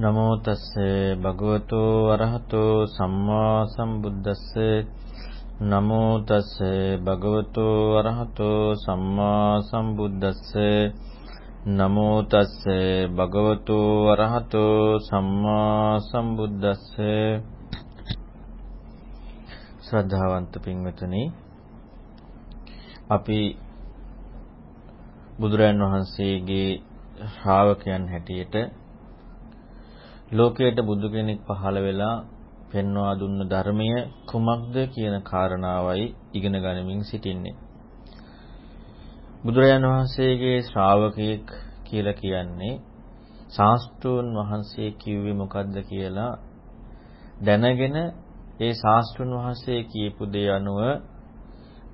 නමෝ තස්සේ භගවතු අරහතෝ සම්මා සම්බුද්දස්සේ. නමෝ තස්සේ භගවතු අරහතෝ සම්මා සම්බුද්දස්සේ. නමෝ තස්සේ භගවතු අරහතෝ සම්මා සම්බුද්දස්සේ. ශ්‍රද්ධාවන්ත පින්වතුනි අපි බුදුරයන් වහන්සේගේ ශ්‍රාවකයන් හැටියට ලෝකයට බුදු කෙනෙක් පහළ වෙලා පෙන්වා දුන්න ධර්මය කුමක්ද කියන කාරණාවයි ඉගෙන ගනිමින් සිටින්නේ. බුදුරජාණන් වහන්සේගේ ශ්‍රාවකයෙක් කියලා කියන්නේ ශාස්ත්‍රූන් වහන්සේ කිව්වේ මොකද්ද කියලා දැනගෙන ඒ ශාස්ත්‍රූන් වහන්සේ කියපු දේ අනුව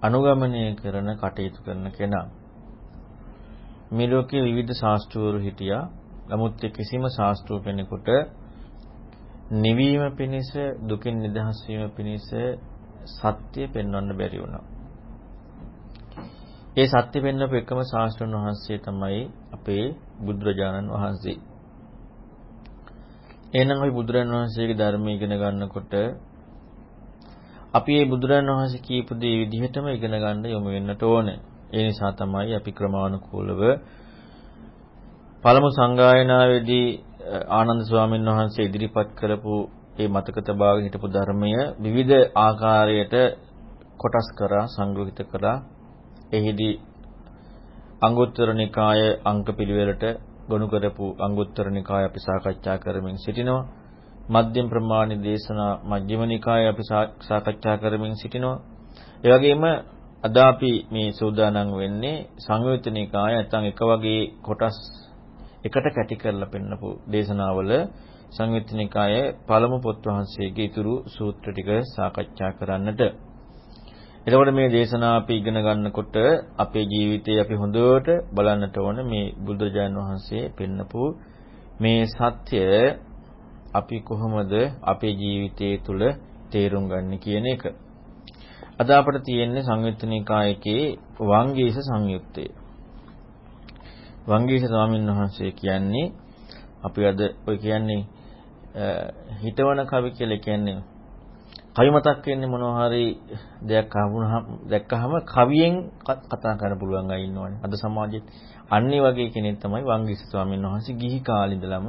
අනුගමනය කරන කටයුතු කරන කෙනා. මේ ලෝකයේ විවිධ ශාස්ත්‍රවරු හිටියා. නමුත් කිසිම ශාස්ත්‍රූ කෙනෙකුට නිවීම පිණිස දුකින් නිදහස් වීම පිණිස සත්‍ය පෙන්වන්න බැරි වුණා. ඒ සත්‍ය පෙන්වපු එකම ශාස්ත්‍රඥ වහන්සේ තමයි අපේ බුදුරජාණන් වහන්සේ. එහෙනම් අපි බුදුරජාණන් වහන්සේගේ ධර්මය ඉගෙන ගන්නකොට අපි මේ බුදුරජාණන් වහන්සේ කියපු දේ විදිහටම ඉගෙන ගන්න යොමු වෙන්නට ඕනේ. ඒ නිසා තමයි අපි ක්‍රමානුකූලව පළමු සංගායනාවේදී ආනන්ද ස්වාමීන් වහන්සේ ඉදිරිපත් කරපු මේ මතක තබාගෙන හිටපු ධර්මය විවිධ ආකාරයට කොටස් කරා සංග්‍රහිත කරා. එහිදී අංගුත්තර නිකාය අංක පිළිවෙලට ගොනු කරපු අංගුත්තර නිකාය අපි සාකච්ඡා කරමින් සිටිනවා. මධ්‍යම ප්‍රමාණ දේශනා මජ්ක්‍ධිම නිකාය අපි සාකච්ඡා කරමින් සිටිනවා. ඒ වගේම අද අපි මේ සූදානම් වෙන්නේ සංයුත්ත නිකාය නැත්නම් එක වගේ කොටස් එකට කැටි කරලා පෙන්නපු දේශනාවල සංයුත්ත නිකායේ පළමු පොත් වහන්සේගේ ඉතුරු සූත්‍ර ටික සාකච්ඡා කරන්නට. එතකොට මේ දේශනාව අපි ඉගෙන ගන්නකොට අපේ ජීවිතේ අපි හොඳට බලන්නට ඕන මේ බුදුරජාණන් වහන්සේ පෙන්නපු මේ සත්‍ය අපි කොහොමද අපේ ජීවිතයේ තුල තේරුම් ගන්න කියන එක. අද අපට තියෙන්නේ සංයුත්ත නිකායේ වංගීස සංයුත්තය. වංගීස ස්වාමීන් වහන්සේ කියන්නේ අපි අද ඔය කියන්නේ හිතවන කවි කියලා කියන්නේ කවි මතක් වෙන්නේ මොනවා හරි දෙයක් අහුනහම දැක්කහම කවියෙන් කතා කරන්න පුළුවන් අය ඉන්නවනේ. අද සමාජෙත් අන්නේ වගේ කෙනෙක් තමයි වංගීස ස්වාමීන් වහන්සේ ගිහි කාලේ ඉඳලම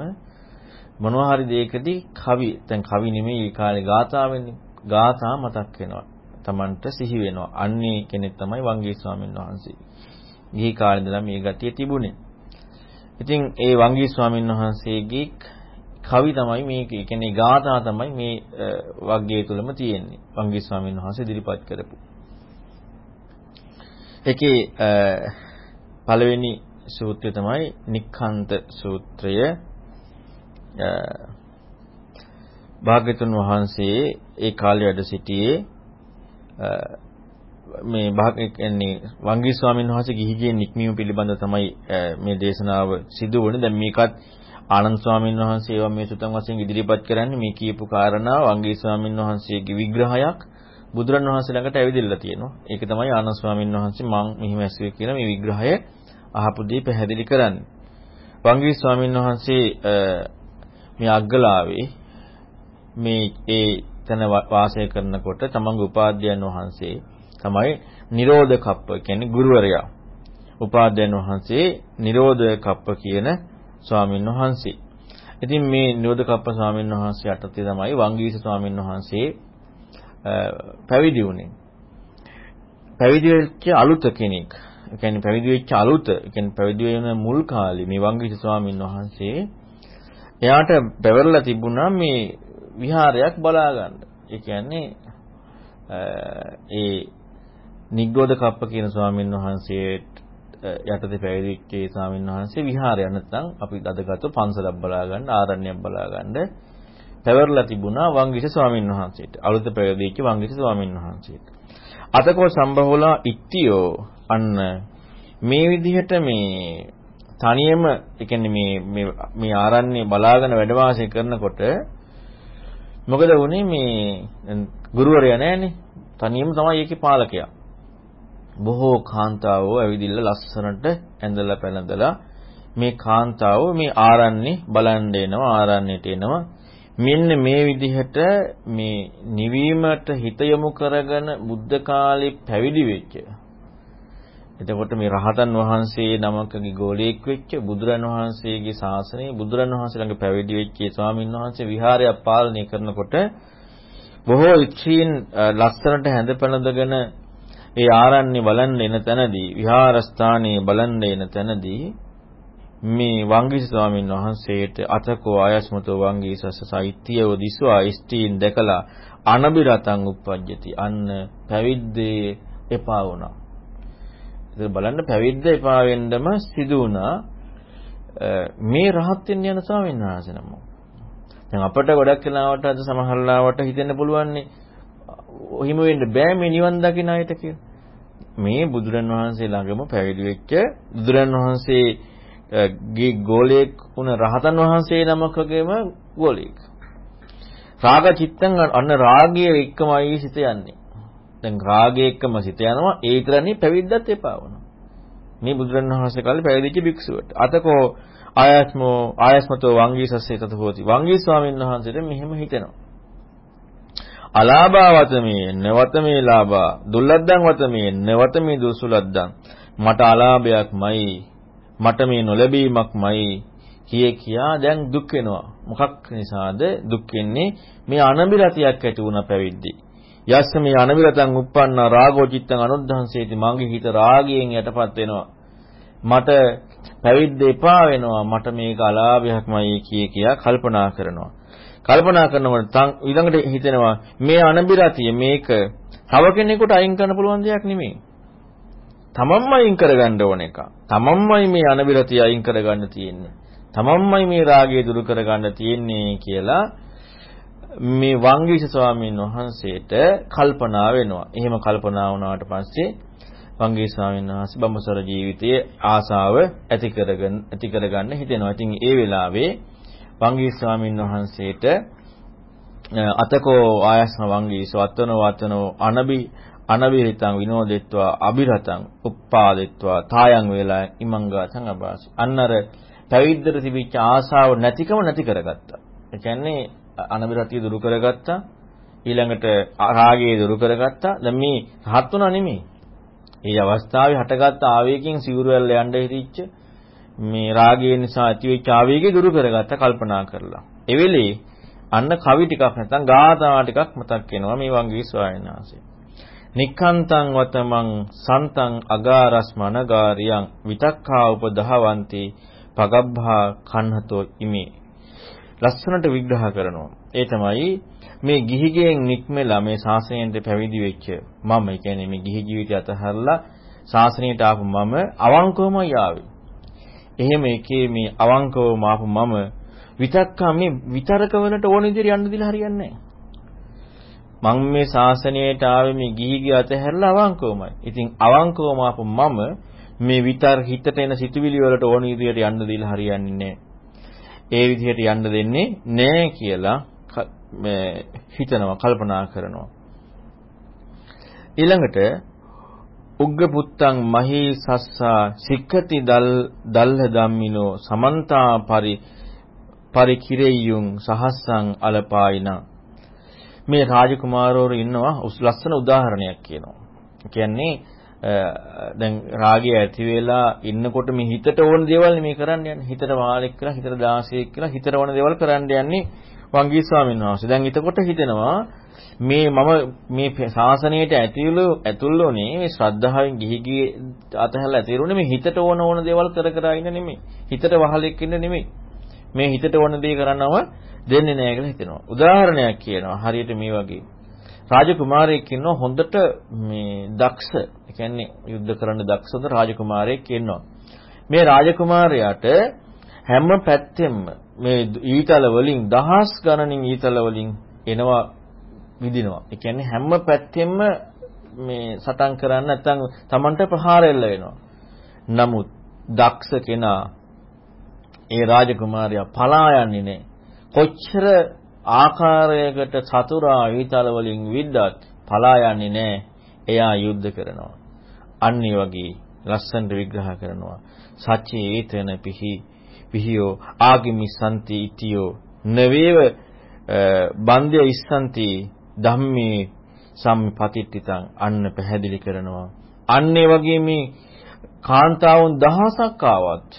මොනවා හරි දෙයකදී කවි දැන් කවි නෙමෙයි ඒ කාලේ ගාථා වෙන්නේ. ගාථා මතක් වෙනවා. Tamanට සිහි වෙනවා. අන්නේ කෙනෙක් තමයි වංගීස ස්වාමීන් වහන්සේ. ගිහි කාලේ ඉඳලා මේ ගතිය තිබුණේ. ඉතින් ඒ වංගී ස්වාමීන් වහන්සේගේ කවි තමයි මේක. ඒ කියන්නේ ගාථා තමයි මේ වග්ගය තුලම තියෙන්නේ. වංගී ස්වාමීන් වහන්සේ ඉදිරිපත් කරපු. ඒකේ පළවෙනි සූත්‍රය තමයි නික්ඛන්ත සූත්‍රය. භාග්‍යතුන් වහන්සේ ඒ කාලේ වැඩ සිටියේ මේ භාග කියන්නේ වංගී ස්වාමීන් වහන්සේ ගිහිගේ නික්මීම පිළිබඳ තමයි මේ දේශනාව සිදු වුණේ. දැන් මේකත් ආනන්ද ස්වාමීන් වහන්සේ ඒවා මේ සුතන් වශයෙන් ඉදිරිපත් කරන්නේ මේ කියපු කාරණා වංගී ස්වාමීන් වහන්සේගේ විග්‍රහයක් බුදුරන් වහන්සේ ළඟට ඇවිදilla තියෙනවා. ඒක තමයි ආනන්ද ස්වාමීන් වහන්සේ මම මෙහිම ඇසුවේ කියන මේ විග්‍රහය අහපු දේ පැහැදිලි කරන්නේ. වංගී ස්වාමීන් වහන්සේ මේ අග්ගලාවේ මේ ඒ තන වාසය කරනකොට තමන්ගේ උපාධ්‍යයන් වහන්සේ තමයි නිරෝධ කප්ප කියන්නේ ගුරුවරයා. උපාධ්‍යයන් වහන්සේ නිරෝධ කප්ප කියන ස්වාමීන් වහන්සේ. ඉතින් මේ නිරෝධ කප්ප ස්වාමීන් වහන්සේ යටතේ තමයි වංගීස ස්වාමීන් වහන්සේ පැවිදි වුණේ. පැවිදි වෙච්ච අලුත කෙනෙක්. ඒ කියන්නේ පැවිදි වෙච්ච අලුත, ඒ කියන්නේ පැවිදි වෙන මුල් කාලේ මේ වංගීස ස්වාමීන් වහන්සේ එයාට පැවරලා තිබුණා මේ විහාරයක් බලා ගන්න. ඒ කියන්නේ ඒ නිග්‍රෝධ කප්ප කියන ස්වාමීන් වහන්සේ යටතේ පැවිදිච්ච ඒ ස්වාමීන් වහන්සේ විහාරය නැත්නම් අපි අදගත්තු පන්සලක් බලා ගන්න ආරණ්‍යයක් බලා ගන්න පැවරලා තිබුණා වංගිස ස්වාමීන් වහන්සේට. අලුත පැවිදිච්ච වංගිස ස්වාමීන් වහන්සේට. අතකෝ සම්භවලා ඉත්තියෝ අන්න මේ විදිහට මේ තනියම ඒ කියන්නේ මේ මේ මේ ආරණ්‍ය බලාගෙන වැඩ වාසය කරනකොට මොකද වුනේ මේ ගුරුවරයා නැහැනේ තනියම තමයි ඒකේ පාලකයා බොහෝ කාන්තාවෝ ඇවිදින්න ලස්සනට ඇඳලා පැළඳලා මේ කාන්තාව මේ ආරණ්‍ය බලන්න එනවා ආරණ්‍යට එනවා. මෙන්න මේ විදිහට මේ නිවීමට හිත යොමු කරගෙන බුද්ධ කාලේ පැවිදි වෙච්ච එතකොට මේ රහතන් වහන්සේ නමකගේ ගෝලයක් වෙච්ච බුදුරන් වහන්සේගේ ශාසනය බුදුරන් වහන්සේ ළඟ පැවිදි වෙච්ච ස්වාමීන් වහන්සේ විහාරයක් පාලනය කරනකොට බොහෝ ස්ත්‍රීන් ලස්සනට හැඳ පැළඳගෙන ඒ ආරණ්‍ය බලන්න එන තැනදී විහාරස්ථානයේ බලන්න එන තැනදී මේ වංගීස ස්වාමීන් වහන්සේට අතකෝ ආයස්මතෝ වංගීසස සාහිත්‍යව දිස්වා ස්ත්‍රීන් දැකලා අනබිරතං uppajjati අන්න පැවිද්දේ එපා වුණා. ඒක බලන්න පැවිද්ද එපා වෙන්නම සිදු වුණා මේ රහත් වෙන්න යන ස්වාමීන් වහන්සේ නම. දැන් අපට ගොඩක් වෙලාවට අද සමහරලාවට හිතෙන්න පුළුවන්නේ ඔහිම වෙන්න බෑ මේ නිවන් දකින්න අයට කියලා. මේ බුදුරන් වහන්සේ ළඟම පැවිදි වෙච්ච බුදුරන් වහන්සේගේ ගෝලයක් වුණ රහතන් වහන්සේ නමකගේම ගෝලයක්. රාග චිත්තං අන්න රාගය එක්කමයි සිත යන්නේ. දැන් රාගය එක්කම සිත යනවා ඒ විතරනේ පැවිද්දත් එපා වුණා. මේ බුදුරන් වහන්සේ කාලේ පැවිදිච්ච භික්ෂුවට. අතකෝ ආයස්මෝ ආයස්මතෝ වංගීසස්සේ තත හෝති. වංගී ස්වාමීන් වහන්සේට මෙහෙම හිතෙනවා. අලාභාවතමේ නවතමේ ලාභා දුල්ලද්දන් වතමේ නවතමේ දුසුලද්දන් මට අලාභයක්මයි මට මේ නොලැබීමක්මයි කිය කියා දැන් දුක් වෙනවා. මොකක් නිසාද දුක් වෙන්නේ? මේ අනබිරතියක් ඇති වුණ පැවිද්දි. යස්ස මේ අනබිරතං uppන්න රාගෝ චිත්තං අනුද්ධංසේති මගේ හිත රාගයෙන් යටපත් වෙනවා. මට පැවිද්ද එපා වෙනවා. මට මේක අලාභයක්මයි කිය කියා කල්පනා කරනවා. කල්පනා කරනකොට ඊළඟට හිතෙනවා මේ අනබිරතිය මේක තව කෙනෙකුට අයින් කරන්න පුළුවන් දෙයක් නෙමෙයි. තමන්ම අයින් කරගන්න ඕන එක. තමන්මයි මේ අනබිරතිය අයින් කරගන්න තියෙන්නේ. තමන්මයි මේ රාගය දුරු කරගන්න තියෙන්නේ කියලා මේ වංගීෂ ස්වාමීන් වහන්සේට කල්පනා වෙනවා. එහෙම කල්පනා වුණාට පස්සේ වංගී ස්වාමීන් වහන්සේ බඹසර ජීවිතයේ ආසාව ඇති කරගෙන ඇති කරගන්න හිතෙනවා. ඉතින් ඒ වෙලාවේ වංගී ස්වාමීන් වහන්සේට අතකෝ ආයස්ම වංගී සවත්තනෝ වත්තනෝ අනබි අනබිරිතං විනෝදෙත්වා අබිරතං උප්පාදෙත්වා තායන් වේලා ඉමංගාසං අබාසි අන්නර පැවිද්දට තිබිච්ච ආසාව නැතිකම නැති කරගත්තා. ඒ කියන්නේ අනබිරතිය දුරු කරගත්තා. ඊළඟට රාගය දුරු කරගත්තා. දැන් මේ රහත් වුණා නෙමෙයි. මේ අවස්ථාවේ හටගත්ත ආවේගයෙන් සිවුරු වැල්ල යන්න හිතිච්ච මේ රාගය නිසා ඇතිවෙච්ච ආවේගය දුරු කරගත්ත කල්පනා කරලා. ඒ වෙලේ අන්න කවි ටිකක් නැත්නම් ගාථා ටිකක් මතක් වෙනවා මේ වංගී ස්වාමීනාසේ. නික්ඛන්තං වතමං සන්තං අගාරස්මනගාරියං විතක්ඛා උපදහවಂತಿ පගබ්භා කන්හතෝ ඉමේ. ලස්සනට විග්‍රහ කරනවා. ඒ තමයි මේ ගිහිගෙන් නික්මෙලා මේ ශාසනයට පැවිදි වෙච්ච මම, ඒ කියන්නේ මේ ගිහි ජීවිතය අතහැරලා ශාසනයට ආපු මම අවංකවම යාවේ. එහෙම එකේ මේ අවංකව මාපු මම විතක්කා මේ විතරක වලට ඕන විදිහට යන්න දිලා හරියන්නේ නැහැ. මම මේ ශාසනයට ආවේ මේ ගිහි ගිය අතහැරලා අවංකවමයි. ඉතින් අවංකවම ආපු මම මේ විතර හිතට එන සිතුවිලි වලට ඕන විදිහට යන්න දීලා හරියන්නේ නැහැ. ඒ විදිහට යන්න දෙන්නේ නැහැ කියලා මේ හිතනවා කල්පනා කරනවා. ඊළඟට උග්ග පුත්තං මහී සස්සා සික්ඛති දල් දල්හ ධම්මිනෝ සමන්තා පරි පරිකිරෙය්‍යුං සහස්සං අලපායින මේ රාජකුමාරවරු ඉන්නවා ලස්සන උදාහරණයක් කියනවා. කියන්නේ දැන් රාගය ඇති වෙලා ඉන්නකොට මේ හිතට ඕන දේවල් මේ කරන්න යන්නේ. හිතට වාලෙක් කියලා, හිතට 16ක් කියලා, හිතට ඕන දේවල් කරන්න යන්නේ වංගී ස්වාමීන් වහන්සේ. දැන් එතකොට හිතෙනවා මේ මම මේ ශාසනයට ඇතුළු ඇතුළුනේ මේ ශ්‍රද්ධාවෙන් ගිහි ගිහි අතහැරලා ඇතිරුනේ මේ හිතට ඕන ඕන දේවල් කර කර ඉන්න නෙමෙයි. හිතට වහලෙක් ඉන්න නෙමෙයි. මේ හිතට ඕන දේ කරනව දෙන්නේ නැහැ කියලා හිතෙනවා. උදාහරණයක් කියනවා හරියට මේ වගේ. රාජකුමාරයෙක් ඉන්නවා හොඳට මේ දක්ෂ. ඒ කියන්නේ යුද්ධ කරන්න දක්ෂද රාජකුමාරයෙක් ඉන්නවා. මේ රාජකුමාරයාට හැම පැත්තෙම මේ ඊතල වලින් දහස් ගණනින් ඊතල වලින් එනවා විදිනවා. ඒ කියන්නේ හැම පැත්තෙම මේ සටන් කරන්න නැත්නම් Tamanට ප්‍රහාර එල්ල වෙනවා. නමුත් දක්ෂ කෙනා ඒ රාජකුමාරයා පලා යන්නේ නැහැ. කොච්චර ආකාරයකට චතුරා ඊතල වලින් විද්දත් පලා යන්නේ නැහැ. එයා යුද්ධ කරනවා. අන්න වගේ ලස්සනට විග්‍රහ කරනවා. සච්චේ ඒතන පිහි පිහියෝ ආගිමිසanti ඉතියෝ නවේව බන්ධය ඉස්සanti ධම්මේ සම්පතිට්ඨිතං අන්න පැහැදිලි කරනවා. අන්න ඒ වගේ මේ කාන්තාවුන් දහසක් ආවත්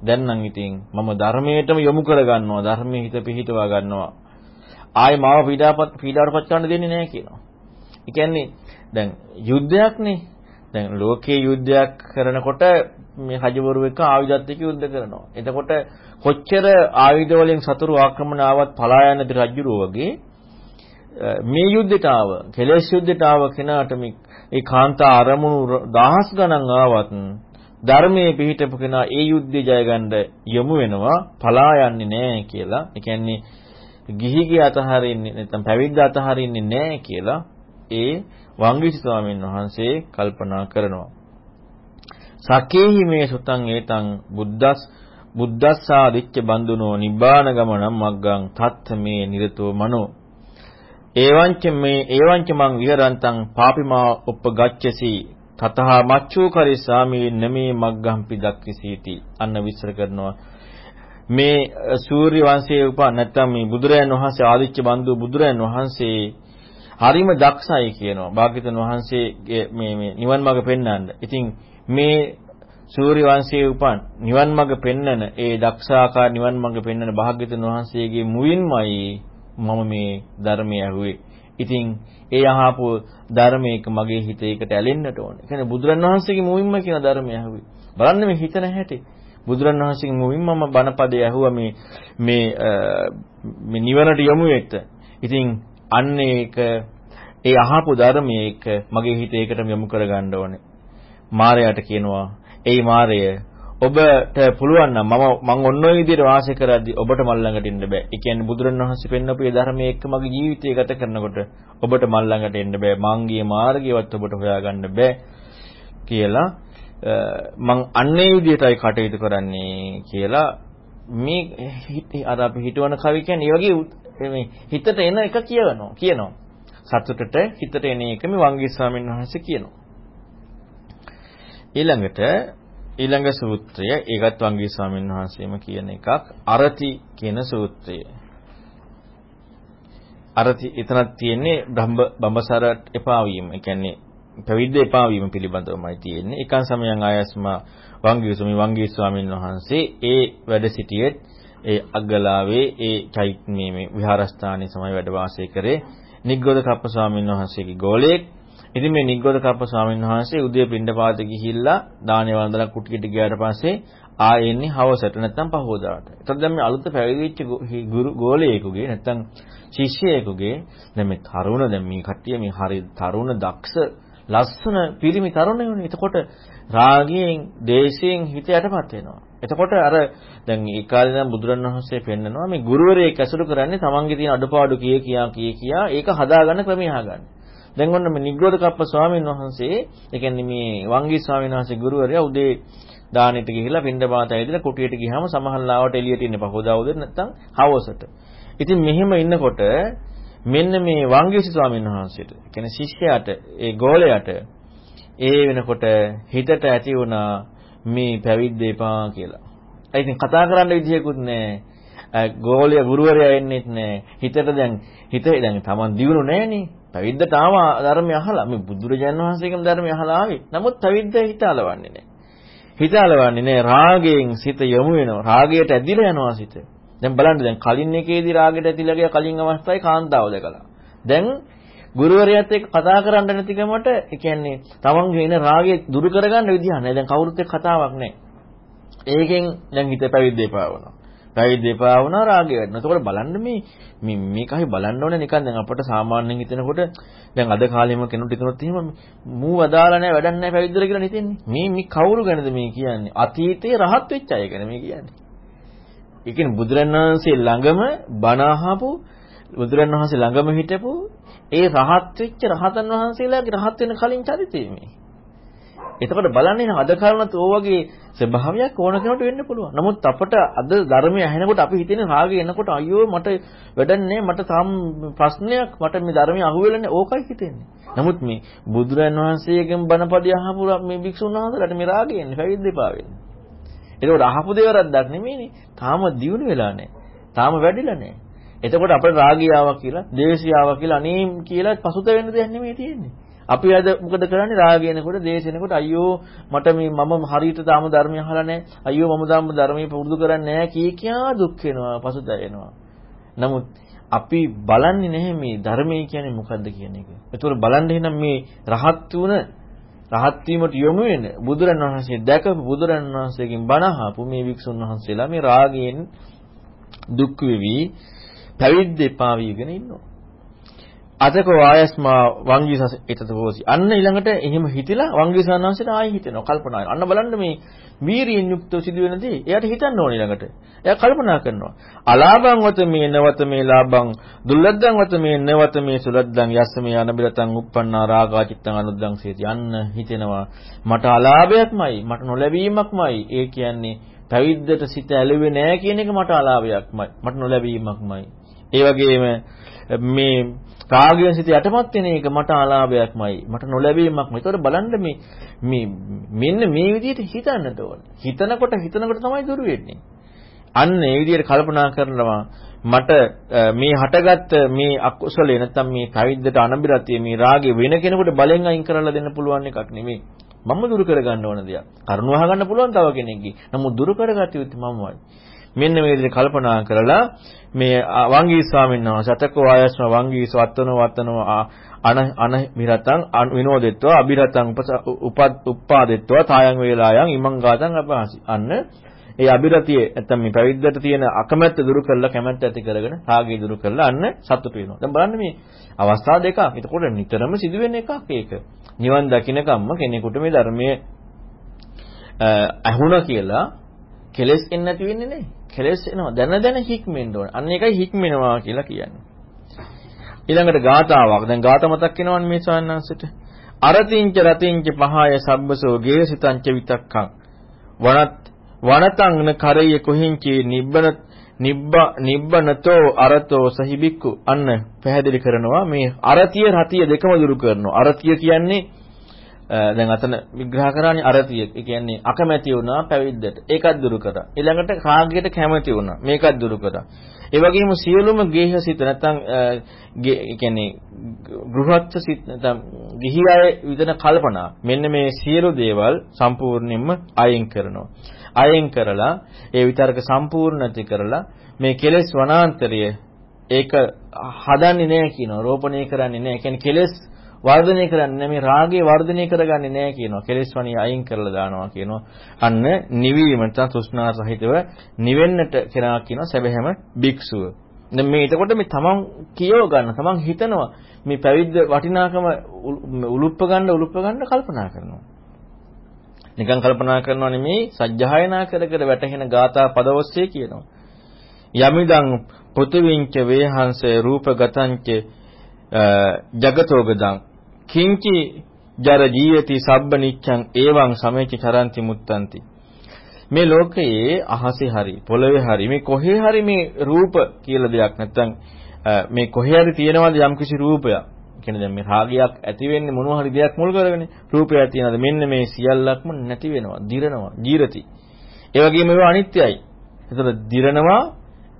දැන් නම් ඉතින් මම ධර්මයටම යොමු කරගන්නවා ධර්මයේ හිත පිහිටවා ගන්නවා ආයේ මාව පීඩාපත් පීඩාවටපත් කරන්න දෙන්නේ නැහැ කියනවා. ඒ කියන්නේ දැන් යුද්ධයක්නේ දැන් ලෝකයේ යුද්ධයක් කරනකොට මේ රජවරු එක්ක ආයුධත් එක්ක යුද්ධ කරනවා. එතකොට කොච්චර ආයුධ වලින් සතුරු ආක්‍රමණ ආවත් පලා යන රජුරෝ වගේ මේ යුද්ධයට ආව කෙලෙස් යුද්ධයට ආව කෙනාට මේ ඒ කාන්තා අරමුණු දහස් ගණන් ආවත් ධර්මයේ පිහිටපු කෙනා ඒ යුද්ධය ජය ගන්න යොමු වෙනවා පලා යන්නේ නැහැ කියලා. ඒ කියන්නේ ගිහිගේ අතහරින්නේ නැත්නම් පැවිද්ද අතහරින්නේ නැහැ කියලා ඒ වංගීසි ස්වාමීන් වහන්සේ කල්පනා කරනවා. සකේහි මේ සුතං ඒතං බුද්දස් බුද්දස්සා දිච්ච බන්දුනෝ නිබ්බාන ගමනම් මග්ගං තත්ත මේ නිරතෝ මනෝ ඒවංච මේ ඒවංච මං විහරන්තං පාපිමා උපගච්ඡසි තතහා මච්චෝ කරිසාමි නමේ මග්ගම්පි දක්ඛසීති අන්න විස්තර කරනවා. මේ සූර්ය වංශයේ උපන් නැත්නම් මේ බුදුරයන් වහන්සේ ආදිච්ච බන්දු බුදුරයන් වහන්සේ හරිම දක්ෂයි කියනවා. භාග්‍යතුන් වහන්සේගේ මේ මේ නිවන් මඟ පෙන්වන්න. ඉතින් මේ සූර්ය වංශයේ උපන් නිවන් මඟ පෙන්නන ඒ දක්ෂාකාර නිවන් මඟ පෙන්නන භාග්‍යතුන් වහන්සේගේ මුවින්මයි මම මේ ධර්මය ඇහුවේ. ඉතින් ඒ අහපු ධර්මයක මගේ හිත ඒකට ඇලෙන්නට ඕනේ. ඒ කියන්නේ බුදුරණවහන්සේගේ මුවින්ම කියන ධර්මය ඇහුවේ. බලන්න මේ හිතන හැටි. බුදුරණවහන්සේගේ මුවින්ම මම බණපදේ ඇහුවා මේ මේ මේ නිවනට යමු එක්ක. ඉතින් අන්න ඒක ඒ අහපු ධර්මයේක මගේ හිත ඒකටම යොමු කරගන්න ඕනේ. මාරයාට කියනවා, "එයි මාරය ඔබට පුළුවන් නම් මම මම ඔන්න ඔය විදිහට වාසය කරද්දී ඔබට මල් ළඟට එන්න බෑ. ඒ කියන්නේ බුදුරණවහන්සේ පෙන්වපු ඒ ධර්මයේ එක්ක මගේ ජීවිතය ගත කරනකොට ඔබට මල් ළඟට එන්න බෑ. මංගිය මාර්ගයවත් ඔබට හොයාගන්න බෑ කියලා මං අන්නේ විදිහටයි කටයුතු කරන්නේ කියලා මේ අර අපි හිතවන කවි කියන්නේ ඒ වගේ මේ හිතට එන එක කියනවා කියනවා. සතුටට හිතට එන එක මේ වංගී ස්වාමීන් වහන්සේ කියනවා. ඊළඟට ඊළඟ සූත්‍රය ඒකත් වංගී ස්වාමීන් වහන්සේම කියන එකක් අරති කියන සූත්‍රය. අරති එතනක් තියෙන්නේ බම්බ බඹසරට එපා වීම. ඒ කියන්නේ පැවිද්ද එපා වීම පිළිබඳවමයි තියෙන්නේ. එකන් සමයන් ආයස්ම වංගී ස්වාමී වංගී ස්වාමීන් වහන්සේ ඒ වැඩ සිටියේ ඒ අග්ගලාවේ ඒ චෛත් මේ මේ විහාරස්ථානයේ තමයි වැඩ වාසය කරේ. නිග්ගොඩ කප්ප ස්වාමීන් වහන්සේගේ ගෝලයෙක් ඉතින් මේ නිග්ගොඩ කප්ප ස්වාමීන් වහන්සේ උදේ පින්ඩපාත ගිහිල්ලා දානේ වන්දනා කුටියට ගියාට පස්සේ ආයෙ එන්නේ හවසට නැත්නම් පහවදාට. එතකොට දැන් මේ අලුත් පැවිදිච්ච ගුරු ගෝලයෙකුගේ නැත්නම් ශිෂ්‍යයෙකුගේ දැන් මේ තරුණ දැන් මේ කට්ටිය මේ හරි තරුණ දක්ෂ ලස්සන පිරිමි තරුණයෝනේ. එතකොට රාගයෙන්, දේශයෙන් හිත යටපත් වෙනවා. එතකොට අර දැන් ඒ කාලේ නම් බුදුරණවහන්සේ පෙන්නනවා මේ ගුරුවරයෙක් ඇසුරු කරන්නේ තමන්ගේ තියෙන අඩපාඩු කිය කියා කිය කියා ඒක හදාගන්න ක්‍රමය අහගන්න. දැන් ඔන්න මේ නිග්‍රෝධ කප්ප ස්වාමීන් වහන්සේ ඒ කියන්නේ මේ වංගී ස්වාමීන් වහන්සේ ගුරුවරයා උදේ දානෙට ගිහිල්ලා පින්ඩපාත ඇවිදලා කුටියට ගියාම සමහරලාවට එළියට ඉන්නේ පහෝදා උදේ නැත්තම් හවසට. ඉතින් මෙහෙම ඉන්නකොට මෙන්න මේ වංගීසි ස්වාමීන් වහන්සේට කියන්නේ ශිෂ්‍යයාට ඒ ගෝලයාට ඒ වෙනකොට හිතට ඇති වුණා මේ පැවිද්ද එපා කියලා. ඒ ඉතින් කතා කරන්න විදියකුත් නැහැ. ගෝලය ගුරුවරයා එන්නෙත් නැහැ. හිතට දැන් හිතේ දැන් Taman දියුණු නැහනේ. පැවිද්දට ආවා ධර්මය අහලා මේ බුදුරජාණන් වහන්සේගේම ධර්මය අහලා ආවේ. නමුත් පැවිද්ද හිත අලවන්නේ නැහැ. හිත අලවන්නේ නැහැ. රාගයෙන් සිත යොමු වෙනවා. රාගයට ඇදිලා යනවා සිත. දැන් බලන්න දැන් කලින් එකේදී රාගයට ඇදිලා ගිය කලින් අවස්ථාවේ කාන්තාව දැකලා. දැන් ගුරුවරයාත් එක්ක කතා කරන්න නැතිකමට ඒ කියන්නේ තමන්ගේ එන රාගය දුරු කරගන්න විදිහ නැහැ. දැන් කවුරුත් එක්ක කතාවක් නැහැ. ඒකෙන් දැන් හිත පැවිද්ද එපා වුණා. පැවිද්ද එපා වුණා රාගය වැඩිනවා. එතකොට බලන්න මේ මේ මේකයි බලන්න ඕනේ නිකන් දැන් අපිට සාමාන්‍යයෙන් හිතෙනකොට දැන් අද කාලෙම කෙනෙකුට හිතනොත් එහෙම මූ වදාලා නැහැ වැඩක් නැහැ පැවිද්දලා කියලා හිතෙන්නේ. මේ මේ කවුරු ගැනද මේ කියන්නේ? අතීතයේ රහත් වෙච්ච අය ගැන මේ කියන්නේ. ඒ කියන්නේ බුදුරණවහන්සේ ළඟම බණ අහපු බුදුරණවහන්සේ ළඟම හිටපු ඒ රහත් වෙච්ච රහතන් වහන්සේලාගේ රහත් වෙන කලින් චරිතය මේ. එතකොට බලන්නේ අද කාලනත් ඕ වගේ ස්වභාවයක් ඕන කෙනෙකුට වෙන්න පුළුවන්. නමුත් අපට අද ධර්මය ඇහෙනකොට අපි හිතන්නේ රාගය එනකොට අයියෝ මට වැඩන්නේ මට තාම ප්‍රශ්නයක් මට මේ ධර්මය අහුවෙලන්නේ ඕකයි හිතෙන්නේ. නමුත් මේ බුදුරන් වහන්සේගෙන් බණපදිය අහපු මේ භික්ෂුන් වහන්සේලාට මේ රාගය එන්නේ පැවිද්ද එපා වෙන්නේ. ඒකෝට අහපු දේ වැරද්දක් නෙමෙයිනේ. තාම දියුණු වෙලා නැහැ. තාම වැඩිලා නැහැ. එතකොට අපේ රාගය ආවා කියලා, දේශය ආවා කියලා අනේ කියලා පසුත වෙන්න දෙයක් නෙමෙයි තියෙන්නේ. අපි අද මොකද කරන්නේ රාගයනකොට දේශනකොට අයියෝ මට මේ මම හරියට තාම ධර්මය අහලා නැහැ අයියෝ මම තාම ධර්මයේ පුරුදු කරන්නේ නැහැ කී කියා දුක් වෙනවා පසුතැවෙනවා නමුත් අපි බලන්නේ නැහැ මේ ධර්මය කියන්නේ මොකද්ද කියන එක. ඒතකොට බලන්න එහෙනම් මේ රහත් වුණ රහත් වීමට යොමු වෙන බුදුරණවහන්සේ දැකපු බුදුරණවහන්සේගෙන් බණ අහපු මේ වික්ෂුන් වහන්සේලා මේ රාගයෙන් දුක් වෙවි පැවිද්ද එපා වීගෙන ඉන්නවා. අතකෝ ආයස්මා වංගීසස ඊටත හොසි. අන්න ඊළඟට එහෙම හිතිලා වංගීසානංශයට ආයෙ හිතෙනවා කල්පනා අන්න බලන්න මේ වීරියෙන් යුක්තව සිදුවෙන දේ එයාට හිතන්න ඕනේ ඊළඟට. එයා කල්පනා කරනවා. අලාභං වත මේ නවත මේ ලාභං දුල්ලද්දං වත මේ නවත මේ සුලද්දං යස්ස මේ අනබිරතං uppannā rāgā cittaං අනුද්දං සේති. අන්න හිතෙනවා මට අලාභයක්මයි මට නොලැබීමක්මයි. ඒ කියන්නේ පැවිද්දට සිත ඇලුවේ නෑ කියන එක මට අලාභයක්මයි. මට නොලැබීමක්මයි. ඒ වගේම මේ රාගයෙන් සිත යටපත් වෙන එක මට ආලාභයක්මයි මට නොලැබීමක්මයි. ඒතකොට බලන්න මේ මේ මෙන්න මේ විදිහට හිතන්නට ඕන. හිතනකොට හිතනකොට තමයි දුර වෙන්නේ. අන්න ඒ විදිහට කල්පනා කරනවා මට මේ හටගත්ත මේ අකුසලේ නැත්තම් මේ පැවිද්දට අනබිරතිය මේ රාගේ වෙන කෙනෙකුට බලෙන් අයින් කරලා දෙන්න පුළුවන් එකක් නෙමෙයි. මම දුරු කරගන්න ඕන දෙයක්. කරුණාව ගන්න පුළුවන් තව කෙනෙක්ගේ. නමුත් දුරු කරගatiya යුත්තේ මමමයි. මෙන්න මේ විදිහට කල්පනා කරලා මේ වංගී ස්වාමීන් වහන්සේ අතකෝ ආයස්ම වංගී සවත්තනෝ වත්තනෝ අන අන විරතං විනෝදෙත්වා අබිරතං උප්පාදෙත්වා තායන් වේලායන් ඉමං ගාතං අපහසි අන්න ඒ අබිරතිය නැත්තම් මේ පැවිද්දට තියෙන අකමැත්ත දුරු කරලා කැමැත්ත ඇති කරගෙන රාගය දුරු කරලා අන්න සතුට වෙනවා. දැන් බලන්න මේ අවස්ථා දෙකක්. එතකොට නිතරම සිදුවෙන එකක් ඒක. නිවන් දකින්නකම්ම කෙනෙකුට මේ ධර්මයේ අහුණ කියලා කෙලෙස් එන්නේ නැති වෙන්නේ නැහැ. කෙලෙස් එනවා දැන දැන හික්මෙන්න ඕන. අන්න ඒකයි හික්මෙනවා කියලා කියන්නේ. ඊළඟට ගාතාවක්. දැන් ගාත මතක් වෙනවනේ මේ ස්වාමීන් අරතිංච රතිංච පහය සබ්බසෝ ගේසිතංච විතක්කං වනත් වනතං කරය කොහිංචි නිබ්බන නිබ්බ නිබ්බනතෝ අරතෝ සහිබික්කු අන්න පැහැදිලි කරනවා මේ අරතිය රතිය දෙකම දුරු කරනවා අරතිය කියන්නේ දැන් අතන විග්‍රහ කරන්නේ අරතිය. ඒ කියන්නේ අකමැති වුණා පැවිද්දට. ඒකත් දුරු කරා. ඊළඟට රාගයට කැමති වුණා. මේකත් දුරු කරා. ඒ වගේම සියලුම ගේහසිත නැත්නම් ඒ කියන්නේ ගෘහස්ත සිත නැත්නම් ගිහි අය විදන කල්පනා මෙන්න මේ සියලු දේවල් සම්පූර්ණයෙන්ම අයින් කරනවා. අයින් කරලා ඒ විතරක සම්පූර්ණ නැති කරලා මේ කෙලෙස් වනාන්තරය ඒක හදන්නේ නැහැ කියනවා. රෝපණය කරන්නේ නැහැ. ඒ කියන්නේ කෙලෙස් වර්ධනය කරන්නේ මේ රාගය වර්ධනය කරගන්නේ නැහැ කියනවා. කෙලෙස් වණි අයින් කරලා දානවා කියනවා. අන්න නිවීමට තෘෂ්ණා සහිතව නිවෙන්නට කෙනා කියනවා සැබෑම භික්ෂුව. දැන් මේ එතකොට මේ තමන් කියව ගන්න තමන් හිතනවා මේ පැවිද්ද වටිනාකම උලුප්ප ගන්න උලුප්ප ගන්න කල්පනා කරනවා. නිකන් කල්පනා කරනවා නෙමෙයි සජ්ජායනා කර කර වැටහෙන ගාථා පදවස්සේ කියනවා. යමිදං පෘථිවිංච වේහංස රූපගතංච జగතෝගදං කිංචි ජර ජීයති සබ්බ නිච්ඡං ඒවං සමේච චරಂತಿ මුත්තಂತಿ මේ ලෝකයේ අහසේ හරි පොළවේ හරි මේ කොහේ හරි මේ රූප කියලා දෙයක් නැත්තම් මේ කොහේ හරි තියෙනවද යම්කිසි රූපයක්? කියන්නේ දැන් මේ රාගයක් ඇති වෙන්නේ මොනවා හරි දෙයක් මුල් කරගෙන රූපයක් තියෙනවද මෙන්න මේ සියල්ලක්ම නැති වෙනවා දිරනවා ජීරති. ඒ වගේම ඒවා අනිත්‍යයි. එතකොට දිරනවා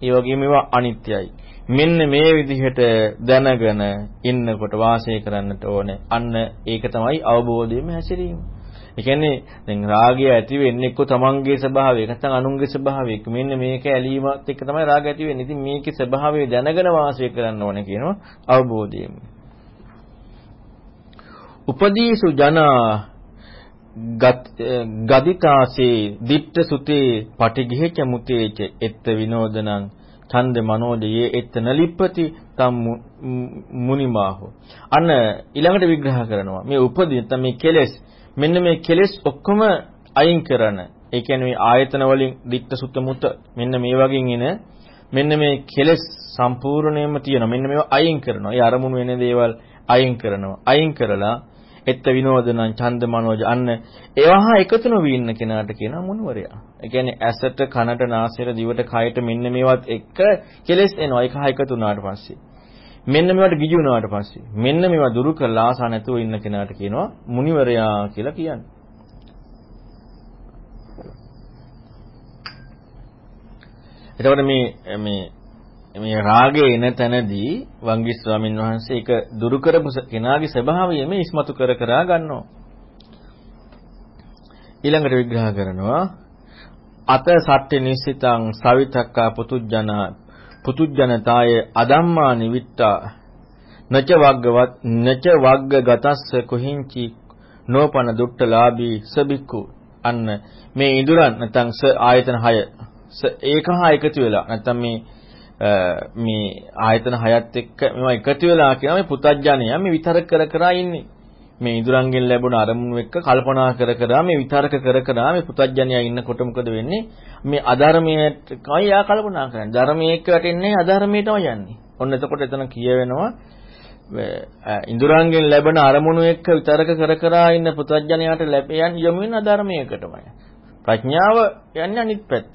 ඒ වගේම ඒවා අනිත්‍යයි. මෙන්න මේ විදිහට දැනගෙන ඉන්නකොට වාසය කරන්නට ඕනේ. අන්න ඒක තමයි අවබෝධයෙන්ම හැසිරීම. ඒ කියන්නේ දැන් රාගය ඇති වෙන්නේ එක්ක තමන්ගේ ස්වභාවය නැත්නම් අනුන්ගේ ස්වභාවය. මෙන්න මේක ඇලීමත් එක්ක තමයි රාගය ඇති වෙන්නේ. ඉතින් මේකේ ස්වභාවය දැනගෙන වාසය කරන්න ඕනේ කියනවා අවබෝධයෙන්. උපදීසු ජනා ගදිතාසේ දිට්ඨ සුතේ පටිඝේච මුතේච එත්ත විනෝදනං ඡන්ද මනෝදයේ එත්තන ලිප්පති තම් මුනිමාහෝ. අන්න ඊළඟට විග්‍රහ කරනවා. මේ උපදී නැත්නම් මේ කෙලෙස් මෙන්න මේ කෙලෙස් ඔක්කොම අයින් කරන ඒ කියන්නේ මේ ආයතන වලින් ditta sutta mutta මෙන්න මේ වගේ එන මෙන්න මේ කෙලෙස් සම්පූර්ණයෙන්ම තියෙනවා. මෙන්න මේවා අයින් කරනවා. ඒ අරමුණු වෙන දේවල් අයින් කරනවා. අයින් කරලා එත්ත විනෝදනං ඡන්ද මනෝජ අන්න ඒවා එකතු නොවී ඉන්න කෙනාට කියනවා මුනිවරයා. ඒ කියන්නේ ඇසට කනට නාසයට දිවට කයට මෙන්න මේවත් එක කෙලෙස් එනවා. ඒක හා එකතු වුණාට පස්සේ. මෙන්න මේවට ගිජු වුණාට පස්සේ මෙන්න මේවා දුරු කරලා ආසා නැතුව ඉන්න කෙනාට කියනවා මුනිවරයා කියලා කියන්නේ. එතකොට මේ මේ මේ රාගය එන තැනදී වංගි ස්වාමින් වහන්සේ ඒක දුරු කරපු කෙනාගේ ස්වභාවය මේ ඉස්මතු කර කර ගන්නවා. ඊළඟට විග්‍රහ කරනවා අත සත්‍ය නිසිතං සවිතක්කා පුතුජන පුතුජනතාය අදම්මා නිවිට්ටා නච වග්ගවත් නච වග්ග ගතස්ස කොහිංචි නෝපන දුට්ටලාභී සබික්කු අන්න මේ ඉඳුරන් නැත්නම් ස ආයතන 6 ඒක හා එකතු වෙලා නැත්නම් මේ මේ ආයතන හයත් එක්ක මේවා එකතු වෙලා කියන මේ පුතඥය මේ විතරක කර කර ඉන්නේ. මේ ඉඳුරංගෙන් ලැබුණ අරමුණු එක්ක කල්පනා කර කර මේ විතරක කර කර මේ පුතඥය ඉන්නකොට මොකද වෙන්නේ? මේ අධර්මයට කයි යා කල්පනා කරන්නේ. ධර්මයේ එක්ක වැටෙන්නේ අධර්මයටම යන්නේ. ඔන්න එතකොට එතන කියවෙනවා ඉඳුරංගෙන් ලැබෙන අරමුණු එක්ක විතරක කර කර ඉන්න පුතඥයාට ලැබෙන යොමු වෙන අධර්මයකටමයි. ප්‍රඥාව යන්නේ අනිත් පැත්ත.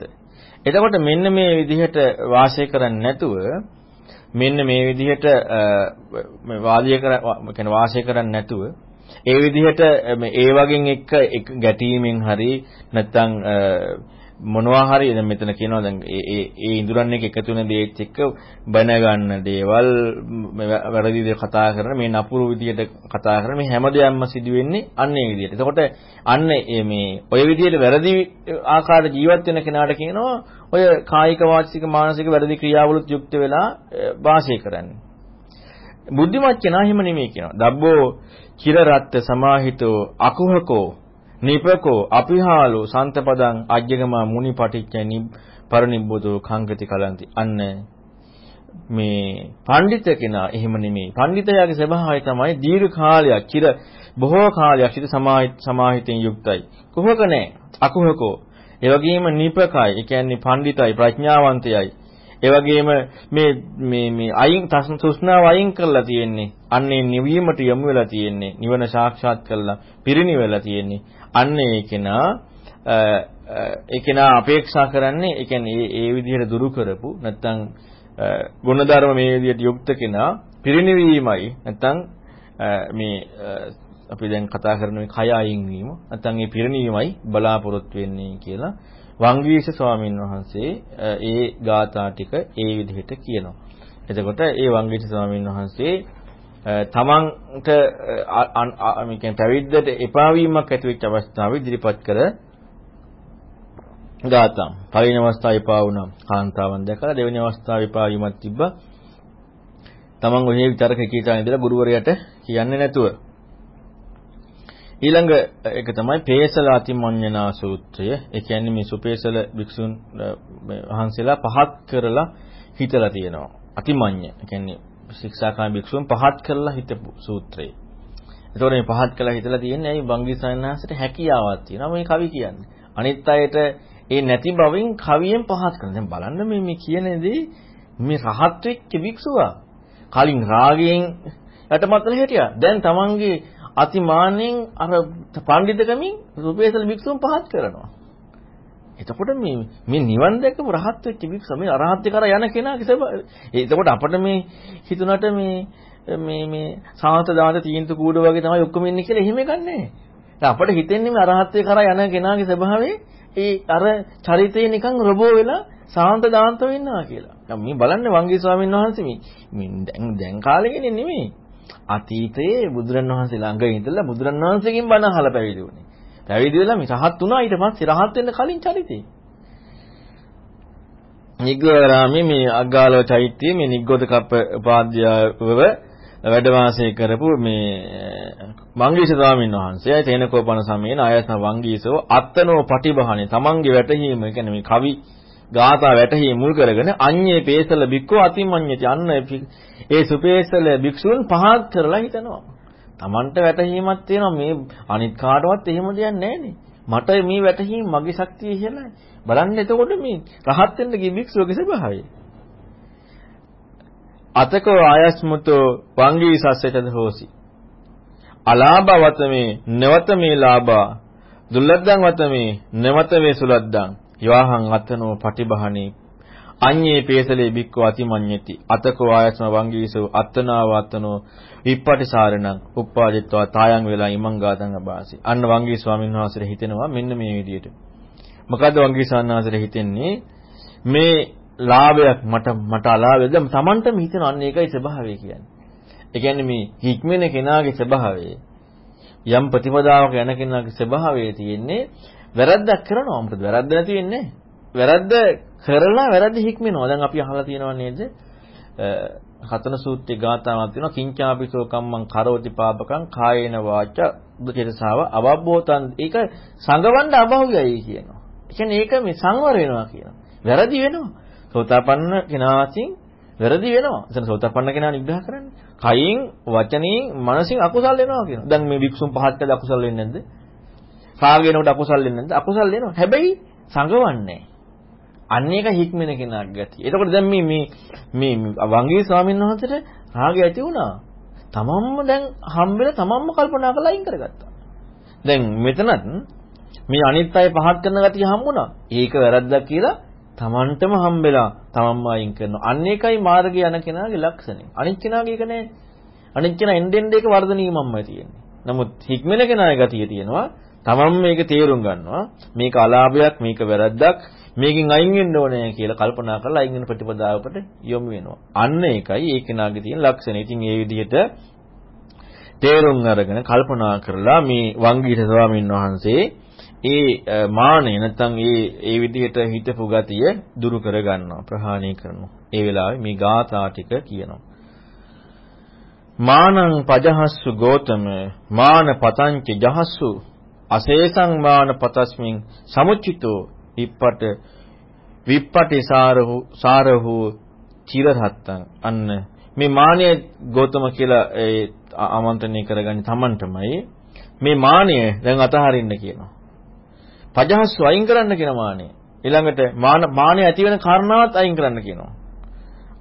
එතකොට මෙන්න මේ විදිහට වාසය කරන්නේ නැතුව මෙන්න මේ විදිහට මේ වාදය කර කියන්නේ වාසය කරන්නේ නැතුව ඒ විදිහට ඒ වගේ එක ගැටීමෙන් හරි නැත්නම් මොනවා හරි දැන් මෙතන කියනවා දැන් ඒ ඒ ඒ ඉඳුරන් එක එකතු වෙන දේත් එක්ක බැන ගන්න දේවල් වැරදි දේ කතා කරන මේ නපුරු විදියට කතා කරන මේ හැම දෙයක්ම සිදු වෙන්නේ අන්න ඒ විදියට. එතකොට අන්න මේ ඔය විදියට වැරදි ආකාර ජීවත් වෙන කෙනාට කියනවා ඔය කායික වාචික මානසික වැරදි ක්‍රියාවලුත් යුක්ත වෙලා වාසය කරන්නේ. බුද්ධිමත් කෙනා හිම නෙමෙයි කියනවා. දබ්බෝ චිරරත්ත සමාහිතෝ අකුහකෝ නිපකෝ අපිහාලෝ සන්තපදං අජ්ජගමා මුනි පටිච්ච පරිනිබ්බුතෝ කංගති කලන්ති. අන්න මේ පඬිත කෙනා එහෙම නෙමෙයි. පඬිතයාගේ ස්වභාවය තමයි දීර්ඝ කාලයක් චිර බොහෝ කාලයක් සිට සමාහිතෙන් යුක්තයි. කුහක නැහැ අකුහකෝ. ඒ වගේම නිපකයි. ඒ කියන්නේ පඬිතයි ප්‍රඥාවන්තයයි. ඒ වගේම මේ මේ මේ අයින් තෘෂ්ණාව අයින් කරලා තියෙන්නේ. අන්නේ නිවීමට යොමු වෙලා තියෙන්නේ. නිවන සාක්ෂාත් කරලා පිරිනිවෙලා තියෙන්නේ. අන්න ඒ කෙනා ඒ කෙනා අපේක්ෂා කරන්නේ ඒ කියන්නේ ඒ විදිහට දුරු කරපු නැත්නම් ගුණධර්ම මේ විදිහට යුක්ත කෙනා පිරිනිවීමයි නැත්නම් මේ අපි දැන් කතා කරන මේ කය අයින් වීම නැත්නම් මේ පිරිනිවීමයි බලාපොරොත්තු වෙන්නේ කියලා වංගීෂ ස්වාමීන් වහන්සේ ඒ ගාථා ටික ඒ විදිහට කියනවා. එතකොට ඒ වංගීෂ ස්වාමීන් වහන්සේ තමන්ට මේ කියන්නේ පැවිද්දට එපා වීමක් ඇති වෙච්ච අවස්ථාවේ ඉදිරිපත් කර ගාතම්. පළවෙනි අවස්ථාවේ එපා වුණා කාන්තාවන් දැකලා දෙවෙනි අවස්ථාවේ එපා වීමක් තිබ්බා. තමන් ඔය විතරක කීතා ඉඳලා ගුරුවරයාට කියන්නේ නැතුව. ඊළඟ එක තමයි පේසල අතිමඤ්ඤනා සූත්‍රය. ඒ කියන්නේ මේ සුපේසල භික්ෂුන් වහන්සේලා පහත් කරලා හිතලා තියෙනවා. අතිමඤ්ඤ. ඒ කියන්නේ ශික්ෂාකාම භික්ෂුන් පහත් කරලා හිටපු සූත්‍රය. ඒතකොට මේ පහත් කරලා හිතලා තියෙන්නේ ඇයි වංගීසයන්හන්සට හැකියාවක් තියෙනවා මේ කවි කියන්නේ. අනිත් අයට ඒ නැති බවින් කවියෙන් පහත් කරන. දැන් බලන්න මේ මේ කියන දේ මේ රහත් වෙච්ච භික්ෂුවා කලින් රාගයෙන් යටමතල හිටියා. දැන් තමන්ගේ අතිමානෙන් අර පඬිතුකමින් රුපේසල භික්ෂුන් පහත් කරනවා. එතකොට මේ මේ නිවන් දැකපු රහත් වෙච්ච භික්ෂුව මේ අරහත්ත්‍ය කරා යන කෙනාගේ ස්වභාවය. එතකොට අපිට මේ හිතුණට මේ මේ මේ සාහත දාත තීන්තු කූඩ වගේ තමයි ඔක්කොම ඉන්නේ කියලා එහෙම එකක් නැහැ. අපිට හිතෙන්නේ මේ අරහත්ත්‍ය කරා යන කෙනාගේ ස්වභාවය ඒ අර චරිතේ නිකන් රොබෝ වෙලා සාන්ත දාන්ත වෙන්නවා කියලා. දැන් මේ බලන්න වංගී ස්වාමීන් වහන්සේ මේ දැන් දැන් කාලේ කෙනෙක් නෙමෙයි. අතීතයේ බුදුරණවහන්සේ ළඟ ඉඳලා බුදුරණවහන්සේගෙන් බණ අහලා පැවිදි වුණේ. පැවිදි වෙලා මේ රහත් වුණා ඊට පස්සේ රහත් වෙන්න කලින් චරිතේ. නිග්‍රහරාමේ මේ අග්ගාලව චෛත්‍යයේ මේ නිග්ගොඩකප්ප උපාධ්‍යායව වැඩ වාසය කරපු මේ මංගීෂ ස්වාමීන් වහන්සේ තේනකෝපන සමයේන ආයස වංගීසව අත්තනෝ පටිභානේ තමන්ගේ වැටහීම කියන්නේ මේ කවි ගාථා වැටහීම මුල් කරගෙන අඤ්ඤේ පේසල බික්කෝ අතිමඤ්ඤති අන්න ඒ සුපේසල භික්ෂුන් පහත් කරලා හිතනවා Tamanට වැටහීමක් තියෙනවා මේ අනිත් කාටවත් එහෙම දෙයක් නැහැනේ. මට මේ වැටහීම මගේ ශක්තිය ඉහළයි. බලන්න එතකොට මේ රහත් වෙන්න ගිය භික්ෂුවගේ ස්වභාවය. අතකෝ ආයස්මතෝ වංගී සස්සෙතද හෝසි. අලාභ වතමේ නවත මේ ලාභා දුල්ලද්දන් වතමේ නවත වේ සුලද්දන් යවාහං අතනෝ පටිබහණී අඤ්ඤේ පේසලේ බික්කෝ අතිමඤ්ඤති. අතකෝ ආයස්ම වංගීසෝ අත්තනාව අත්තනෝ විප්පටිසාරණං උප්පාදිත්වා තායන් වෙලා ඉමං ගාතං අබාසි. අන්න වංගී ස්වාමීන් වහන්සේට හිතෙනවා මෙන්න මේ විදිහට මොකද්ද වංගී ස්වාමීන් වහන්සේට හිතෙන්නේ? මේ ලාභයක් මට මට අලාභයද තමන්ටම හිතෙන අන්න ඒකයි ස්වභාවය කියන්නේ. ඒ කියන්නේ මේ හික්මෙන කෙනාගේ ස්වභාවය යම් ප්‍රතිපදාවක යන කෙනාගේ ස්වභාවය තියෙන්නේ වැරද්දක් කරනවා. මොකද වැරද්ද නැති වෙන්නේ වැරද්ද කරලා වැරද්ද හික්මෙනවා දැන් අපි අහලා තියෙනව නේද හතන සූත්‍රයේ ගාථාවක් තියෙනවා කිංචාපිසෝ කම්මං කරෝති පාපකං කායේන වාච දුචේතසාව අවබ්බෝතං ඒක සංගවන්න අභෞවියයි කියනවා. ඒ කියන්නේ ඒක මේ සංවර වෙනවා කියනවා. වැරදි වෙනවා. සෝතාපන්න කෙනාසින් වැරදි වෙනවා. එතන සෝතාපන්න කෙනා නිග්‍රහ කරන්නේ. කයින්, වචනයෙන්, මනසින් අකුසල් වෙනවා කියනවා. දැන් මේ වික්ෂුන් පහත් කළ අකුසල් වෙන්නේ නැද්ද? කාගෙනකොට අකුසල් වෙන්නේ නැද්ද? අකුසල් වෙනවා. හැබැයි සංගවන්නේ අන්න ඒක හික්මෙන කෙනාගේ ගතිය. එතකොට දැන් මේ මේ මේ වංගී ස්වාමීන් වහන්සේට රාගය ඇති වුණා. තමන්ම දැන් හම්බෙලා තමන්ම කල්පනා කරලා අයින් කරගත්තා. දැන් මෙතනත් මේ අනිත් අය පහත් කරන ගතිය හම්බුණා. ඒක වැරද්දක් කියලා තමන්ටම හම්බෙලා තමන්ම අයින් කරනවා. අන්න ඒකයි මාර්ගය යන කෙනාගේ ලක්ෂණය. අනිත් කෙනාගේ එක නෑ. අනිත් කෙනා එන්නෙන් දෙක වර්ධනීයමමයි තියෙන්නේ. නමුත් හික්මෙන කෙනාගේ ගතිය තියෙනවා. තමන් මේක තේරුම් ගන්නවා. මේක අලාභයක්, මේක වැරද්දක්, මේකෙන් අයින් වෙන්න ඕනේ කියලා කල්පනා කරලා අයින් වෙන ප්‍රතිපදාවකට යොමු වෙනවා. අන්න ඒකයි ඒ කෙනාගේ තියෙන ලක්ෂණය. ඉතින් ඒ විදිහට තේරුම් අරගෙන කල්පනා කරලා මේ වංගීත ස්වාමීන් වහන්සේ ඒ මානෙ නැත්නම් ඒ ඒ විදිහට හිතපු ගතිය දුරු කර ගන්නවා ප්‍රහාණය කරනවා. ඒ වෙලාවේ මේ ගාථා ටික කියනවා. මානං පජහස්සු ගෝතම මාන පතංච ජහස්සු අසේසං මාන පතස්මින් සමුච්චිතෝ ඉප්පට විප්පටි සාරහු සාරහු චිරහත්තං. අන්න මේ මානය ගෞතම කියලා ඒ ආමන්ත්‍රණය කරගන්නේ Tamanටමයි මේ මානය දැන් අතහරින්න කියනවා. පජහස්සු අයින් කරන්න කියන මානය. ඊළඟට මාන මානය ඇති වෙන කාරණාවත් අයින් කරන්න කියනවා.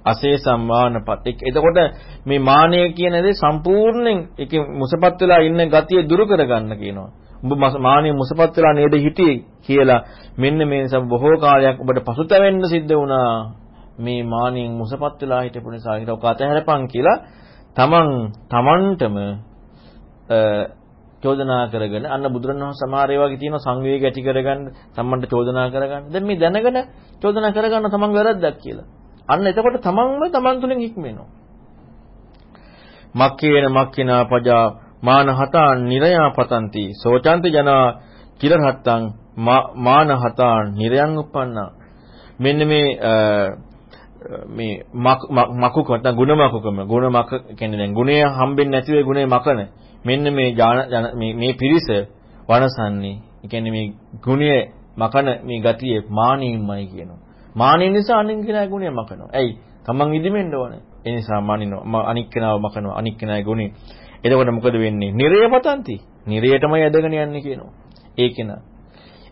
අසේ සම්මානපත්. එතකොට මේ මානය කියන දේ සම්පූර්ණයෙන් ඒකේ මුසපත් වෙලා ඉන්න ගතිය දුරු කරගන්න කියනවා. උඹ මානෙ මුසපත් වෙලා නේද හිටියේ කියලා මෙන්න මේ නිසා බොහෝ කාලයක් ඔබට පසුතැවෙන්න සිද්ධ වුණා. මේ මානෙන් මුසපත් වෙලා හිටපු නිසා ඒක අතහැරපන් කියලා තමන් තමන්ටම චෝදනා කරගෙන අන්න බුදුරණවහන්සේ සමහර ඒවාගේ තියෙන සංවේග ඇති කරගන්න තමන්ට චෝදනා කරගන්න. දැන් මේ දැනගෙන චෝදනා කරගන්න තමන් වැරද්දක් කියලා. අන්න එතකොට තමන්ම තමන් තුළින් හික්මෙනවා. මක්කේන මක්කිනා පජා මානහතාන් නිරයාපතන්ති සෝචන්ත ජනා කිරහත්තං මානහතාන් නිරයන් උප්පන්නා මෙන්න මේ මේ මකුක නැත්නම් ගුණ මකුකම. ගුණ මක කියන්නේ දැන් ගුණය හම්බෙන්නේ නැති වේ ගුණේ මකන. මෙන්න මේ මේ මේ පිරිස වනසන්නේ. කියන්නේ මේ ගුණය මකන මේ ගතිය මානින්මයි කියනවා. මානින් නිසා අනින් කෙනා ගුණය මකනවා. ඇයි? තමන් ඉදිමෙන්න ඕනේ. ඒ නිසා මානිනවා. අනික් කෙනාව මකනවා. අනික් කෙනාගේ ගුණේ එතකොට මොකද වෙන්නේ? නිරය පතන්ති. නිරයටමයි ඇදගෙන යන්නේ කියනවා. ඒ කෙනා.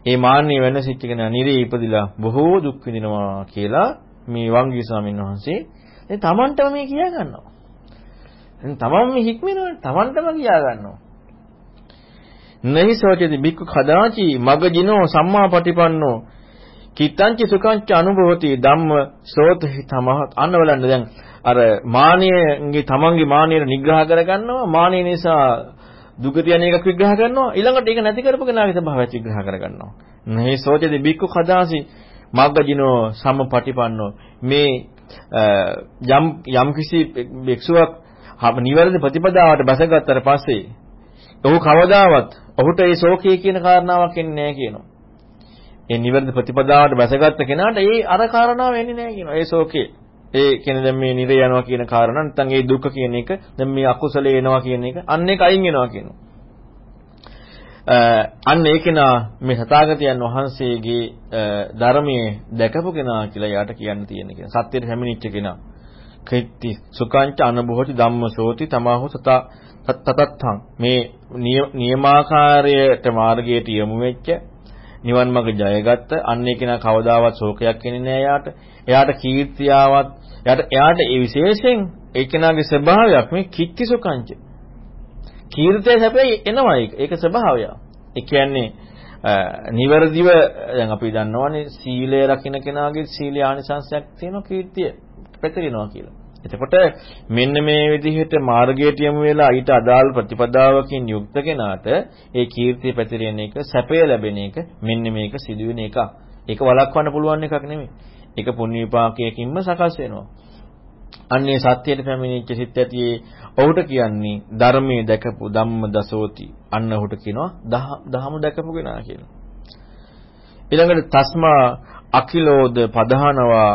ඒ මාන්නේ වෙනසිච්ච කෙනා නිරේ ඉපදිලා බොහෝ දුක් විඳිනවා කියලා මේ වංගී ස්වාමීන් වහන්සේ දැන් Tamanටම මේ කියා ගන්නවා. දැන් Taman මේ හික්මෙනවනේ Tamanටම කියා ගන්නවා. නහි සෝචති බික්කු කදාචි මගජිනෝ සම්මාපටිපන්නෝ කිත්තංච සුඛංච අනුභවති ධම්ම සෝත හිතමහ අන්න බලන්න දැන් අර මානියගේ තමන්ගේ මානියට නිග්‍රහ කරගන්නවා. මානිය නිසා දුගතිය අනේකක් විග්‍රහ කරනවා. ඊළඟට ඒක නැති කරපු කෙනාගේ ස්වභාවයත් විග්‍රහ කරගන්නවා. මේ සෝචති බික්කු කදාසි මග්ගජිනෝ සම්පටිපන්නෝ. මේ යම් යම් කිසි භික්ෂුවක් නිවැරදි ප්‍රතිපදාවට බැසගත්තට පස්සේ ඔහු කවදාවත් ඔහුට ඒ ශෝකය කියන කාරණාවක් එන්නේ නැහැ කියනවා. ඒ නිවැරදි ප්‍රතිපදාවට බැසගත්ත කෙනාට ඒ අර කාරණාව එන්නේ නැහැ කියනවා. ඒ ශෝකේ. ඒ කියන්නේ දැන් මේ නිරේ යනවා කියන කාරණා නැත්නම් ඒ දුක කියන එක දැන් මේ අකුසලේ එනවා කියන එක අන්න ඒක අයින් වෙනවා කියනවා. අන්න ඒකේනා මේ සතාගතයන් වහන්සේගේ ධර්මයේ දැකපු කෙනා කියලා යාට කියන්න තියෙන කියන. සත්‍යයට හැමිනිච්ච කෙනා. කෙත්ති සුඛංච අනුභවති ධම්මසෝති තමාහු සතා තතත්තං මේ නියමාකාරයට මාර්ගයට යොමු වෙච්ච නිවන් මඟ ජයගත්ත අන්නේ කෙනා කවදාවත් ශෝකයක් එන්නේ නෑ යාට. එයාට කීර්තියාවත් එයාට එයාට ඒ විශේෂයෙන් ඒ කෙනාගේ ස්වභාවයක් මේ කිච්චි සුඛංච. කීර්තිය සැපේ එනවා ඒක. ඒක ස්වභාවය. ඒ කියන්නේ නිවර්දිව දැන් අපි දන්නවනේ සීලය රකින්න කෙනාගේ සීල ආනිසංසයක් තියෙනවා කීර්තිය පැතිරෙනවා කියලා. එතකොට මෙන්න මේ විදිහට මාර්ගයට යමු වෙලා ඊට අදාළ ප්‍රතිපදාවකින් යුක්ත කෙනාට ඒ කීර්තිය පැතිරෙන එක සැපය ලැබෙන එක මෙන්න මේක සිදුවෙන එක. ඒක වළක්වන්න පුළුවන් එකක් නෙමෙයි. ඒක පුණ්‍ය විපාකයකින්ම සකස් වෙනවා. අන්නේ සත්‍යයට පැමිණිච්ච සිත් ඇතියේ ඔහුට කියන්නේ ධර්මයේ දැකපු ධම්ම දසෝති. අන්න ඔහුට කියනවා දහම දැකපු කෙනා කියලා. ඊළඟට තස්මා අකිලෝද පධානවා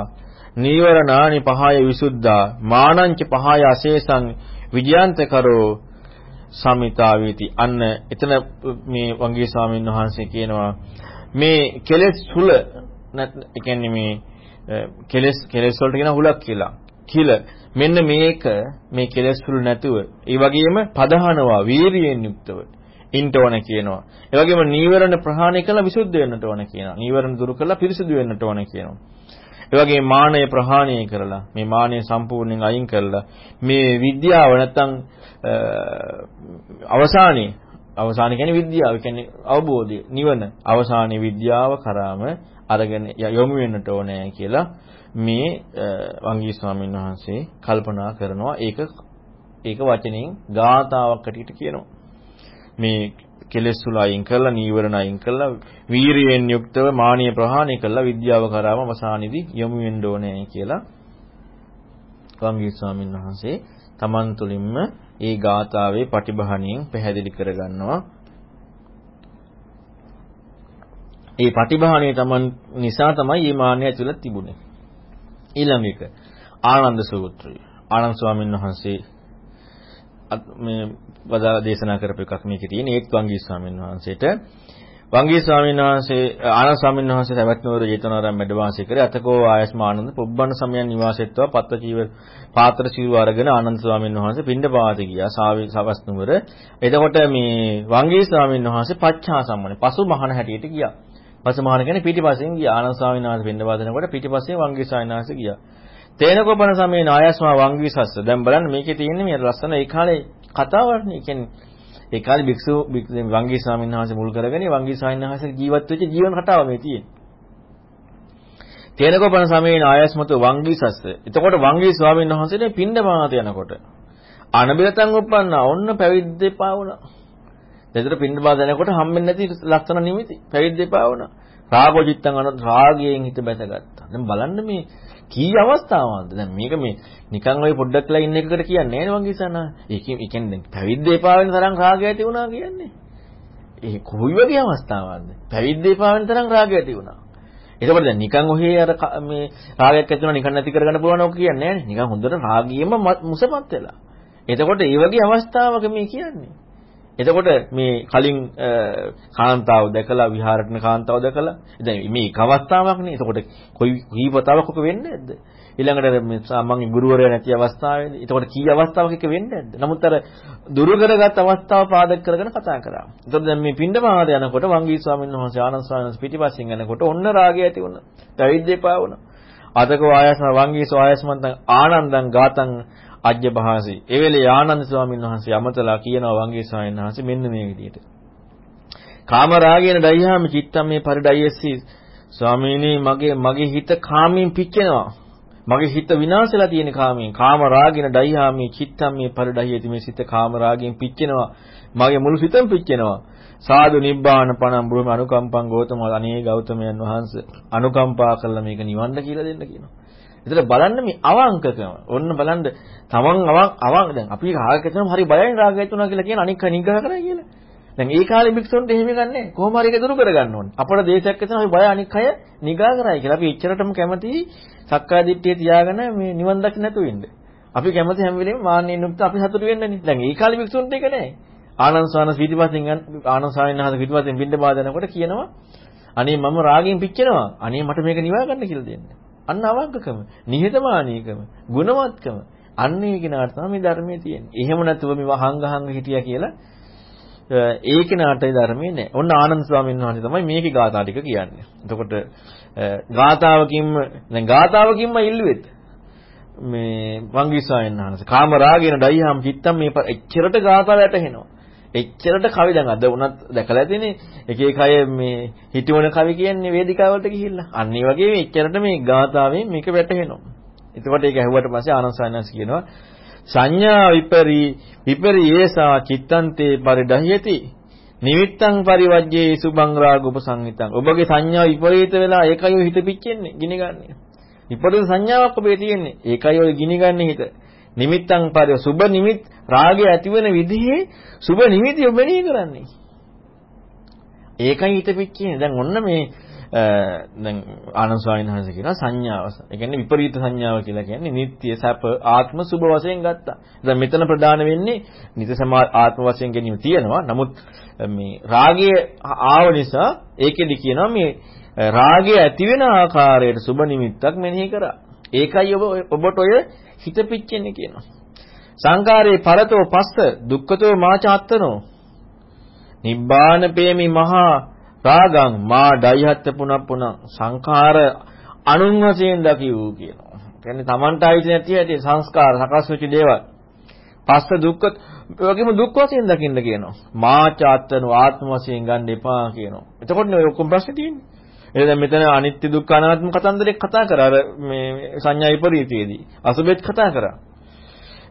නීවරණානි පහය විසුද්ධා මානංච පහය අශේෂං විජයන්තකරෝ සමිතාවීති. අන්න එතන මේ වංගී ස්වාමීන් වහන්සේ කියනවා මේ කෙලෙස් සුල ඒ කියන්නේ මේ කෙලෙස් කෙලෙස් වලට කියන හුලක් කියලා. කිල. මෙන්න මේක මේ කෙලෙස් සුල් නැතුව ඒ වගේම පදහනවා වීරියෙන් යුක්තව ඉන්න ඕන කියනවා. ඒ වගේම නීවරණ ප්‍රහාණය කළා විසුද්ධ වෙන්නට ඕන කියනවා. නීවරණ දුරු කළා පිරිසුදු වෙන්නට ඕන කියනවා. ඒ වගේ මානය ප්‍රහාණය කරලා මේ මානය සම්පූර්ණයෙන් අයින් කරලා මේ විද්‍යාව නැත්තම් අවසානයේ අවසාන කියන්නේ විද්‍යාව කියන්නේ අවබෝධය නිවන. අවසානයේ විද්‍යාව කරාම අරගෙන යොමු වෙන්නට ඕනේ කියලා මේ වංගී ස්වාමීන් වහන්සේ කල්පනා කරනවා. ඒක ඒක වචනෙන් ගාතාවක් හැටියට කියනවා. මේ කෙලෙස් සුල අයින් කරලා නීවරණ අයින් කරලා වීරියෙන් යුක්තව මානිය ප්‍රහාණය කරලා විද්‍යාව කරාම අවසානයේදී යොමු වෙන්න ඕනේ කියලා ගංගී ස්වාමීන් වහන්සේ තමන් තුළින්ම ඒ ගාථාවේ පටිභාණියෙන් පැහැදිලි කරගන්නවා. ඒ පටිභාණිය තමන් නිසා තමයි මේ මාන්නය ඇතුළත තිබුණේ. ඊළඟ එක ආනන්ද සූත්‍රය. ආනන්ද ස්වාමීන් වහන්සේ මේ වදාලා දේශනා කරපු එකක් මේකේ තියෙන ඒත් වංගී ස්වාමීන් වහන්සේට. වංගී ස්වාමීන් වහන්සේ ආනන්ද ස්වාමීන් වහන්සේ තවත් නුවර ජේතවනාරාම වැඩ වාසය කරේ අතකෝ ආයස්ම ආනන්ද පුබ්බන සමයන් නිවාසෙත්වා පත්ත ජීව පාත්‍ර සිව් අරගෙන ආනන්ද ස්වාමීන් වහන්සේ පින්ඩපාත ගියා. සාවි සවස් නුවර එතකොට මේ වංගී ස්වාමීන් වහන්සේ පච්චා සම්මනේ පසු මහන හැටියට ගියා. පසු මහන කියන්නේ පිටිපස්සෙන් ගියා. ආනන්ද ස්වාමීන් වහන්සේ පින්ඩපාත යනකොට පිටිපස්සෙන් වංගී ස්වාමීන් වහන්සේ ගියා. තේනකොපන සමයේ නායස්මා වංගී සස්ස දැන් බලන්න මේකේ තියෙන්නේ මේ ලස්සන ඒ කාලේ කතාවක්නේ. ඒ කියන්නේ ඒ කාලේ භික්ෂු වංගී ස්වාමීන් වහන්සේ මුල් කරගෙන වංගී ස්වාමීන් වහන්සේ ජීවත් වෙච්ච ජීවන කතාව මේ තියෙන්නේ. තේනකොපන සමයේ ආයස්මතු වංගී සස්ස. එතකොට වංගී ස්වාමීන් වහන්සේනේ පින්ඩමාත යනකොට අනබිරතන් උප්පන්නා ඔන්න පැවිද්ද එපා වුණා. දෙතර පින්ඩමාත යනකොට හම්බෙන්නේ නැති ලස්සන නිමිති පැවිද්ද එපා වුණා. රාගෝචිත්තං අන රාගයෙන් හිත බැසගත්තා. දැන් බලන්න මේ කී අවස්ථාවක්ද? දැන් මේක මේ නිකන් ඔය පොඩ්ඩක් වෙලා ඉන්න එකකට කියන්නේ නෑ වගේ සනා ඒකෙන් ඒ කියන්නේ පැවිද්ද එපා වෙන තරම් රාගය ඇති වුණා කියන්නේ. ඒ කොයි වගේ අවස්ථාවක්ද? පැවිද්ද එපා වෙන තරම් රාගය ඇති වුණා. එතකොට දැන් නිකන් ඔහේ අර මේ රාගයක් ඇති වුණා නිකන් නැති කරගන්න පුළුවන් ඔක කියන්නේ නෑනේ. නිකන් හොඳට රාගියෙම මුසපත් වෙලා. එතකොට ඒ වගේ අවස්ථාවක මේ කියන්නේ එතකොට මේ කලින් කාන්තාව දැකලා විහාරටන කාන්තාව දැකලා දැන් මේ එක අවස්ථාවක් නේ. එතකොට කොයි කීපතාවක් ඔක වෙන්නේ නැද්ද? ඊළඟට මේ සාමාන්‍ය ගුරුවරයා නැති අවස්ථාවේදී එතකොට කී අවස්ථාවක එක වෙන්නේ නැද්ද? නමුත් අර දුරු කරගත් අවස්ථාව පාදක කරගෙන කතා කරා. එතකොට දැන් මේ පින්ඩපාත යනකොට වංගී ස්වාමීන් වහන්සේ ආනන්ද ස්වාමීන් වහන්සේ පිටිපස්සෙන් යනකොට ඔන්න රාගය ඇති වුණා. පැවිද්ද එපා වුණා. අතකෝ ආයස්ම වංගී ස්වායස්මන්තං ආනන්දං ගාතං අජ්ජ භාසී. ඒ වෙලේ ආනන්ද ස්වාමීන් වහන්සේ යමතලා කියනවා වංගේ ස්වාමීන් වහන්සේ මෙන්න මේ විදිහට. කාම රාගයෙන් ඩයිහාම චිත්තම් මේ පරිඩයස්සී ස්වාමීනි මගේ මගේ හිත කාමයෙන් පිච්චෙනවා. මගේ හිත විනාශලා තියෙන කාමයෙන්. කාම රාගින ඩයිහාමි චිත්තම් මේ පරිඩයති මේ සිත කාම රාගයෙන් පිච්චෙනවා. මගේ මුළු සිතම පිච්චෙනවා. සාදු නිබ්බාන පණම් බුරුම අනුකම්පං ගෞතම අනේ ගෞතමයන් වහන්සේ අනුකම්පා කළා මේක නිවන්න කියලා දෙන්න කියනවා. ඒතර බලන්න මේ අවංකකම. ඔන්න බලන්න තමන් අවන් අවන් දැන් අපි රාගකතම හරි බයයි රාගය තුනා කියලා කියන අනික් නිග්‍රහ කරා කියලා. දැන් ඒ කාලේ භික්ෂුන්ට එහෙම ගන්නෑ. කොහොම හරි ඒක දුරු කරගන්න ඕනේ. අපේ දේශයක් ඇතුළේ අපි බය අනික් අය නිග්‍රහ කරයි කියලා. අපි එච්චරටම කැමති සක්කාය දිට්ඨිය තියාගෙන මේ නිවන් දකින්න නැතුව ඉන්න. අපි කැමති හැම වෙලෙම මාන්නේ නුක්ත අපි සතුටු වෙන්නනේ. දැන් ඒ කාලේ භික්ෂුන්ට ඒක නෑ. ආනන්ද සාන පිටිපස්සෙන් ආනන්ද සායනහද පිටිපස්සෙන් බින්ද බාදනකොට කියනවා අනේ මම රාගයෙන් පිච්චෙනවා. අනේ මට මේක නිවා ගන්න කියලා දෙන්න. අන්න අවංකකම, නිහතමානීකම, ගුණවත්කම. අන්න ඒ කෙනාට තමයි මේ ධර්මයේ තියෙන්නේ. එහෙම නැතුව මේ වහංගහංග හිටියා කියලා ඒ කෙනාට ඒ ධර්මයේ නැහැ. ඔන්න ආනන්ද ස්වාමීන් වහන්සේ තමයි මේකේ ගාථා ටික කියන්නේ. එතකොට ගාථාවකින්ම දැන් ගාථාවකින්ම ඉල්ලුවෙත් මේ වංගී ස්වාමීන් වහන්සේ කාම රාගේන ඩයිහම් චිත්තම් මේ එච්චරට ගාථා වැටහෙනවා. එච්චරට කවි දැන් අද වුණත් දැකලා තියෙන්නේ එක එක අය මේ හිතවන කවි කියන්නේ වේදිකාවලට ගිහිල්ලා. අන්න ඒ වගේ එච්චරට මේ ගාථාවෙන් මේක වැටහෙනවා. එතකොට ඒක ඇහුවට පස්සේ ආනන්ද සායනස් කියනවා සංඥා විපරි විපරියේසා චිත්තන්තේ පරිඩහ්‍යති නිමිත්තං පරිවජ්ජේ සුභං රාග උපසංහිතං ඔබගේ සංඥා විපරීත වෙලා ඒකයි ඔය හිත පිච්චෙන්නේ ගිනි ගන්න. විපරීත සංඥාවක් ඔබේ තියෙන්නේ. ඒකයි ඔය ගිනි ගන්න හිත. නිමිත්තං පරිව සුභ නිමිත් රාගය ඇතිවෙන විදිහේ සුභ නිමිති ඔබ මෙනෙහි කරන්නේ. ඒකයි හිත පිච්චෙන්නේ. දැන් ඔන්න මේ දැන් ආනන්ද ස්වාමීන් වහන්සේ කියනවා සංඥාව. ඒ කියන්නේ විපරීත සංඥාව කියලා කියන්නේ නিত্য සැප ආත්ම සුභ වශයෙන් ගත්තා. දැන් මෙතන ප්‍රධාන වෙන්නේ නිත සමා ආත්ම වශයෙන් ගැනීම තියෙනවා. නමුත් මේ රාගය ආව නිසා ඒකෙදි කියනවා මේ රාගය ඇති වෙන ආකාරයට සුභ නිමිත්තක් මෙනෙහි කරා. ඒකයි ඔබ ඔබට ඔය හිත පිච්චෙන්නේ කියනවා. සංකාරේ පරතෝ පස්ස දුක්ඛතෝ මාචාත්තනෝ. නිබ්බාන ප්‍රේමි මහා රාගං මා ඩයිහත් පුනප්පුන සංඛාර අනුන් වශයෙන් දකිවූ කියනවා. කියන්නේ Tamanta ආවිත නැති ඇටි සංස්කාර සකස් වෙච්ච දේවල්. පස්ස දුක්ඛ වගේම දුක් වශයෙන් දකින්න කියනවා. මාචාත්තනෝ ආත්ම වශයෙන් ගන්න එපා කියනවා. එතකොට නේ ඔය ඔක්කොම ප්‍රශ්නේ තියෙන්නේ. එහෙනම් දැන් මෙතන අනිත්‍ය දුක්ඛ අනාත්ම කතන්දරයක් කතා කරා අර මේ සංඥා විපරීතයේදී. අසුබෙත් කතා කරා.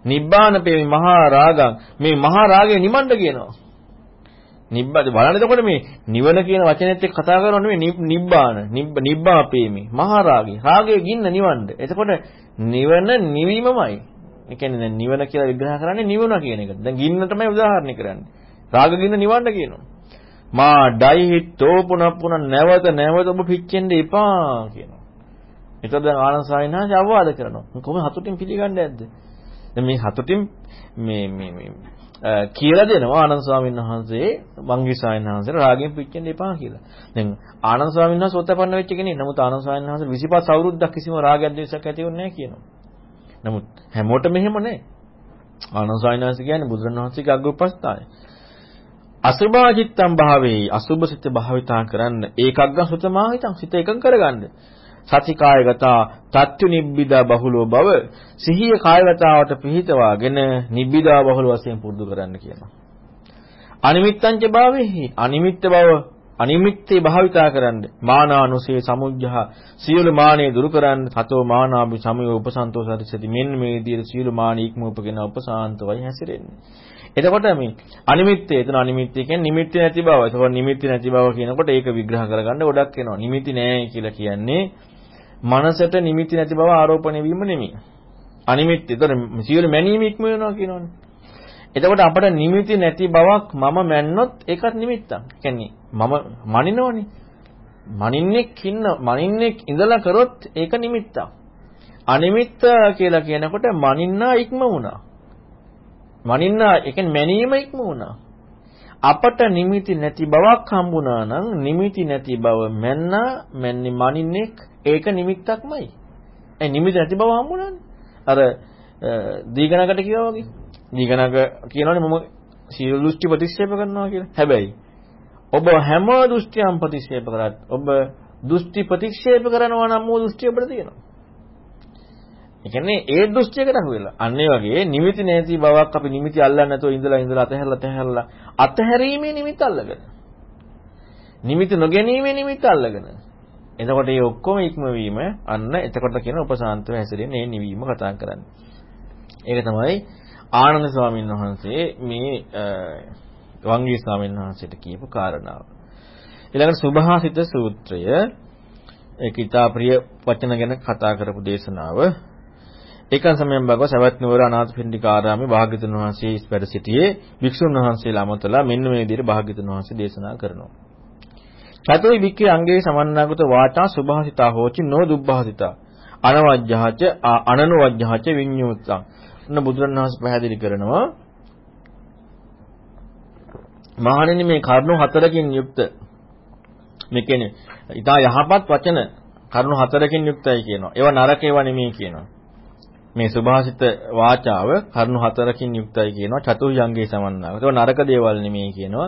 නිබ්බාන පේ මහා රාගං මේ මහා රාගය නිමණ්ඩ කියනවා. නිබ්බාද බලන්න එතකොට මේ නිවන කියන වචනේත් එක්ක කතා කරනවා නෙමෙයි නිබ්බාන නිබ්බාපේමි මහා රාගය රාගයේ ගින්න නිවන්න. එතකොට නිවන නිවීමමයි. ඒ කියන්නේ දැන් නිවන කියලා විග්‍රහ කරන්නේ නිවන කියන එක. දැන් ගින්න තමයි උදාහරණය කරන්නේ. රාග ගින්න නිවන්න කියනවා. මා ඩයිහිට්ටෝ පුන පුන නැවත නැවත ඔබ පිච්චෙන්න එපා කියනවා. එතකොට දැන් ආනන්ද සාවිනාංශ අවවාද කරනවා. කොහොම හතුටින් පිළිගන්නේ නැද්ද? දැන් මේ හතුටින් මේ මේ මේ කියලා දෙනවා ආනන්ද ස්වාමීන් වහන්සේ වංගි ස්වාමීන් වහන්සේට රාගයෙන් පිච්චෙන්න එපා කියලා. දැන් ආනන්ද ස්වාමීන් වහන්සේ සෝතපන්න වෙච්ච කෙනෙක්. නමුත් ආනන්ද ස්වාමීන් වහන්සේ 25 අවුරුද්දක් කිසිම රාගයක් ද්වේෂයක් ඇති වෙන්නේ නැහැ කියනවා. නමුත් හැමෝටම එහෙම නැහැ. ආනන්ද ස්වාමීන් වහන්සේ කියන්නේ බුදුරණවහන්සේගේ අග්‍රපස්ථාය. අසුභාචිත්තම් භාවේ අසුභ සිත භාවිතා කරන්න ඒකග්ග සුතමාහිතං සිත එකඟ කරගන්න. සතිකායගතා තත්ත්ව නිබ්බිදා බහුලෝ බව සිහිය කායගතාවට පිහිටවාගෙන නිබ්බිදා බහුල වශයෙන් පුරුදු කරන්න කියනවා. අනිමිත්තංච භාවෙහි අනිමිත්ත බව අනිමිත්තේ භාවිතා කරන්න මානානුසේ සමුජ්ජහ සියලු මානෙ දුරු කරන්න සතෝ මානාභි සමය උපසන්තෝසරිසති මෙන්න මේ විදිහට සියලු මානෙ ඉක්මවපගෙන උපසාන්තවයි හැසිරෙන්නේ. එතකොට මේ අනිමිත්තේ එතන අනිමිත්තේ කියන්නේ නිමිති නැති බව. එතකොට නිමිති නැති බව කියනකොට ඒක විග්‍රහ කරගන්න ගොඩක් වෙනවා. නිමිති නැහැ කියලා කියන්නේ මනසට නිමිති නැති බව ආරෝපණය වීම නෙමෙයි. අනිමිත්‍ය. ඒතර සියලු මැනීම ඉක්ම වෙනවා කියනවනේ. එතකොට අපට නිමිති නැති බවක් මම මැන්නොත් ඒකත් නිමිත්තක්. කියන්නේ මම මනිනවනේ. මනින්නෙක් ඉන්න මනින්නෙක් ඉඳලා කරොත් ඒක නිමිත්තක්. අනිමිත්ත කියලා කියනකොට මනින්නා ඉක්ම වුණා. මනින්නා ඒ කියන්නේ මැනීම ඉක්ම වුණා. අපට නිමිති නැති බවක් හම්බුණා නම් නිමිති නැති බව මැන්නා මැන්නේ මනින්නෙක් ඒක නිමිත්තක්මයි. ඒ නිමිති නැති බව හම්බුණානේ. අර දීගණකට කියවා වගේ. දීගණක කියනවනේ මම සීල දෘෂ්ටි ප්‍රතික්ෂේප කරනවා කියලා. හැබැයි ඔබ හැම දෘෂ්ටියම් ප්‍රතික්ෂේප කරත් ඔබ දෘෂ්ටි ප්‍රතික්ෂේප කරනවා නම් මෝ දෘෂ්ටිය ඔබට තියෙනවා. ඒ කියන්නේ ඒ දෘෂ්ටියකට අහු වෙලා. අන්න ඒ වගේ නිමිති නැති බවක් අපි නිමිති අල්ලන්නේ නැතුව ඉඳලා ඉඳලා අතහැරලා අතහැරලා අතහැරීමේ නිමිති අල්ලගෙන. නිමිති නොගැනීමේ නිමිති අල්ලගෙන. එතකොට මේ ඔක්කොම ඉක්මවීම අන්න එතකොට කියන උපසාන්තව හැසිරෙන මේ නිවීම කතා කරන්නේ. ඒක තමයි ආනන්ද ස්වාමීන් වහන්සේ මේ වංගී ස්වාමීන් වහන්සේට කියපු කාරණාව. ඊළඟට සුභාසිත සූත්‍රය ඒක ඉතා ප්‍රිය වචන ගැන කතා කරපු දේශනාව. ඒකන් සමයන් බගව සවැත් නුවර අනාථපිණ්ඩික ආරාමේ භාග්‍යතුන් වහන්සේ වැඩ සිටියේ වික්ෂුන් වහන්සේලා අමතලා මෙන්න මේ විදිහට භාග්‍යතුන් වහන්සේ දේශනා කරනවා. චතුයි වික්කේ අංගේ සමන්නාගත වාචා සුභාසිතා හෝචි නෝ දුබ්බාසිතා අනවජ්ජහච අනනුවජ්ජහච විඤ්ඤූතං. එන්න බුදුරණවහන්සේ පැහැදිලි කරනවා මහණෙනි මේ කරුණු හතරකින් යුක්ත මේ කියන්නේ ඊට යහපත් වචන කරුණු හතරකින් යුක්තයි කියනවා. ඒවා නරක ඒවා නෙමෙයි කියනවා. මේ සුභාසිත වාචාව කරුණු හතරකින් යුක්තයි කියනවා චතුර්යංගේ සමන්නාගත. ඒක නරක දේවල් නෙමෙයි කියනවා.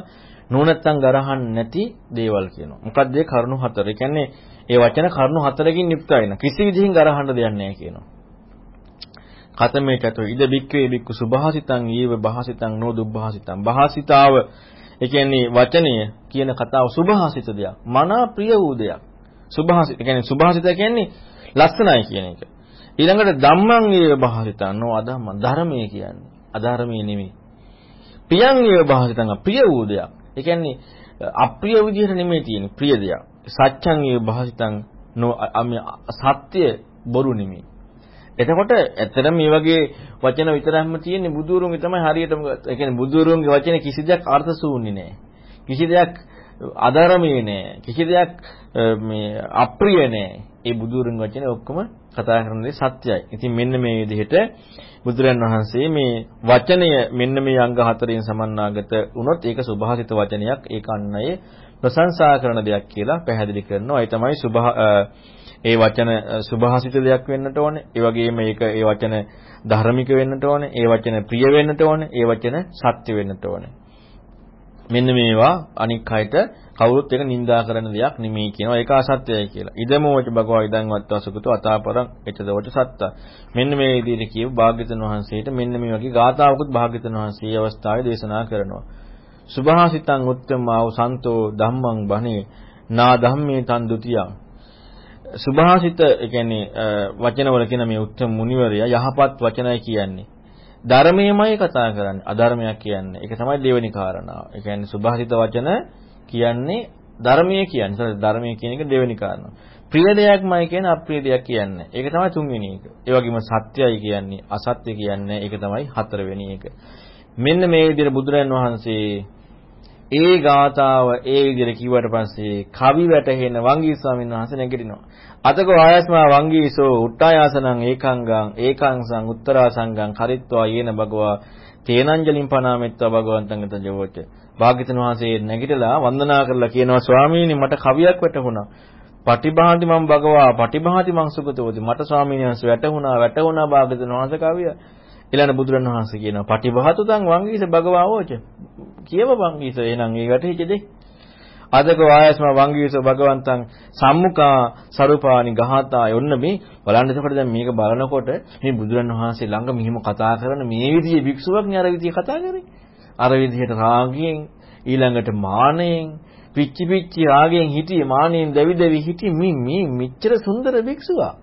නුනත්තම් ගරහන් නැති දේවල් කියනවා. මොකක්ද ඒ කරුණු හතර? ඒ කියන්නේ ඒ වචන කරුණු හතරකින් යුක්තයි න ะ. කිසි විදිහින් ගරහන්න දෙයක් නැහැ කියනවා. කතමේ චතු ඉද බික්කේ බික්කු සුභාසිතං ඊව භාසිතං නෝදුබ්භාසිතං භාසිතාව ඒ කියන්නේ වචනය කියන කතාව සුභාසිත දෙයක් මනා ප්‍රිය වූ දෙයක් සුභාසිත කියන්නේ සුභාසිත කියන්නේ ලස්සනයි කියන එක ඊළඟට ධම්මං ඊව භාසිතං නෝ අධම්ම ධර්මයේ කියන්නේ. අධර්මයේ නෙමෙයි. ප්‍රියං ඊව භාසිතං අප්‍රිය වූ දෙයක්. ඒ කියන්නේ අප්‍රිය විදිහට නෙමෙයි තියෙන්නේ ප්‍රිය දෙයක්. සත්‍යං ඊව භාසිතං නෝ සත්‍ය බොරු නෙමෙයි. එතකොට ඇත්තටම මේ වගේ වචන විතරක්ම තියෙන්නේ බුදුරුන්ගේ තමයි හරියටම ඒ කියන්නේ බුදුරුන්ගේ වචන කිසි දෙයක් අර්ථ ශූන්‍ය නෑ. කිසි දෙයක් අධර්මයේ නෑ. කිසි දෙයක් මේ අප්‍රිය නෑ. ඒ බුදුරුන්ගේ වචන ඔක්කොම කතා කරන සත්‍යයි. ඉතින් මෙන්න මේ විදිහට බුදුරන් වහන්සේ මේ වචනය මෙන්න මේ අංග හතරෙන් සමන්නාගත වුණොත් ඒක සුභාසිත වචනයක්. ඒක අන්නයේ ප්‍රශංසා කරන දෙයක් කියලා පැහැදිලි කරනවා. ඒ තමයි සුභා ඒ වචන සුභාසිත දෙයක් වෙන්නට ඕනේ. ඒ වගේම ඒක ඒ වචන ධර්මික වෙන්නට ඕනේ. ඒ වචන ප්‍රිය වෙන්නට ඕනේ. ඒ වචන සත්‍ය වෙන්නට ඕනේ. මෙන්න මේවා අනික් අයට කවුරුත් එක නිඳා කරන දෙයක් නෙමෙයි කියනවා. ඒක අසත්‍යයි කියලා. ඉදමෝච භගවා ඉදන් වත්වාසුකතු අතාපරං එචදවට සත්ත. මෙන්න මේ විදිහට කියව භාග්‍යතුන් වහන්සේට මෙන්න මේ වගේ ගාථාවකුත් භාග්‍යතුන් වහන්සේ අවස්ථාවේ දේශනා කරනවා. සුභාසිතං උත්තමාව සන්තෝ ධම්මං බණේ නා ධම්මේ තන් ဒ ුතියං සුභාසිත කියන්නේ වචනවල කියන මේ උත්තම මුනිවරයා යහපත් වචනයි කියන්නේ. ධර්මයමයි කතා කරන්නේ. අධර්මයක් කියන්නේ. ඒක තමයි දෙවෙනි කාරණාව. ඒ කියන්නේ සුභාසිත වචන කියන්නේ ධර්මයේ කියන්නේ. ඒත් ධර්මයේ කියන එක දෙවෙනි කාරණාව. ප්‍රිය දෙයක්මයි කියන්නේ අප්‍රිය දෙයක් කියන්නේ. ඒක තමයි තුන්වෙනි එක. ඒ වගේම සත්‍යයි කියන්නේ අසත්‍ය කියන්නේ ඒක තමයි හතරවෙනි එක. මෙන්න මේ විදිහට බුදුරන් වහන්සේ ඒ ගාතාව ඒ විදිහට කිව්වට පස්සේ කවි වැටහෙන වංගී ස්වාමීන් වහන්සේ නැගිටිනවා. අතකෝ ආයස්මා වංගීසෝ උට්ටායාසනං ඒකංගං ඒකංසං උත්තරාසංගං කරිත්වා යේන භගවා තේනංජලින් පනාමෙත්වා භගවන්තං ගත ජවෝච. භාග්‍යතුන් වහන්සේ නැගිටලා වන්දනා කරලා කියනවා ස්වාමීනි මට කවියක් වැටහුණා. පටිභාති මම භගවා පටිභාති මං සුගතෝති මට ස්වාමීන් වහන්සේ වැටහුණා වැටහුණා භාග්‍යතුන් වහන්සේ කවිය ඊළඟ බුදුරණවහන්සේ කියනවා පටිභාතුතං වංගීස භගවාවෝච කියව වංගීස එහෙනම් ඒ වැටහිච්ච දෙයි අදක වායස්ම වංගීස භගවන්තං සම්මුඛා සරුපානි ගහතා යොන්න මේ බලන්න එතකොට දැන් මේක බලනකොට මේ බුදුරණවහන්සේ ළඟ මෙහිම කතා කරන මේ විදිහේ භික්ෂුවක් නේ අර විදිහේ කතා කරේ. අර විදිහට රාගයෙන් ඊළඟට මානයෙන් පිච්චි පිච්චි රාගයෙන් හිටියේ මානයෙන් දැවි දැවි හිටියේ මේ මේ මෙච්චර සුන්දර භික්ෂුවා.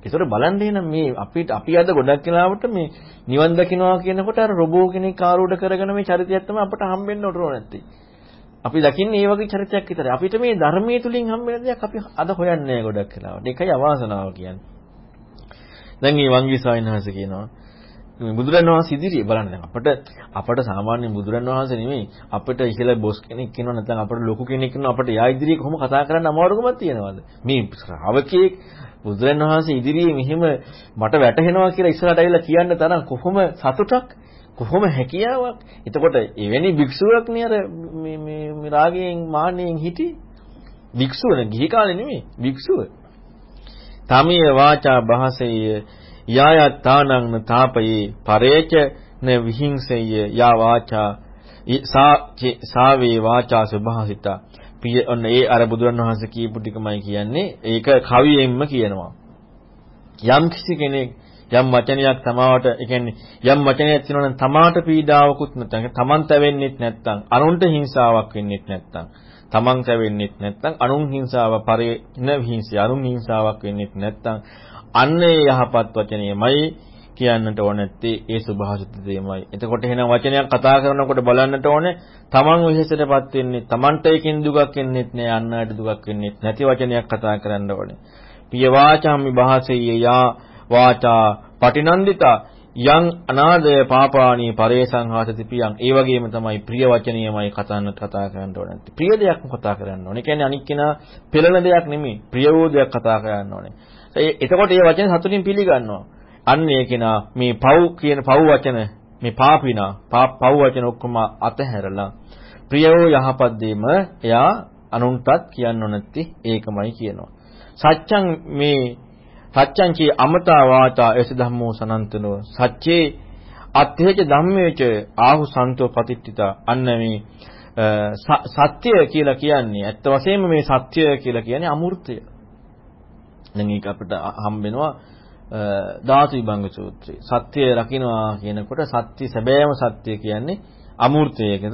ඒතර බලන්න එහෙනම් මේ අපිට අපි අද ගොඩක් වෙලාවට මේ නිවන් දකින්නවා කියනකොට අර රොබෝ කෙනෙක් ආරූඪ කරගෙන මේ චරිතයක් තමයි අපට හම්බෙන්න ඕන නැත්තේ. අපි දකින්නේ මේ වගේ චරිතයක් විතරයි. අපිට මේ ධර්මයේ තුලින් හම්බෙන දෙයක් අපි අද හොයන්නේ ගොඩක් වෙලාවට. ඒකයි අවාසනාව කියන්නේ. දැන් මේ වංගී සාවින්හස කියනවා මේ බුදුරන් වහන්සේ ඉදිරියේ බලන්න දැන් අපිට අපිට සාමාන්‍ය බුදුරන් වහන්සේ නෙමෙයි අපිට ඉහළ බොස් කෙනෙක් ඉන්නවා නැත්නම් අපිට ලොකු කෙනෙක් ඉන්නවා අපිට යා ඉදිරියේ කොහොම කතා කරන්න අමාරුකමක් තියෙනවද මේ ශ්‍රාවකයෙක් බුදුරන් වහන්සේ ඉදිරියේ මෙහිම මට වැටහෙනවා කියලා ඉස්සරහට ඇවිල්ලා කියන්න තරම් කොහොම සතුටක් කොහොම හැකියාවක් එතකොට එවැනි භික්ෂුවක් නේ අර මේ මේ රාගයෙන් මාන්නයෙන් හිටි භික්ෂුව නේ ගිහි කාලේ නෙමෙයි භික්ෂුව තමිය වාචා භාසය යායත්තානං තාපයේ පරේච න විහිංසය යා වාචා සා සාවේ වාචා සුභාසිතා පිය ඔන්න ඒ අර බුදුරන් වහන්සේ කියපු ටිකමයි කියන්නේ. ඒක කවියෙන්ම කියනවා. යම් කිසි කෙනෙක් යම් වචනයක් තමාවට ඒ කියන්නේ යම් වචනයක් තියෙනවා නම් තමාට පීඩාවකුත් නැත්නම් තමන් තැවෙන්නෙත් නැත්නම් අනුන්ට හිංසාවක් වෙන්නෙත් නැත්නම් තමන් තැවෙන්නෙත් නැත්නම් අනුන් හිංසාව පරිණ හිංසය අනුන් හිංසාවක් වෙන්නෙත් නැත්නම් අන්නේ යහපත් වචනයමයි කියන්නට ඕන නැත්තේ ඒ සුභාසිත දෙයමයි. එතකොට එහෙනම් වචනයක් කතා කරනකොට බලන්නට ඕනේ තමන් විශේෂයටපත් වෙන්නේ තමන්ට එකකින් දුකක් එන්නේත් නෑ අන්නයට දුකක් වෙන්නේත් නැති වචනයක් කතා කරන්න ඕනේ. පිය වාචාමි භාසෙය යා වාචා පටිනන්දිතා යං අනාදය පාපාණී පරේසංහාසති පියං ඒ වගේම තමයි ප්‍රිය වචනීයමයි කතාන්න කතා කරන්න ඕනේ. ප්‍රිය දෙයක්ම කතා කරන්න ඕනේ. කියන්නේ අනික් කෙනා පෙළෙන දෙයක් නෙමෙයි. ප්‍රිය වූ දෙයක් කතා කරන්න ඕනේ. එතකොට මේ වචනේ සතුටින් පිළිගන්නවා. අන්න ඒ කෙනා මේ පව් කියන පව් වචන මේ පාපිනා පව් වචන ඔක්කොම අතහැරලා ප්‍රියෝ යහපත් දෙම එයා අනුන්ටත් කියන්න නැති ඒකමයි කියනවා. සත්‍යං මේ සත්‍යං කී අමතා වාචා එස ධම්මෝ සනන්තනෝ සච්චේ අත්ථේච ධම්මේච ආහු සන්තෝ පතිට්ඨිතා අන්න මේ සත්‍ය කියලා කියන්නේ ඇත්ත වශයෙන්ම මේ සත්‍ය කියලා කියන්නේ අමූර්තය. දැන් ඒක අපිට හම්බ වෙනවා ධාතු විභංග සූත්‍රය. සත්‍ය රකින්නවා කියනකොට සත්‍ය සැබෑම සත්‍ය කියන්නේ අමූර්තය කියන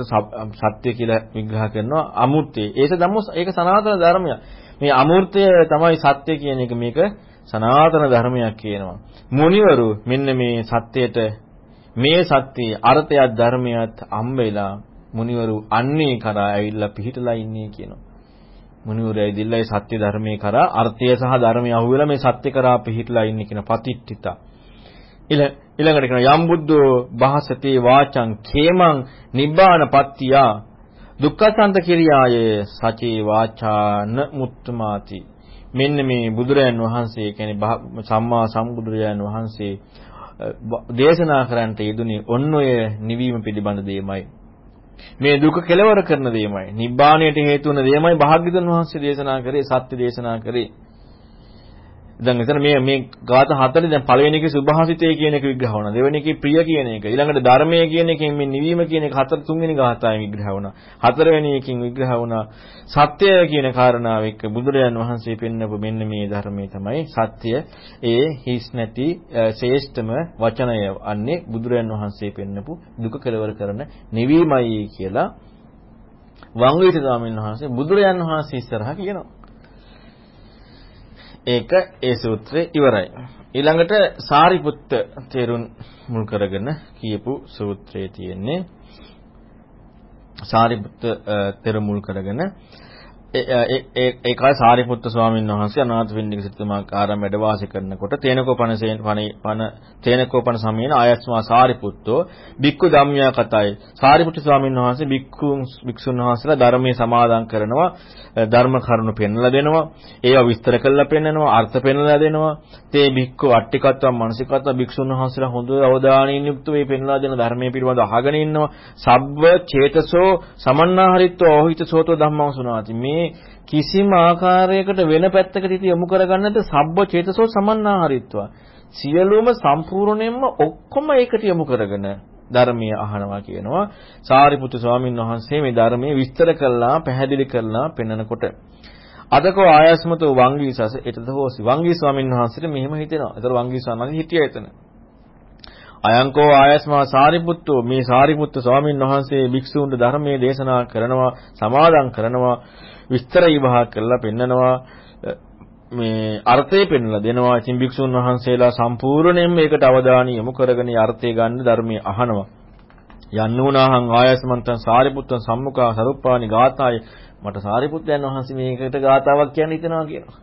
සත්‍ය කියලා විග්‍රහ කරනවා අමූර්තය. ඒක ධම්ම ඒක සනාතන ධර්මයක්. මේ අමූර්තය තමයි සත්‍ය කියන එක මේක සනාතන ධර්මයක් කියනවා. මුනිවරු මෙන්න මේ සත්‍යයට මේ සත්‍යයේ අර්ථයක් ධර්මයක් හම්බෙලා මුනිවරු අන්නේ කරා ඇවිල්ලා පිහිටලා ඉන්නේ කියනවා. මුනිවරු ඇවිදilla මේ සත්‍ය ධර්මයේ කරා අර්ථය සහ ධර්මය අහුවෙලා මේ සත්‍ය කරා පිහිටලා ඉන්නේ කියන පතිට්ඨිතා. ඊළඟට කියන යම් බුද්ධෝ භාසති වාචං කේමං නිබ්බාන පත්තියා දුක්ඛසන්ත කිරියාය සචේ වාචාන මුත්තමාති මෙන්න මේ බුදුරයන් වහන්සේ කියන්නේ සම්මා සම්බුදුරයන් වහන්සේ දේශනා කරන්නට යෙදුනේ ඔන්න ඔය නිවීම පිළිබඳ දෙයමයි මේ දුක කෙලවර කරන දෙයමයි නිබ්බාණයට හේතු වන දෙයමයි භාග්‍යවතුන් වහන්සේ දේශනා කරේ සත්‍ය දේශනා කරේ. දැන් එතන මේ මේ ගාත හතරේ දැන් පළවෙනි එකේ සුභාසිතය කියන එක විග්‍රහ වුණා. දෙවෙනි එකේ ප්‍රිය කියන එක. ඊළඟට ධර්මය කියන එකෙන් මේ නිවීම කියන එක හතර තුන්වෙනි ගාථාවෙන් විග්‍රහ වුණා. හතරවෙනි එකකින් විග්‍රහ වුණා සත්‍යය කියන කාරණාව එක්ක බුදුරජාන් වහන්සේ පෙන්නපු මෙන්න මේ ධර්මයේ තමයි සත්‍ය. ඒ හිස් නැති ශ්‍රේෂ්ඨම වචනය අන්නේ බුදුරජාන් වහන්සේ පෙන්නපු දුක කෙලවර කරන නිවීමයි කියලා වංගවිත ස්වාමීන් වහන්සේ බුදුරජාන් වහන්සේ ඉස්සරහා කියනවා. ඒක ඒ සූත්‍රය ඉවරයි. ඊළඟට සාරිපුත්ත තේරුම් මුල් කරගෙන කියපු සූත්‍රයේ තියෙන්නේ සාරිපුත්ත තෙර මුල් කරගෙන ඒකයි සාරිපුත්ත ස්වාමීන් වහන්සේ අනාථපිණ්ඩික සිටුමා ආරාම වැඩ වාසය කරනකොට තේනකෝපනසේන පන තේනකෝපන සමයේන ආයස්මා සාරිපුත්තෝ බික්කු ධම්මියා කතයි. සාරිපුත්ත ස්වාමීන් වහන්සේ බික්කු භික්ෂුන් වහන්සේලා ධර්මයේ සමාදන් කරනවා ධර්ම කරුණු පෙන්වලා දෙනවා ඒවා විස්තර කරලා පෙන්නනවා අර්ථ පෙන්වලා දෙනවා. තේ බික්කු අට්ටිකත්වම් මානසිකත්ව භික්ෂුන් වහන්සේලා හොඳ අවධානයෙන් යුක්තව මේ පෙන්වලා දෙන ධර්මයේ පිළිබඳව අහගෙන ඉන්නවා. සබ්බ චේතසෝ සමන්නාහරිත්ව ඕහිත සෝතෝ ධම්මං සුනාති මේ කිසිම ආකාරයකට වෙන පැත්තකට හිත යොමු කරගන්නට සබ්බ චේතසෝ සමන්නාහරිත්ව සියලුම සම්පූර්ණයෙන්ම ඔක්කොම ඒකට යොමු කරගෙන ධර්මීය අහනවා කියනවා. සාරිපුත්තු ස්වාමීන් වහන්සේ මේ ධර්මයේ විස්තර කළා, පැහැදිලි කළා පෙන්වනකොට අදකෝ ආයස්මතෝ වංගීසස එතද හෝසි වංගී ස්වාමීන් වහන්සේට මෙහෙම හිතෙනවා. ඒතර වංගී ස්වාමීන් හිටියා එතන. අයංකෝ ආයස්මා සාරිපුත්තෝ මේ සාරිපුත්තු ස්වාමීන් වහන්සේ භික්ෂූන්ට ධර්මයේ දේශනා කරනවා, සමාදන් කරනවා, විස්තර විභාග කරලා පෙන්නනවා. මේ අර්ථය පෙන්වලා දෙනවා. ඉතින් භික්ෂුන් වහන්සේලා සම්පූර්ණයෙන්ම මේකට අවධානය යොමු කරගෙන අර්ථය ගන්න ධර්මයේ අහනවා. යන්නුනාහං ආයසමන්තං සාරිපුත්තං සම්මුඛා සරුප්පානි ගාථාය මට සාරිපුත්තයන් වහන්සේ මේකට ගාතාවක් කියන්න හිතනවා කියනවා.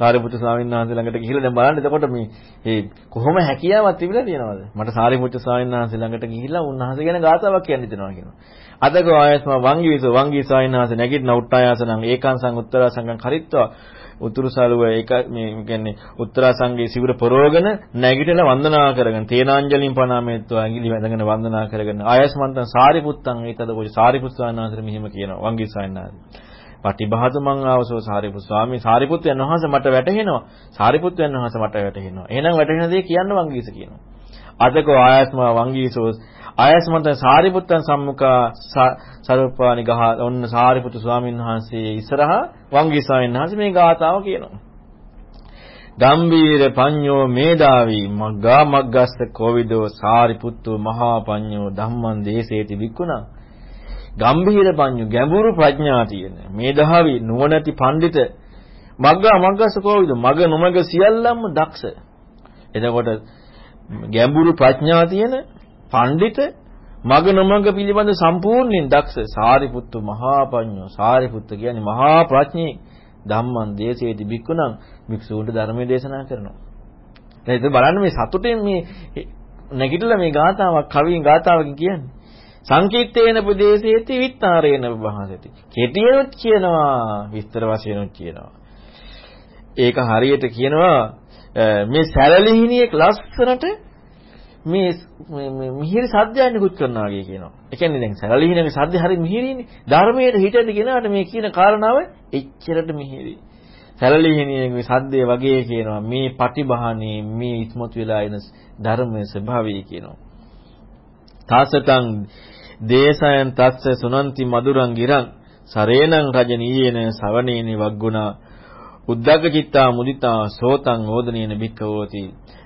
සාරිපුත්තු ස්වාමීන් වහන්සේ ළඟට ගිහිල්ලා දැන් බලන්න එතකොට මේ ඒ කොහොම හැකියාවක් තිබිලා තියෙනවද? මට සාරිපුත්තු ස්වාමීන් වහන්සේ ළඟට ගිහිල්ලා උන්වහන්සේ ගැන ගාතාවක් කියන්න හිතනවා කියනවා. අදකෝ ආයස්ම වංගීසෝ වංගී ස්වාමීන් වහන්සේ නැගිටින උට්ටායාසනං ඒකාංසං උත්තරාසංගං කරිත්වා. උතුරු සළුව ඒක මේ කියන්නේ උත්තරාසංගේ සිවුර පොරවගෙන නැගිටලා වන්දනා කරගෙන තේනාංජලින් පනාමෙත්වා ඇඟිලි වැඳගෙන වන්දනා කරගෙන ආයස්මන්තං සාරිපුත්තං ඒතද කොයි සාරිපුත්සානාතර මෙහිම කියනවා වංගී සායනාද පටිභාත මං ආවසෝ සාරිපුත් ස්වාමී සාරිපුත්යන් වහන්සේ මට වැටහෙනවා. සාරිපුත්යන් වහන්සේ මට වැටහෙනවා. එහෙනම් වැටහෙන දේ කියන්න වංගීස කියනවා. අදකෝ ආයස්මා වංගීසෝ ආයස්මන්ත සාරිපුත්තන් සම්මුඛා සරුපානි ගහ ඔන්න සාරිපුත්තු ස්වාමීන් වහන්සේ ඉස්සරහා වංගී ස්වාමීන් වහන්සේ මේ ගාථාව කියනවා. ගම්බීර පඤ්ඤෝ මේදාවි මග්ගා මග්ගස්ස කෝවිදෝ සාරිපුත්තු මහා පඤ්ඤෝ ධම්මං දේසේති වික්ුණා. ගම්බීර පඤ්ඤෝ ගැඹුරු ප්‍රඥා තියෙන මේදාවි නුවණැති පඬිත මග්ගා මග්ගස්ස කෝවිදෝ මග නොමග සියල්ලම දක්ෂ. එතකොට ගැඹුරු ප්‍රඥා තියෙන පඬිත මග නොමග පිළිබඳ සම්පූර්ණයෙන් දක්ෂ සාරිපුත්තු මහා පඤ්ඤෝ සාරිපුත්ත කියන්නේ මහා ප්‍රඥේ ධම්මං දේශේති බික්කුණං භික්ෂූන්ට ධර්මයේ දේශනා කරනවා. දැන් ඒක බලන්න මේ සතුටෙන් මේ නැගිටලා මේ ගාතාවක් කවියෙන් ගාතාවකින් කියන්නේ. සංකීර්තේන ප්‍රදේශේති විත්තරේන විභාසති. කෙටියොත් කියනවා විස්තර වශයෙන්ුත් කියනවා. ඒක හරියට කියනවා මේ සැලලිහිණියෙක් ලස්සනට මේ මිහිරි සද්දයක් නිකුත් කරනවා වගේ කියනවා. ඒ කියන්නේ දැන් සරලිහිනගේ සද්ද හරි මිහිරිනේ. ධර්මයේ හිතෙන් කෙනාට මේ කියන කාරණාව එච්චරට මිහිරි. සරලිහිනියේ සද්දේ වගේ කියනවා මේ පටිභානේ මේ ඉස්මතු වෙලා එන ධර්මයේ ස්වභාවය කියනවා. තාසතං දේශයන් තස්ස සුනන්ති මధుරං ගිරං සරේනං රජනීයේන සවනේනි වග්ගුණා උද්දග්ග චිත්තා මුදිතා සෝතං ඕදනේන භික්ඛවෝති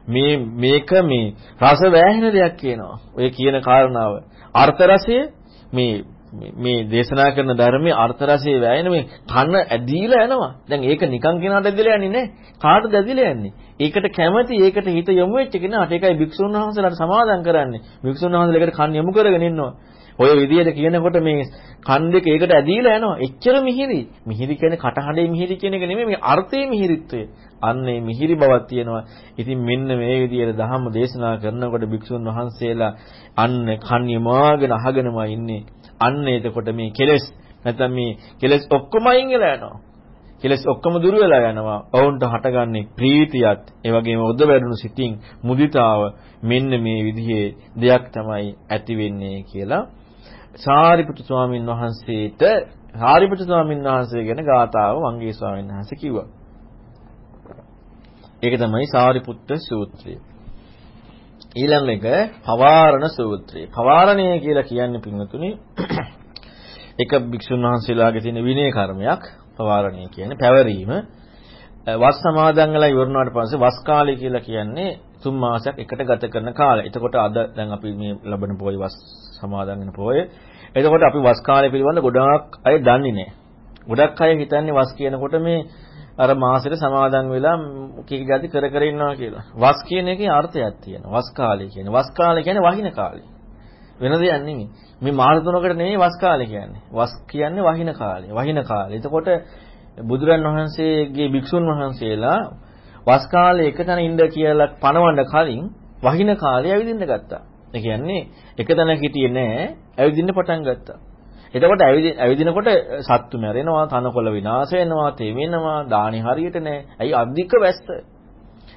මේ මේක මේ රස වැහෙන දෙයක් කියනවා. ඔය කියන කාරණාව. අර්ථ රසය මේ මේ දේශනා කරන ධර්මයේ අර්ථ රසයේ වැයෙන මේ කන ඇදීලා යනවා. දැන් ඒක නිකන් කෙනාට ඇදලා යන්නේ නැහැ. කාටද ඇදලා යන්නේ? ඒකට කැමති ඒකට හිත යොමු වෙච්ච කෙනාට ඒකයි භික්ෂුන් වහන්සේලාට සමාදම් කරන්නේ. භික්ෂුන් වහන්සේලාට කන් යොමු කරගෙන ඉන්නවා. ඔය විදිහට කියනකොට මේ කන් දෙක ඒකට ඇදීලා යනවා. එච්චර මිහිරි. මිහිරි කියන්නේ කටහඬේ මිහිරි කියන එක නෙමෙයි මේ අර්ථයේ මිහිරිත්වය. අන්නේ මිහිරි බවක් තියෙනවා. ඉතින් මෙන්න මේ විදිහට ධම්ම දේශනා කරනකොට භික්ෂුන් වහන්සේලා අන්න කන් යමාගෙන අහගෙනම ඉන්නේ. අන්න එතකොට මේ කෙලෙස් නැත්නම් මේ කෙලෙස් ඔක්කොම අයින් වෙලා යනවා. කෙලෙස් ඔක්කොම දුර වෙලා යනවා. ඔවුන්ට හටගන්නේ ප්‍රීතියත්, ඒ වගේම උද්ද වැඩුණු සිතින් මුදිතාව මෙන්න මේ විදිහේ දෙයක් තමයි ඇති වෙන්නේ කියලා සාරිපුත්තු ස්වාමීන් වහන්සේට සාරිපුත්තු ස්වාමීන් වහන්සේ ගැන ගාතාව වංගී ස්වාමීන් වහන්සේ කිව්වා. ඒක තමයි සාරිපුත්ත සූත්‍රය. ඊළඟ එක පවාරණ සූත්‍රය. පවාරණය කියලා කියන්නේ පින්වතුනි එක භික්ෂුන් වහන්සේලාගේ තියෙන විනය කර්මයක් පවාරණය කියන්නේ පැවරීම. වස් සමාදන් වෙලා ඉවරනාට පස්සේ වස් කාලය කියලා කියන්නේ තුන් මාසයක් එකට ගත කරන කාලය. එතකොට අද දැන් අපි මේ ලබන පොයි වස් සමාදන් වෙන පොය. එතකොට අපි වස් කාලය පිළිබඳ ගොඩාක් අය දන්නේ නැහැ. ගොඩක් අය හිතන්නේ වස් කියනකොට මේ අර මාසෙට සමාදන් වෙලා කීක જાති කර කර ඉන්නවා කියලා. වස් කියන එකේ අර්ථයක් තියෙනවා. වස් කාලය කියන්නේ. වස් කාලය කියන්නේ වහින කාලය. වෙන දෙයක් නෙමෙයි. මේ මාස තුනකට නෙමෙයි වස් කාලය කියන්නේ. වස් කියන්නේ වහින කාලය. වහින කාලය. එතකොට බුදුරන් වහන්සේගේ භික්ෂුන් වහන්සේලා වස් කාලේ එක තැන ඉන්න කියලා පණවන්න කලින් වහින කාලේ ඇවිදින්න ගත්තා. ඒ කියන්නේ එක තැනක හිටියේ නෑ ඇවිදින්න පටන් ගත්තා. එතකොට ඇවිදිනකොට සත්තු මැරෙනවා, තනකොළ විනාශ වෙනවා, තෙමෙනවා, දානි හරියට නෑ. ඇයි අධික වැස්ස.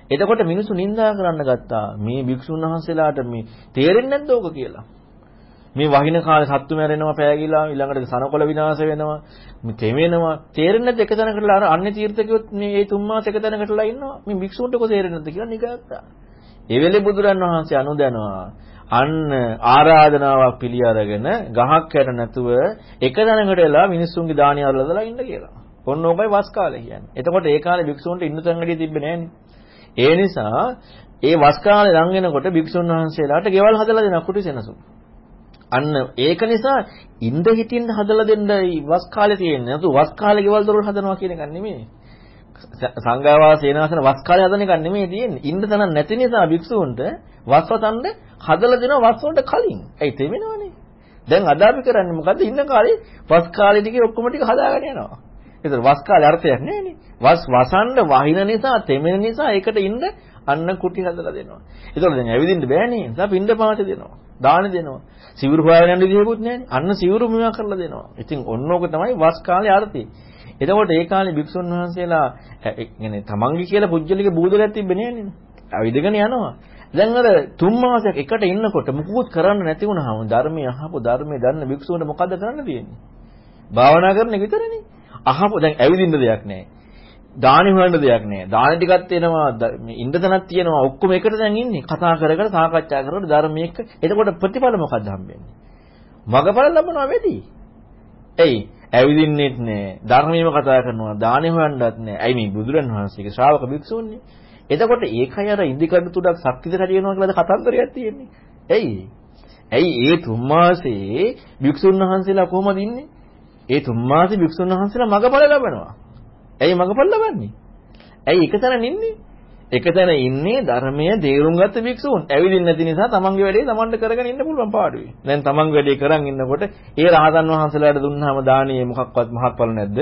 එතකොට මිනිස්සු නිඳා කරන්න ගත්තා. මේ භික්ෂුන් වහන්සේලාට මේ තේරෙන්නේ නැද්ද ඕක කියලා? මේ වහින කාලේ සත්තු මැරෙනවා පෑගිලා ඊළඟට සනකොළ විනාශ වෙනවා මේ තෙමෙනවා තේරෙන්නේ නැද්ද එක තැනකටලා අර අන්නේ තීර්ථකයොත් මේ මේ තුන් මාස එක තැනකටලා ඉන්නවා මේ භික්ෂුන්ට කො තේරෙන්නේ නැද්ද කියලා නිගත්තා ඒ වෙලේ බුදුරන් වහන්සේ අනුදැනවා අන්න ආරාධනාවක් පිළි අරගෙන ගහක් යට නැතුව එක තැනකට වෙලා මිනිස්සුන්ගේ දානි අරලදලා ඉන්න කියලා. ඔන්න ඕකයි වස් කාලේ කියන්නේ. එතකොට ඒ කාලේ භික්ෂුන්ට ඉන්න තැන් වැඩි තිබ්බේ ඒ නිසා ඒ වස් කාලේ ලඟ වෙනකොට භික්ෂුන් වහන්සේලාට ගෙවල් හදලා දෙන කුටි සෙනසුන්. අන්න ඒක නිසා ඉඳ හිටින්න හදලා දෙන්න වස් කාලේ තියෙන්නේ. නතු වස් කාලේ ගෙවල් දොරවල් හදනවා කියන එක නෙමෙයි. සංඝාවා සේනාසන වස් කාලේ හදන එක නෙමෙයි තියෙන්නේ. ඉන්න තැන නැති නිසා භික්ෂුන්ට වස්වතන්න හදලා දෙනවා වස් වලට කලින්. ඇයි තෙමෙනවනේ. දැන් අද අපි කරන්නේ මොකද්ද? ඉන්න කාලේ වස් කාලේ ටිකේ ඔක්කොම ටික හදාගෙන යනවා. ඒතර වස් කාලේ අර්ථයක් නැහැනේ. වස් වසන්න වහින නිසා තෙමෙන නිසා ඒකට ඉන්න අන්න කුටි හදලා දෙනවා. ඒතකොට දැන් ඇවිදින්න බෑනේ. නිසා පින්ඳ පාත දෙනවා. දාන දෙනවා. සිවුරු හොයාගෙන යන්න විදිහකුත් නැහැනේ. අන්න සිවුරු මේවා කරලා දෙනවා. ඉතින් ඔන්නෝක තමයි වස් කාලේ අර්ථය. එතකොට ඒ කාලේ භික්ෂුන් වහන්සේලා يعني තමන්ගේ කියලා පුජ්‍යලික බූදලයක් තිබ්බේ නෑනේ. අවිදගෙන යනවා. දැන් අර තුන් මාසයක් එකට ඉන්නකොට මුකුත් කරන්න නැති වුණාම ධර්මයේ අහපු ධර්මයේ දන්න භික්ෂුන්ට මොකද කරන්න තියෙන්නේ? භාවනා කරන එක විතරනේ. අහපු දැන් ඇවිදින්න දෙයක් නැහැ. දානි හොයන්න දෙයක් නැහැ. දාන ටිකක් තියෙනවා, ඉන්න තැනක් තියෙනවා. ඔක්කොම එකට දැන් ඉන්නේ. කතා කර කර සාකච්ඡා කරන ධර්මයේ එක්ක. එතකොට ප්‍රතිඵල මොකක්ද හම්බෙන්නේ? මගඵල ලැබනවා වැඩි. එයි ඇවිදින්නෙත් නෑ. ධර්මයේම කතා කරනවා. දානෙ හොයන්නත් නෑ. ඇයි මේ බුදුරන් වහන්සේගේ ශ්‍රාවක භික්ෂුන්නේ? එතකොට ඒකයි අර ඉදිකඩ තුඩක් ශක්තිද කඩියනවා කියලා කතන්දරයක් තියෙන්නේ. ඇයි? ඇයි ඒ තුන් මාසේ භික්ෂුන් වහන්සේලා කොහොමද ඉන්නේ? ඒ තුන් මාසේ භික්ෂුන් වහන්සේලා මගපල ලබනවා. ඇයි මගපල ලබන්නේ? ඇයි එකතැන ඉන්නේ? එකතැන ඉන්නේ ධර්මයේ දේරුම් ගත්ත භික්ෂූන්. ඇවිදින්න නැති නිසා තමන්ගේ වැඩේ තමන්ට කරගෙන ඉන්න පුළුවන් පාඩුවේ. දැන් තමන්ගේ වැඩේ කරන් ඉන්නකොට ඒ රහතන් වහන්සේලාට දුන්නාම දානියේ මොකක්වත් මහත්ඵල නැද්ද?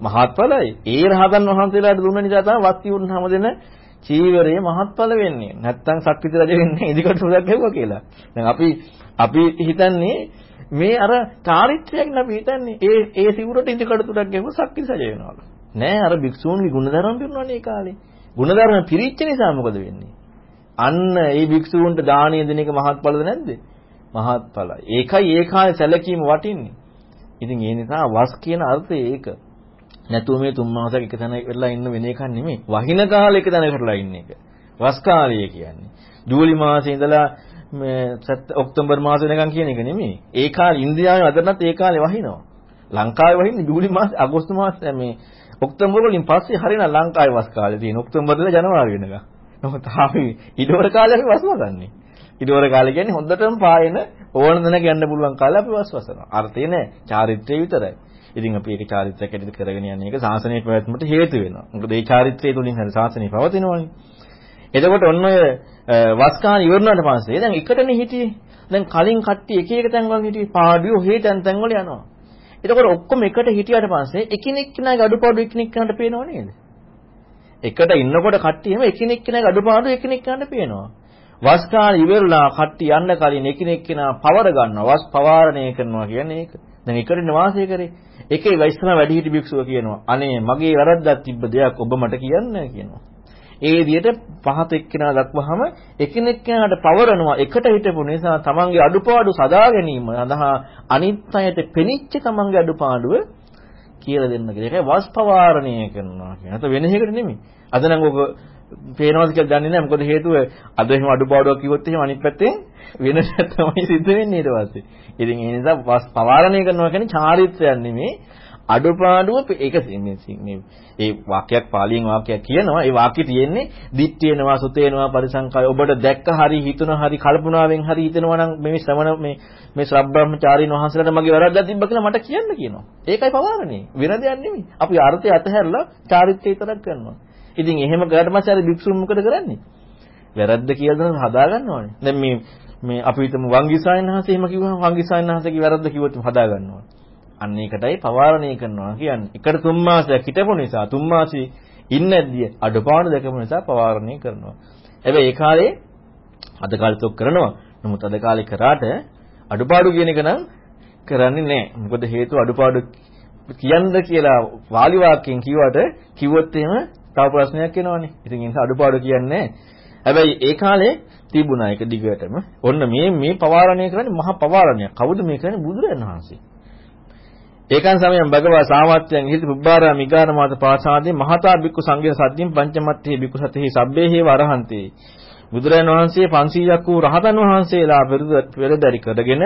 මහත්ඵලයි. ඒ රහතන් වහන්සේලාට දුන්න නිසා තමයි වස්ති වුණාම දෙන චීවරයේ මහත්ඵල වෙන්නේ. නැත්තම් සක්විති රජ වෙන්නේ ඉදිකට උදක් ගෙවුවා කියලා. දැන් අපි අපි හිතන්නේ මේ අර චාරිත්‍රයක් නේ අපි හිතන්නේ ඒ ඒ සිවුරට ඉදිකට උදක් ගෙවුවා සක්විති රජ වෙනවලු. නෑ අර භික්ෂූන්ගේ ගුණධර්ම පිරුණානේ ඒ කාලේ. ಗುಣධර්ම පිරිච්ච නිසා මොකද වෙන්නේ? අන්න ඒ භික්ෂුවන්ට දානීය දෙන එක මහත්ඵලද නැද්ද? මහත්ඵලයි. ඒකයි ඒ කාලේ සැලකීම වටින්නේ. ඉතින් ඒ නිසා වස් කියන අර්ථය ඒක. නැතුව මේ තුන් මාසයක් එක තැන වෙලා ඉන්න වෙන එකක් නෙමෙයි. වහින කාලේ එක තැනකටලා ඉන්න එක. වස් කාලය කියන්නේ. ජූලි මාසේ ඉඳලා මේ ඔක්තෝබර් මාස වෙනකන් කියන එක නෙමෙයි. ඒ කාලේ ඉන්දියාවේ අදටත් ඒ කාලේ වහිනවා. ලංකාවේ වහින්නේ ජූලි මාසේ අගෝස්තු මාසේ මේ ඔක්තෝබර් වලින් පස්සේ හරියන ලංකාවේ වස් කාලේ තියෙන ඔක්තෝබර් ඉඳලා ජනවාරි වෙනකම්. නමුත් අපි ඉඩවර කාලේ අපි වස් වසන්නේ. ඉඩවර කාලේ කියන්නේ හොඳටම පායන ඕන දෙනක යන්න පුළුවන් කාලේ අපි වස් වසනවා. අර්ථය නෑ. චාරිත්‍රය විතරයි. ඉතින් අපි ඒක චාරිත්‍රයක් ඇටියට කරගෙන යන්නේ ඒක සාසනයේ පැවැත්මට හේතු වෙනවා. මොකද ඒ චාරිත්‍රය තුලින් හරි සාසනය පවතිනවනේ. එතකොට ඔන්න ඔය වස්කාන ඉවරනාට පස්සේ දැන් එකටනේ හිටියේ. දැන් කලින් කට්ටිය එක එක තැන් වල හිටියේ පාඩුවේ ඔහේ තැන් තැන් වල යනවා. එතකොට ඔක්කොම එකට හිටියට පස්සේ එකිනෙක කෙනාගේ අඩුපාඩු එකිනෙක කෙනාට පේනව නේද? එකට ඉන්නකොට කට්ටියම එකිනෙක කෙනාගේ අඩුපාඩු එකිනෙක කෙනාට පේනවා. වස් කාල ඉවරලා කට්ටිය යන්න කලින් එකිනෙක කෙනා පවර ගන්නවා. වස් පවාරණය කරනවා කියන්නේ ඒක. දැන් එකනේ වාසය කරේ. එකේ වෛශ්‍රම වැඩිහිටි භික්ෂුව කියනවා. අනේ මගේ වැරද්දක් තිබ්බ දෙයක් ඔබ මට කියන්න කියනවා. ඒ විදිහට පහත එක්කෙනා දක්වහම එකිනෙක කෙනාට පවරනවා එකට හිටපු නිසා තමන්ගේ අඩුපාඩු සදා ගැනීම සඳහා අනිත් අයට පෙනිච්ච තමන්ගේ අඩුපාඩුව කියලා දෙන්න කියලා. ඒකයි වස් පවාරණය කරනවා කියන. අත වෙන එකකට නෙමෙයි. අද නම් ඔක පේනවාද කියලා දන්නේ නැහැ. මොකද හේතුව අද එහෙම අඩුපාඩුවක් කිව්වොත් එහෙම අනිත් පැත්තෙන් වෙන තමයි සිද්ධ වෙන්නේ ඊට පස්සේ. ඉතින් ඒ නිසා වස් පවාරණය කරනවා කියන්නේ චාරිත්‍රයක් නෙමෙයි. අඩුපාඩුව ඒක මේ ඒ වාක්‍යයක් පාලියෙන් වාක්‍යයක් කියනවා. ඒ වාක්‍ය තියෙන්නේ දිත්තේනවා සුතේනවා පරිසංකාය ඔබට දැක්ක හරි හිතුන හරි කල්පනාවෙන් හරි හිතෙනවා නම් මේ ශ්‍රවණ මේ මේ ශ්‍රබ්‍රහ්මචාරීන් වහන්සේලාට මගේ වැරද්දක් තිබ්බ කියලා මට කියන්න කියනවා. ඒකයි පවාරණේ. වෙන දෙයක් නෙමෙයි අපි අර්ථය අතහැරලා චාරිත්‍රය විතරක් කරනවා. ඉතින් එහෙම කරාට පස්සේ අර භික්ෂුන් මොකද කරන්නේ? වැරද්ද කියලා හදා ගන්නවානේ දැන් මේ මේ අපි හිතමු වංගිසායන් වහන්සේ එහෙම කිව්වම වංගිසායන් වහන්සේගේ වැරද්ද කිව්වොත් හදා ගන්නවා අන්න ඒකටයි පවාරණය කරනවා කියන්නේ. එකට තුන් මාසයක් හිටපු නිසා තුන් මාසෙ ඉන්නේදී අඩපාඩු දැකපු නිසා පවාරණය කරනවා. හැබැයි ඒ කාලේ අද කාලෙත් ඔක් කරනවා. නමුත් අද කාලේ කරාට අඩපාඩු කියන එක නම් කරන්නේ නැහැ. මොකද හේතුව අඩපාඩු කියන්න කියලා වාලි වාක්‍යයෙන් කිව්වට කිව්වොත් එහෙම තව ප්‍රශ්නයක් එනවනේ. ඉතින් ඒ නිසා අඩපාඩු කියන්නේ හැබැයි ඒ කාලේ තිබුණා ඒක දිගටම. ඔන්න මේ මේ පවාරණය කරන්නේ මහා පවාරණයක්. කවුද මේ කරන්නේ? බුදුරජාණන් වහන්සේ. ඒකන් සමයන් භගවා සාමත්‍යයන් ඉහිති පුබ්බාරා මිගාන මාත පාසාදී මහතා බික්කු සංඝය සද්දින් පංචමත්තේ බික්කු සතෙහි සබ්බේහි වරහන්තේ බුදුරජාණන් වහන්සේ 500ක් වූ රහතන් වහන්සේලා පෙරදරි කරගෙන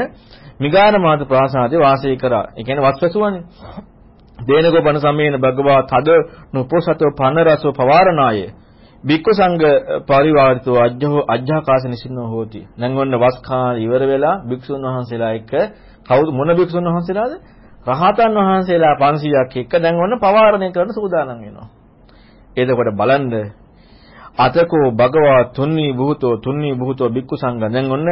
මිගාන මාත ප්‍රාසාදේ වාසය කරා. ඒ කියන්නේ වස්වසුවනේ. දේනගෝපන සමයේන භගවා තද නුපොසතෝ පනරසෝ පවාරණාය බික්කු සංඝ පරිවාරිතෝ අජ්ජෝ අජ්ජාකාසනිසින්නෝ හෝති. දැන් ඔන්න වස් කාල ඉවර වෙලා භික්ෂුන් වහන්සේලා එක්ක කවුද මොන භික්ෂුන් වහන්සේලාද? රහතන් වහන්සේලා 500ක් එක්ක දැන් ඔන්න පවාරණය කරන්න සූදානම් වෙනවා. එතකොට බලන්න අතකෝ භගවා තුන්නී බුහතෝ තුන්නී බුහතෝ බික්කු සංඝ. දැන් ඔන්න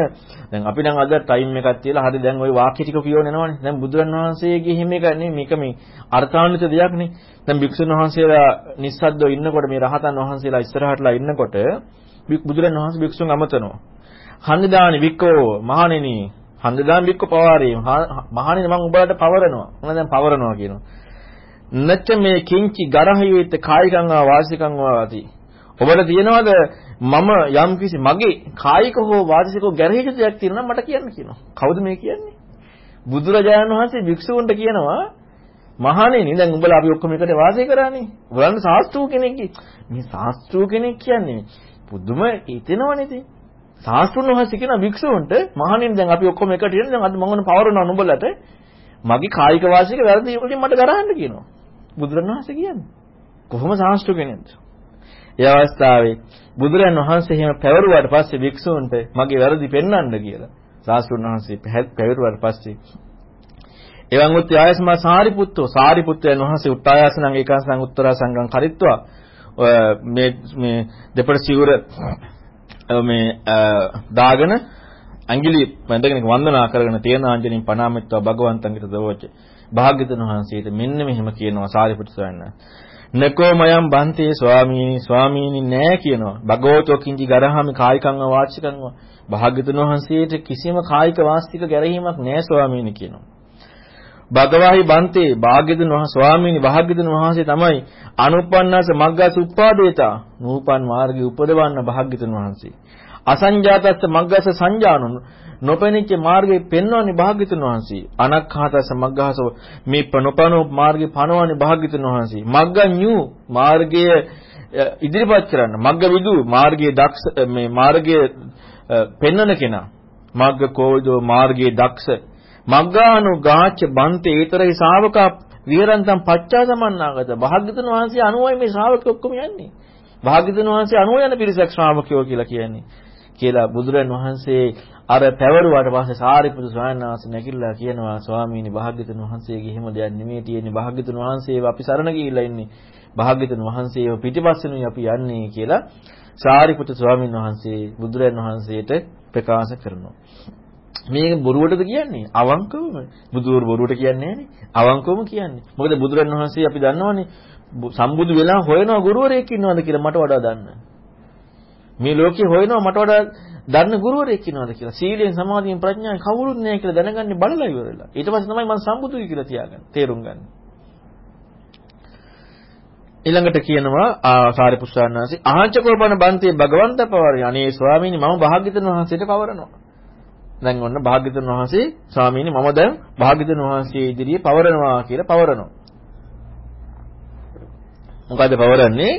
දැන් අපි නම් අද ටයිම් එකක් තියලා හරි දැන් ওই වාක්‍ය ටික කියවනනවනේ දැන් බුදුරන් වහන්සේගේ හිම එක නෙමෙයි මේක මේ අර්ථාන්විත දෙයක් නේ. දැන් බික්ෂුන් වහන්සේලා නිස්සද්දව ඉන්නකොට මේ රහතන් වහන්සේලා ඉස්සරහටලා ඉන්නකොට බුදුරන් වහන්සේ බික්ෂුන් අමතනවා. හන්දිදානි වික්කෝ මහණෙනි හන්දදාම් බික්ක පවාරේ මහණෙනි මම උඹලට පවරනවා. මම දැන් පවරනවා කියනවා. නච්ච මේ කිංචි ගරහයුත් කායිකං වා වාසිකං වාති. ඔබට තියෙනවද? මම යම් කිසි මගේ කායික හෝ වාචික ගැරහිච්ච දෙයක් තියෙනවා මට කියන්න කියනවා. කවුද මේ කියන්නේ? බුදුරජාණන් වහන්සේ භික්ෂුවන්ට කියනවා මහණෙනි දැන් උඹලා අපි ඔක්කොම එකට වාසය කරානේ. උඹලන් සාස්ත්‍රූ කෙනෙක් මේ සාස්ත්‍රූ කෙනෙක් කියන්නේ පුදුම හිතෙනවනේ ඉතින්. සාස්ත්‍රුන් වහන්සේ කියන භික්ෂුන්ට මහණෙනි දැන් අපි ඔක්කොම එකට ඉන්නේ දැන් අද මම ඔන්න පවරනවා නුඹලට මගේ කායික වාසික වැරදි වලින් මට ගරහන්න කියනවා. බුදුරණවහන්සේ කියන්නේ. කොහොම සාස්ත්‍රු කෙනෙක්ද? ඒ අවස්ථාවේ බුදුරන් වහන්සේ එහෙම පැවරුවාට පස්සේ භික්ෂුන්ට මගේ වැරදි පෙන්වන්න කියලා. සාස්ත්‍රුන් වහන්සේ පැවරුවාට පස්සේ. එවන් උත් ආයස්මා සාරිපුත්තෝ. සාරිපුත්තයන් වහන්සේ උත්තායසනං ඒකාසං උත්තරා සංගම් කරිත්වා. මේ මේ දෙපළ සිවුර මේ දාගෙන ඇඟිලි වැඳගෙන වන්දනා කරගෙන තේන ආංජනින් පනාමෙත්වා භගවන්තංගිත දවෝච. භාග්‍යතුන් වහන්සේට මෙන්න මෙහෙම කියනවා සාරිපුත්‍ර ස්වාමීන් නකෝ මයම් බන්තේ ස්වාමීනි ස්වාමීනි නෑ කියනවා. භගවතෝ කිංජි ගරහමි කායිකංව වාචිකංව භාග්‍යතුන් වහන්සේට කිසිම කායික වාස්තික ගැරහීමක් නෑ ස්වාමීනි කියනවා. භගවාහි බන්තේ භාග්‍යතුන් වහන්සේ ස්වාමීනි භාග්‍යතුන් වහන්සේ තමයි අනුප්පන්නස මග්ගස් උප්පාදේතා නූපන් මාර්ගය උපදවන්න භාග්‍යතුන් වහන්සේ. අසංජාතස්ස මග්ගස සංජානන නොපෙනිච්ච මාර්ගේ පෙන්වන්නේ භාග්‍යතුන් වහන්සේ අනක්ඛාතස්ස මග්ගහස මේ පනොපනෝ මාර්ගේ පනවන්නේ භාග්‍යතුන් වහන්සේ මග්ගඤ්ඤු මාර්ගය ඉදිරිපත් කරන්න මග්ග විදු මාර්ගයේ දක්ෂ මේ මාර්ගයේ පෙන්වන කෙනා මග්ග කෝවිදෝ මාර්ගයේ දක්ෂ මග්ගානු ගාච්ඡ බන්තේ ඊතරේ ශාවකා විහරන්තම් පච්චා සමන්නාගත. භාග්‍යතුන් වහන්සේ අනුවයි මේ ශ්‍රාවකයෝ ඔක්කොම යන්නේ. භාග්‍යතුන් වහන්සේ අනුව යන පිරිසක් ශ්‍රාවකයෝ කියලා කියන්නේ. කියලා බුදුරන් වහන්සේ අර පැවරුවාට පස්සේ සාරිපුත්‍ර ස්වාමීන් වහන්සේ නැගිටලා කියනවා ස්වාමීනි භාග්‍යතුන් වහන්සේගේ එහෙම දෙයක් නෙමෙයි තියෙන්නේ. භාග්‍යතුන් වහන්සේව අපි සරණ ගිහිල්ලා ඉන්නේ. භාග්‍යතුන් වහන්සේව පිටිපස්සෙනුයි අපි යන්නේ කියලා සාරිපුත්‍ර ස්වාමීන් වහන්සේ බුදුරන් වහන්සේට ප්‍රකාශ කරනවා. මේ බොරුවටද කියන්නේ? අවංකවම. බුදුවරු බොරුවට කියන්නේ අවංකවම කියන්නේ. මොකද බුදුරන් වහන්සේ අපි දන්නවනේ සම්බුදු වෙලා හොයනවා ගුරුවරයෙක් ඉන්නවද කියලා මට වඩා දන්න. මේ ලෝකේ හොයනවා මට වඩා දන්න ගුරුවරයෙක් ඉන්නවද කියලා. සීලයෙන් සමාධියෙන් ප්‍රඥාවෙන් කවුරුත් නැහැ කියලා දැනගන්නේ බලලා ඉවරලා. ඊට පස්සේ තමයි මම සම්බුදුයි කියලා තියාගන්න. තේරුම් ගන්න. ඊළඟට කියනවා සාරිපුත්‍රාණන්සේ අහංචකෝපන බන්තේ භගවන්ත පවරි. අනේ ස්වාමීනි මම භාග්‍යතුන් වහන්සේට පවරනවා. දැන් ඔන්න භාග්‍යතුන් වහන්සේ ස්වාමීනි මම දැන් භාග්‍යතුන් වහන්සේ ඉදිරියේ පවරනවා කියලා පවරනවා. මොකද පවරන්නේ?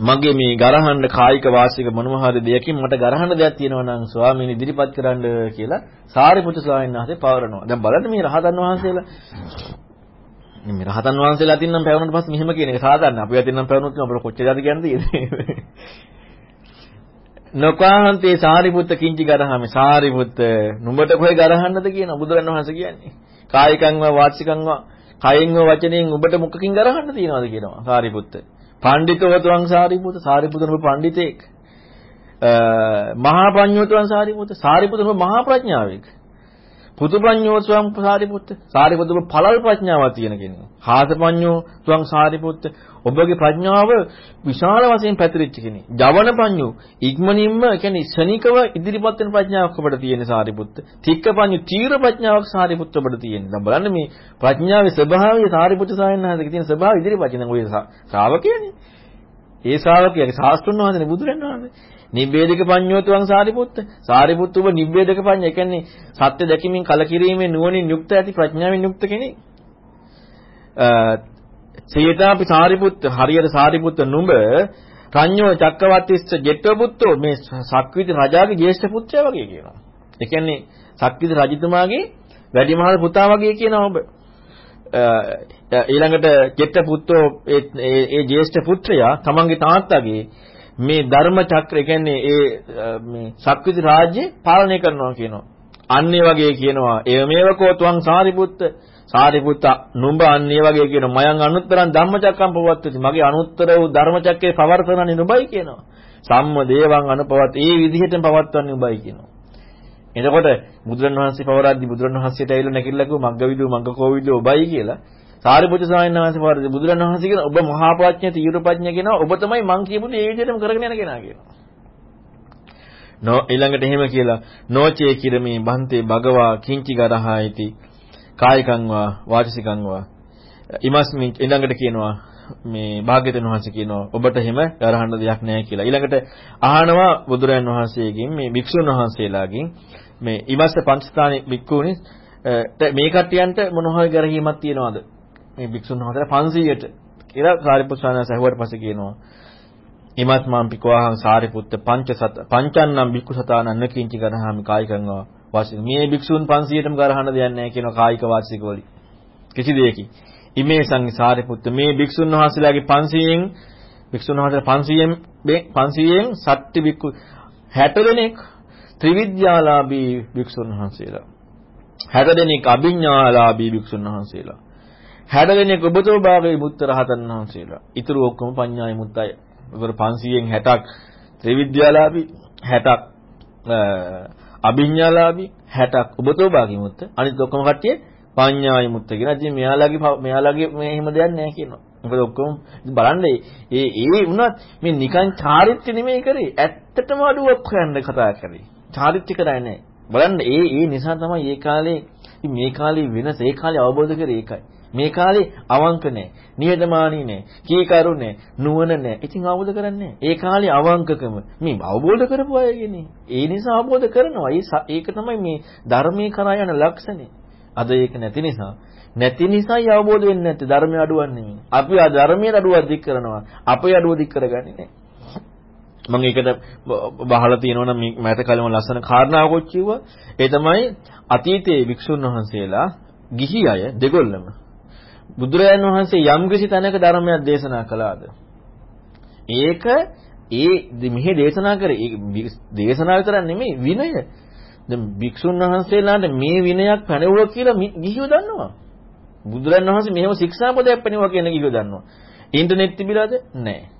මගේ මේ ගරහන්න කායික වාසික මොනවා හරි දෙයකින් මට ගරහන්න දෙයක් තියෙනවා නම් ස්වාමීන් ඉදිරිපත් කරන්න කියලා සාරිපුත්‍ර ස්වාමීන් වහන්සේ පවරනවා. දැන් බලන්න මේ රහතන් වහන්සේලා මේ රහතන් වහන්සේලා අතින් නම් පැවරුණාට පස්සේ මෙහෙම කියන එක සාධාරණ. අපි අතින් නම් පැවරුණොත් අපිට කොච්චරද කියන්න තියෙන්නේ. නොකාහන්තේ සාරිපුත්ත කිංචි ගරහමේ සාරිපුත්ත නුඹට කොහෙ ගරහන්නද කියන බුදුරණවහන්සේ කියන්නේ. කායිකංව වාචිකංව කයින්ව වචනෙන් උඹට මොකකින් ගරහන්න තියනවද කියනවා සාරිපුත්ත. පඬිතවතුන් සාරිපුත සාරිපුතනම පඬිතෙක් මහා පඤ්ඤෝතුන් සාරිපුත සාරිපුතනම මහා ප්‍රඥාවෙක්. පුදුපඤ්ඤෝතුන් සාරිපුත සාරිපුතම පළල් ප්‍රඥාවක් තියෙන කෙනෙක්. හාසපඤ්ඤෝතුන් සාරිපුත ඔබගේ ප්‍රඥාව විශාල වශයෙන් පැතිරිච්ච කෙනෙක්. ජවන පඤ්ඤෝ ඉක්මනින්ම කියන්නේ ශනිකව ඉදිරිපත් වෙන ප්‍රඥාවක් ඔබට තියෙන සාරිපුත්ත. තික්ක පඤ්ඤු තීව්‍ර ප්‍රඥාවක් සාරිපුත්ත ඔබට තියෙන. දැන් බලන්න මේ ප්‍රඥාවේ ස්වභාවය සාරිපුත්ත සායනහසක තියෙන ස්වභාවය ඉදිරිපත් දැන් ඔය ශ්‍රාවකයනේ ඒ ශ්‍රාවකයාගේ ශාස්ත්‍රඥ වහන්සේ බුදුරන් වහන්සේ නිබ්බේධක පඤ්ඤෝතුං සාරිපුත්ත සාරිපුත්ත ඔබ නිබ්බේධක පඤ්ඤ ඒ කියන්නේ සත්‍ය දැකීමෙන් කලකිරීමේ නුවණින් යුක්ත ඇති ප්‍රඥාවෙන් යුක්ත කෙනෙක් සේතාපි සාරිපුත්ත හරියට සාරිපුත්ත නුඹ රඤ්ඤෝ චක්කවර්තිස්ස ජෙට්ටපුත්තෝ මේ සක්විති රජාගේ ජේෂ්ඨ පුත්‍රයා වගේ කියනවා. ඒ කියන්නේ සක්විති රජතුමාගේ වැඩිමහල් පුතා වගේ කියනවා ඔබ. ඊළඟට ජෙට්ට පුත්තෝ ඒ ඒ ජේෂ්ඨ පුත්‍රයා තමන්ගේ තාත්තාගේ මේ ධර්ම චක්‍ර කියන්නේ ඒ මේ සක්විති රාජ්‍ය පාලනය කරනවා කියනවා. අන්නේ වගේ කියනවා. එව මේවකෝ තුවං සාරිපුත්ත සාරිපුත්ත නුඹ අන්නේ වගේ කියන මයන් අනුත්තරං ධම්මචක්කම් පවත්තති. මගේ අනුත්තර වූ ධර්මචක්කේ පවර්තනන්නේ නුඹයි කියනවා. සම්ම දේවං අනුපවත් ඒ විදිහටම පවත්වන්නේ නුඹයි කියනවා. එතකොට බුදුරණවහන්සේ පවරද්දි බුදුරණවහන්සේට ඇවිල්ලා නැකිලා කිව්ව මග්ගවිදු මග්ගකෝවිදු ඔබයි කියලා. සාරිපුත්‍ර ස්වාමීන් වහන්සේ පවරද්දි බුදුරණවහන්සේ කියන ඔබ මහා ප්‍රඥා තීව්‍ර ප්‍රඥා කියනවා ඔබ තමයි මං කියපු දේ ඒ විදිහටම කරගෙන යන කෙනා කියනවා. නෝ ඊළඟට එහෙම කියලා නොචේ කිරමේ බන්තේ භගවා කිංචි ගරහායිති කායිකංවා වාචසිකංවා ඉමස්මින් ඊළඟට කියනවා මේ භාග්‍යතුන් වහන්සේ කියනවා ඔබට එහෙම ගරහන්න දෙයක් නැහැ කියලා. ඊළඟට අහනවා බුදුරයන් වහන්සේගෙන් මේ භික්ෂුන් වහන්සේලාගෙන් මේ ඉමස්ස පංචස්ථානයේ භික්ඛූනි මේ කට්ටියන්ට මොන හරි ගැරහීමක් තියනවාද? මේ භික්ෂුන් වහන්සේලා 500ට කියලා සාරිපුත් ස්වාමීන් වහන්සේ අහුවට පස්සේ කියනවා. ඉමත් මම් පිකවාහං සාරිපුත්ත පංච සත පංචන්නම් භික්ඛු සතානං නකින්චි ගරහාමි කායිකංවා වාසික මේ භික්ෂුන් 500ටම ගරහන්න දෙයක් නැහැ කියනවා කායික වාචික වලින්. කිසි දෙයකින්. ඉමේ සංඝ සාරිපුත්ත මේ භික්ෂුන් වහන්සේලාගේ 500න් භික්ෂුන් වහන්සේලා 500න් 500න් සත්‍ය භික්ඛු 60 දෙනෙක් ත්‍රිවිද්‍යාලාභී භික්ෂුන් වහන්සේලා 60 දෙනෙක් අභිඥාලාභී භික්ෂුන් වහන්සේලා 60 දෙනෙක් ඔබතෝ භාගයේ මුත්තර හතන් වහන්සේලා ඊතුරු ඔක්කොම පඤ්ඤාය මුත්තය. ඒතර 500න් 60ක් ත්‍රිවිද්‍යාලාභී 60ක් අභිඥාලාභී 60ක් ඔබතෝ භාගයේ මුත්ත අනිත් ඔක්කොම කට්ටිය පඤ්ඤාය මුත්ත කියන. ඉතින් මෙයාලගේ මෙයාලගේ මේ එහෙම දෙයක් නැහැ කියනවා. මොකද ඔක්කොම බලන්න ඒ ඒ වුණත් මේ නිකන් චාරිත්‍ර නෙමෙයි කරේ. ඇත්තටම අඩුවක් හොයන්න කතා කරේ. චාරිත්‍ර කරන්නේ නැහැ. බලන්න ඒ ඒ නිසා තමයි මේ කාලේ මේ කාලේ වෙනස ඒ කාලේ අවබෝධ කරේ ඒකයි. මේ කාලේ අවංක නැහැ. නියතමානී නැහැ. කීකරු නැහැ. නුවණ නැහැ. ඉතින් අවබෝධ කරන්නේ ඒ කාලේ අවංකකම මේ අවබෝධ කරපු අයගේනේ. ඒ නිසා අවබෝධ කරනවා. ඒක තමයි මේ ධර්මයේ කරා යන ලක්ෂණය. අද ඒක නැති නිසා නැති නිසායි අවබෝධ වෙන්නේ නැත්තේ ධර්මයේ අඩුවක් නෙමෙයි. අපි ආ ධර්මයේ අඩුවක් දික් කරනවා. අපේ අඩුව දික් කරගන්නේ නැහැ. මම ඒකට බහලා තියෙනවා නම් මේ මෑත කාලේම ලස්සන කාරණාවක් කිව්වා. ඒ තමයි අතීතයේ වික්ෂුන් වහන්සේලා ගිහි අය දෙගොල්ලම බුදුරජාණන් වහන්සේ යම් කිසි තැනක ධර්මයක් දේශනා කළාද? ඒක ඒ මෙහි දේශනා කරේ දේශනා විතරක් නෙමෙයි විනය. දැන් භික්ෂුන් වහන්සේලාට මේ විනයක් පැනවුවා කියලා ගිහියෝ දන්නවා. බුදුරජාණන් වහන්සේ මෙහෙම ශික්ෂාපදයක් පැනවුවා කියන ගිහියෝ දන්නවා. ඉන්ටර්නෙට් තිබිලාද? නැහැ.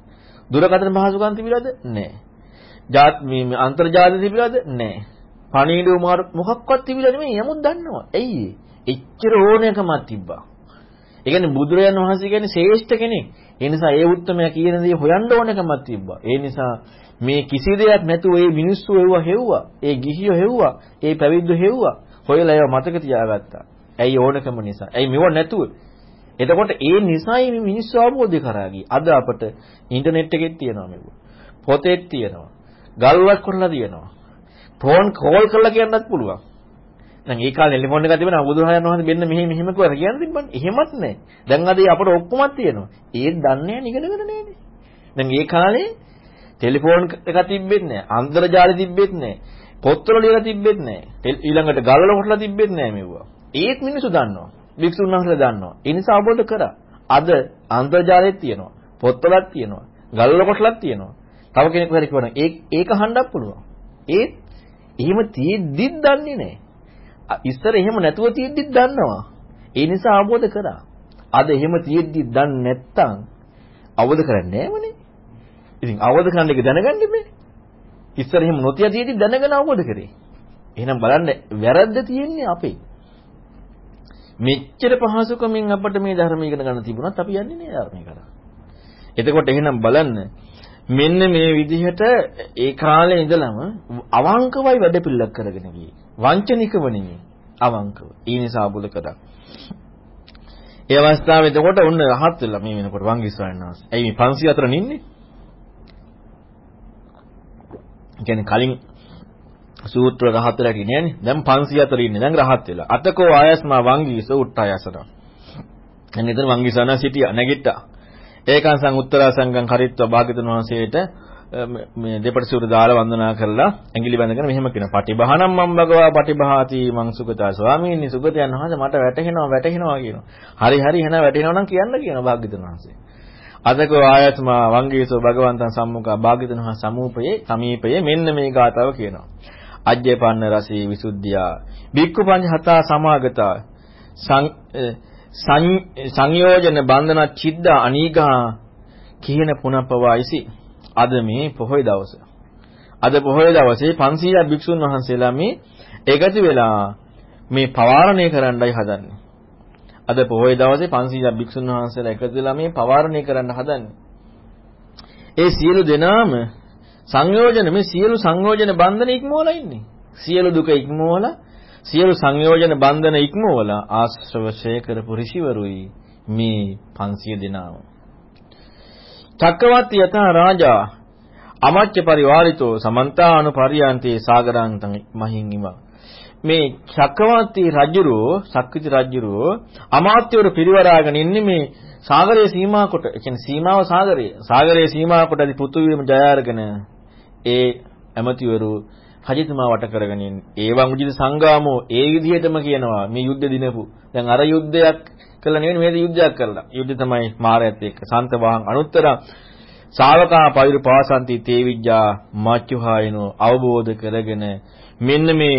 දුරකථන පහසුකම් තිබිලාද? නැහැ. ජාත් මේ අන්තර්ජාලය තිබිලාද? නැහැ. පණීඩු මොකක්වත් තිබිලා නෙමෙයි යමුත් දන්නවා. ඇයි එච්චර ඕනෑකමක් තිබ්බා. ඒ කියන්නේ බුදුරජාණන් වහන්සේ කියන්නේ ශ්‍රේෂ්ඨ කෙනෙක්. ඒ නිසා ඒ උත්තරමයා කියන දේ හොයන්න ඕනකමක් තිබ්බා. ඒ නිසා මේ කිසි දෙයක් නැතුව ඒ මිනිස්සු එවුවා හෙව්වා. ඒ ගිහියෝ හෙව්වා. ඒ පැවිද්දෝ හෙව්වා. හොයලා ඒවා මතක තියාගත්තා. ඇයි ඕනකම නිසා. ඇයි මෙව නැතුව. එතකොට ඒ නිසායි මේ මිනිස්සු අවබෝධය කරා ගියේ. අද අපට ඉන්ටර්නෙට් එකෙත් තියෙනවා මේක. පොතේත් තියෙනවා. ගල්වක් කරලා තියෙනවා. ෆෝන් කෝල් කරලා කියන්නත් පුළුවන්. දැන් ඒ කාලේ ටෙලිෆෝන් එකක් තිබුණා බුදුහායන් වහන්සේ මෙන්න මෙහෙම මෙහෙම කියලා කියන්න තිබ්බනේ. එහෙමත් නැහැ. දැන් අද අපට ඔක්කොමත් තියෙනවා. ඒත් දන්නේ නැහැ නිකනගෙන නෑනේ. දැන් ඒ කාලේ ටෙලිෆෝන් එක තිබ්බෙත් නැහැ. අන්තර්ජාලය තිබ්බෙත් නැහැ. පොත්වල ලියලා තිබ්බෙත් නැහැ. ඊළඟට ගල්වල කොටලා තිබ්බෙත් නැහැ මෙවුවා. ඒත් මිනිස්සු දන්නවා. භික්ෂුන් වහන්සේලා දන්නවා. ඒ නිසා අවබෝධ කරා. අද අන්තර්ජාලෙත් තියෙනවා. පොත්වලත් තියෙනවා. ගල්වල කොටලත් තියෙනවා. තව කෙනෙක් හරි කියනවා ඒක ඒක අහන්නත් පුළුවන්. ඒත් එහෙම තියෙද්දිත් දන්නේ නැහැ. ඉස්සර එහෙම නැතුව තියෙද්දිත් දන්නවා. ඒ නිසා අවබෝධ කරා. අද එහෙම තියෙද්දිත් දන්නේ නැත්තම් අවබෝධ කරන්නේ නැමනේ. ඉතින් අවබෝධ කරන්න එක දැනගන්න ඉන්නේ. ඉස්සර එහෙම නොතිය තියෙද්දි දැනගෙන අවබෝධ කරේ. එහෙනම් බලන්න වැරද්ද තියෙන්නේ අපේ. මෙච්චර පහසුකමින් අපිට මේ ධර්ම ඉගෙන ගන්න තිබුණත් අපි යන්නේ නෑ ධර්මය කරා. එතකොට එහෙනම් බලන්න මෙන්න මේ විදිහට ඒ කාලේ ඉඳලම අවංකවයි වැඩ පිළිලක් කරගෙන ගියේ. වංචනිකව නෙමෙයි අවංකව. ඒ නිසා බුල කතා. ඒ අවස්ථාවේ එතකොට ඔන්න රහත් වෙලා මේ වෙනකොට වංගිස්වාමීන් වහන්සේ. ඇයි මේ 504 නින්නේ? කියන්නේ කලින් සූත්‍ර රහත් වෙලා ඉන්නේ නෑනේ. දැන් 504 ඉන්නේ. දැන් රහත් වෙලා. අතකෝ ආයස්මා වංගීස උට්ටායසන. දැන් එතන වංගීසන සිටියා නැගිට්ටා. ඒකං සං උත්තරා සංගම් කරිත්ව භාග්‍යතුන් වහන්සේට මේ දෙපට සිවුර දාලා වන්දනා කරලා ඇඟිලි බැඳගෙන මෙහෙම කියන පටිභානම් මම් භගවා පටිභාති මං සුගතා ස්වාමීනි සුගතයන් වහන්සේ මට වැටහෙනවා වැටහෙනවා කියනවා. හරි හරි එහෙනම් වැටෙනවා නම් කියන්න කියනවා භාග්‍යතුන් වහන්සේ. අදකෝ ආයස්මා වංගීසෝ භගවන්තං සම්මුඛා භාග්‍යතුන් වහන්සේ සමූපයේ සමීපයේ මෙන්න මේ ගාතාව කියනවා. අජ්ජේපන්න රසී විසුද්ධියා බික්කු පංච හතා සමාගතා සංයෝජන බන්ධන චිද්ද අනීගා කියන පුනප්පවයිසි අද මේ පොහොය දවස. අද පොහොය දවසේ 500ක් භික්ෂුන් වහන්සේලා මේ එකතු වෙලා මේ පවාරණය කරන්නයි හදන්නේ. අද පොහොය දවසේ 500ක් භික්ෂුන් වහන්සේලා එකතු වෙලා මේ පවාරණය කරන්න හදන්නේ. ඒ සියලු දෙනාම සංයෝජන මේ සියලු සංයෝජන බන්ධන ඉක්මවලා ඉන්නේ. සියලු දුක ඉක්මවලා සියලු සංයෝජන බන්ධන ඉක්මවලා ආශ්‍රවශය කරපු ඍෂිවරුයි මේ 500 දෙනාම. චක්කවර්ති යතා රාජා අමච්ච පරිවාරිතෝ සමන්තානු පරියන්තේ සාගරාන්තං මහින්ගිම මේ චක්කවර්ති රජුරෝ සක්විති රජුරෝ අමාත්‍යවරු පිරිවරාගෙන ඉන්නේ මේ සාගරයේ සීමා කොට ඒ කියන්නේ සීමාව සාගරය සාගරයේ සීමා කොට අදි පුතු වීම ජය අරගෙන ඒ ඇමතිවරු රජතුමා වට කරගෙන ඉන්නේ ඒවන් උජිත සංගාමෝ ඒ විදිහටම කියනවා මේ යුද්ධ දිනපු දැන් අර යුද්ධයක් කළා නෙවෙයි මේ යුද්ධයක් කළා. යුද්ධ තමයි මාරයත් එක්ක. සන්තවාහන් අනුත්තර ශාවකා පවිරු පාසන්ති තේවිජ්ජා මාච්චුහායනෝ අවබෝධ කරගෙන මෙන්න මේ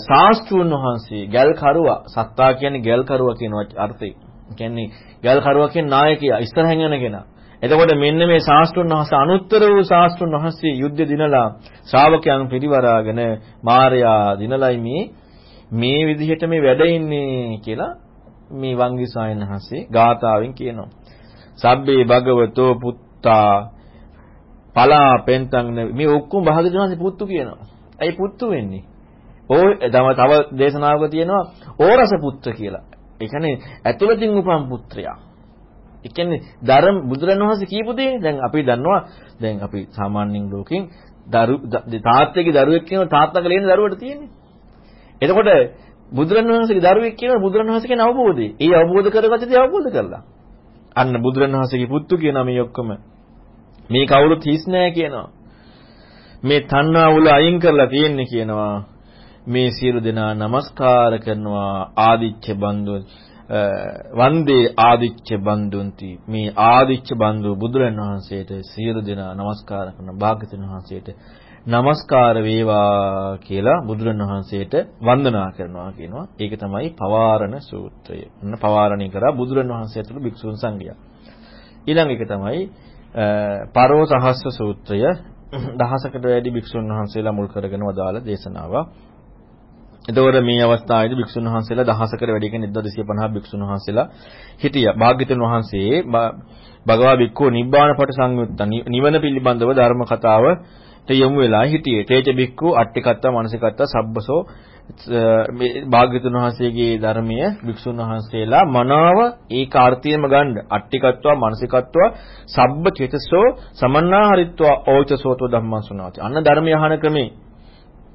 ශාස්ත්‍රුන් වහන්සේ ගල් කරුවා සත්තා කියන්නේ ගල් කරුවා කියන අර්ථය. කියන්නේ ගල් කරුවා කියන්නේ නායකයා ඉස්සරහින් යන කෙනා. එතකොට මෙන්න මේ ශාස්ත්‍රුන් වහන්සේ අනුත්තර වූ ශාස්ත්‍රුන් වහන්සේ යුද්ධ දිනලා ශ්‍රාවකයන් පිරිවරාගෙන මාර්යා දිනලයි මේ මේ විදිහට මේ වැඩ ඉන්නේ කියලා මේ වංගි සායනහසේ ගාථාවෙන් කියනවා. සබ්බේ භගවතෝ පුත්තා පලා පෙන්තං මේ ඔක්කොම භාගතුන්ගේ පුත්තු කියනවා. ඇයි පුත්තු වෙන්නේ? ඕ තව තව දේශනාවක තියෙනවා ඕරස පුත්‍ර කියලා. ඒ කියන්නේ ඇතුළතින් උපන් පුත්‍රයා. ඒ කියන්නේ ධර්ම බුදුරණවහන්සේ කියපු දේ දැන් අපි දන්නවා දැන් අපි සාමාන්‍යයෙන් ලෝකෙන් දරු තාත්තගේ දරුවෙක් කියන තාත්තගේ ලේන දරුවට තියෙන්නේ. එතකොට බුදුරණවහන්සේගේ දරුවෙක් කියන බුදුරණවහන්සේ කියන අවබෝධය. ඒ අවබෝධ කරගත්තදී අවබෝධ කරලා. අන්න බුදුරණවහන්සේගේ පුත්තු කියනවා මේ ඔක්කොම. මේ කවුරුත් හිස් නෑ කියනවා. මේ තණ්හා උල අයින් කරලා තියෙන්නේ කියනවා. මේ සියලු දෙනා নমස්කාර කරනවා ආදිච්ච බන්දු වන්දේ ආදිච්ච බන්දුන්ති මේ ආදිච්ච බන්දු බුදුරන් වහන්සේට සියලු දෙනා নমස්කාර කරන භාග්‍යතුන් වහන්සේට নমස්කාර වේවා කියලා බුදුරන් වහන්සේට වන්දනා කරනවා කියනවා ඒක තමයි පවාරණ සූත්‍රය. එන්න පවාරණේ කරා බුදුරන් වහන්සේතුළු භික්ෂුන් සංඝයා. ඊළඟ එක තමයි පරෝ සහස්ස සූත්‍රය දහසකට වැඩි භික්ෂුන් වහන්සේලා මුල් කරගෙන වදාළ දේශනාවක්. එතකොට මේ අවස්ථාවේදී භික්ෂුන් වහන්සේලා දහසකට වැඩි කෙනෙක් 1250 භික්ෂුන් වහන්සේලා හිටියා. භාග්‍යතුන් වහන්සේ භගවා භික්ඛු නිබ්බාන පට සංයුත්ත නිවන පිළිබඳව ධර්ම කතාව යොමු වෙලා හිටියේ. තේජ බික්කු අට්ටිකත්ත මනසිකත්ත සබ්බසෝ මේ භාග්‍යතුන් වහන්සේගේ ධර්මීය භික්ෂුන් වහන්සේලා මනාව ඒක අර්ථයෙන්ම ගන්න. අට්ටිකත්ව මනසිකත්ව සබ්බ චේතසෝ සමන්නාහරිත්ව ඕචසෝතෝ ධම්මං සුණාති. අන්න ධර්මය අහන ක්‍රමේ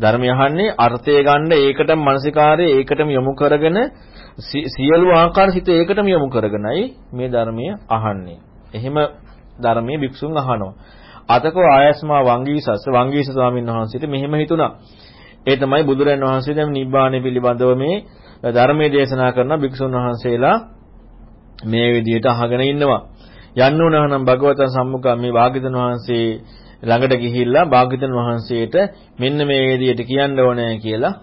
ධර්මය අහන්නේ අර්ථය ගන්න ඒකටම මානසිකාරය ඒකටම යොමු කරගෙන සියලු ආකාර හිත ඒකටම යොමු කරගෙනයි මේ ධර්මය අහන්නේ. එහෙම ධර්මයේ භික්ෂුන් අහනවා. අතකෝ ආයස්මා වංගීසස් වංගීස ස්වාමීන් වහන්සේට මෙහෙම හිතුණා. ඒ තමයි බුදුරන් වහන්සේ දැන් නිබ්බාණය පිළිබඳව මේ ධර්මයේ දේශනා කරන භික්ෂුන් වහන්සේලා මේ විදිහට අහගෙන ඉන්නවා. යන්න උනා නම් භගවතන් සම්මුඛ මේ වාග්යතන වහන්සේ ළඟට ගිහිල්ලා භාග්‍යවතුන් වහන්සේට මෙන්න මේ විදිහට කියන්න ඕනේ කියලා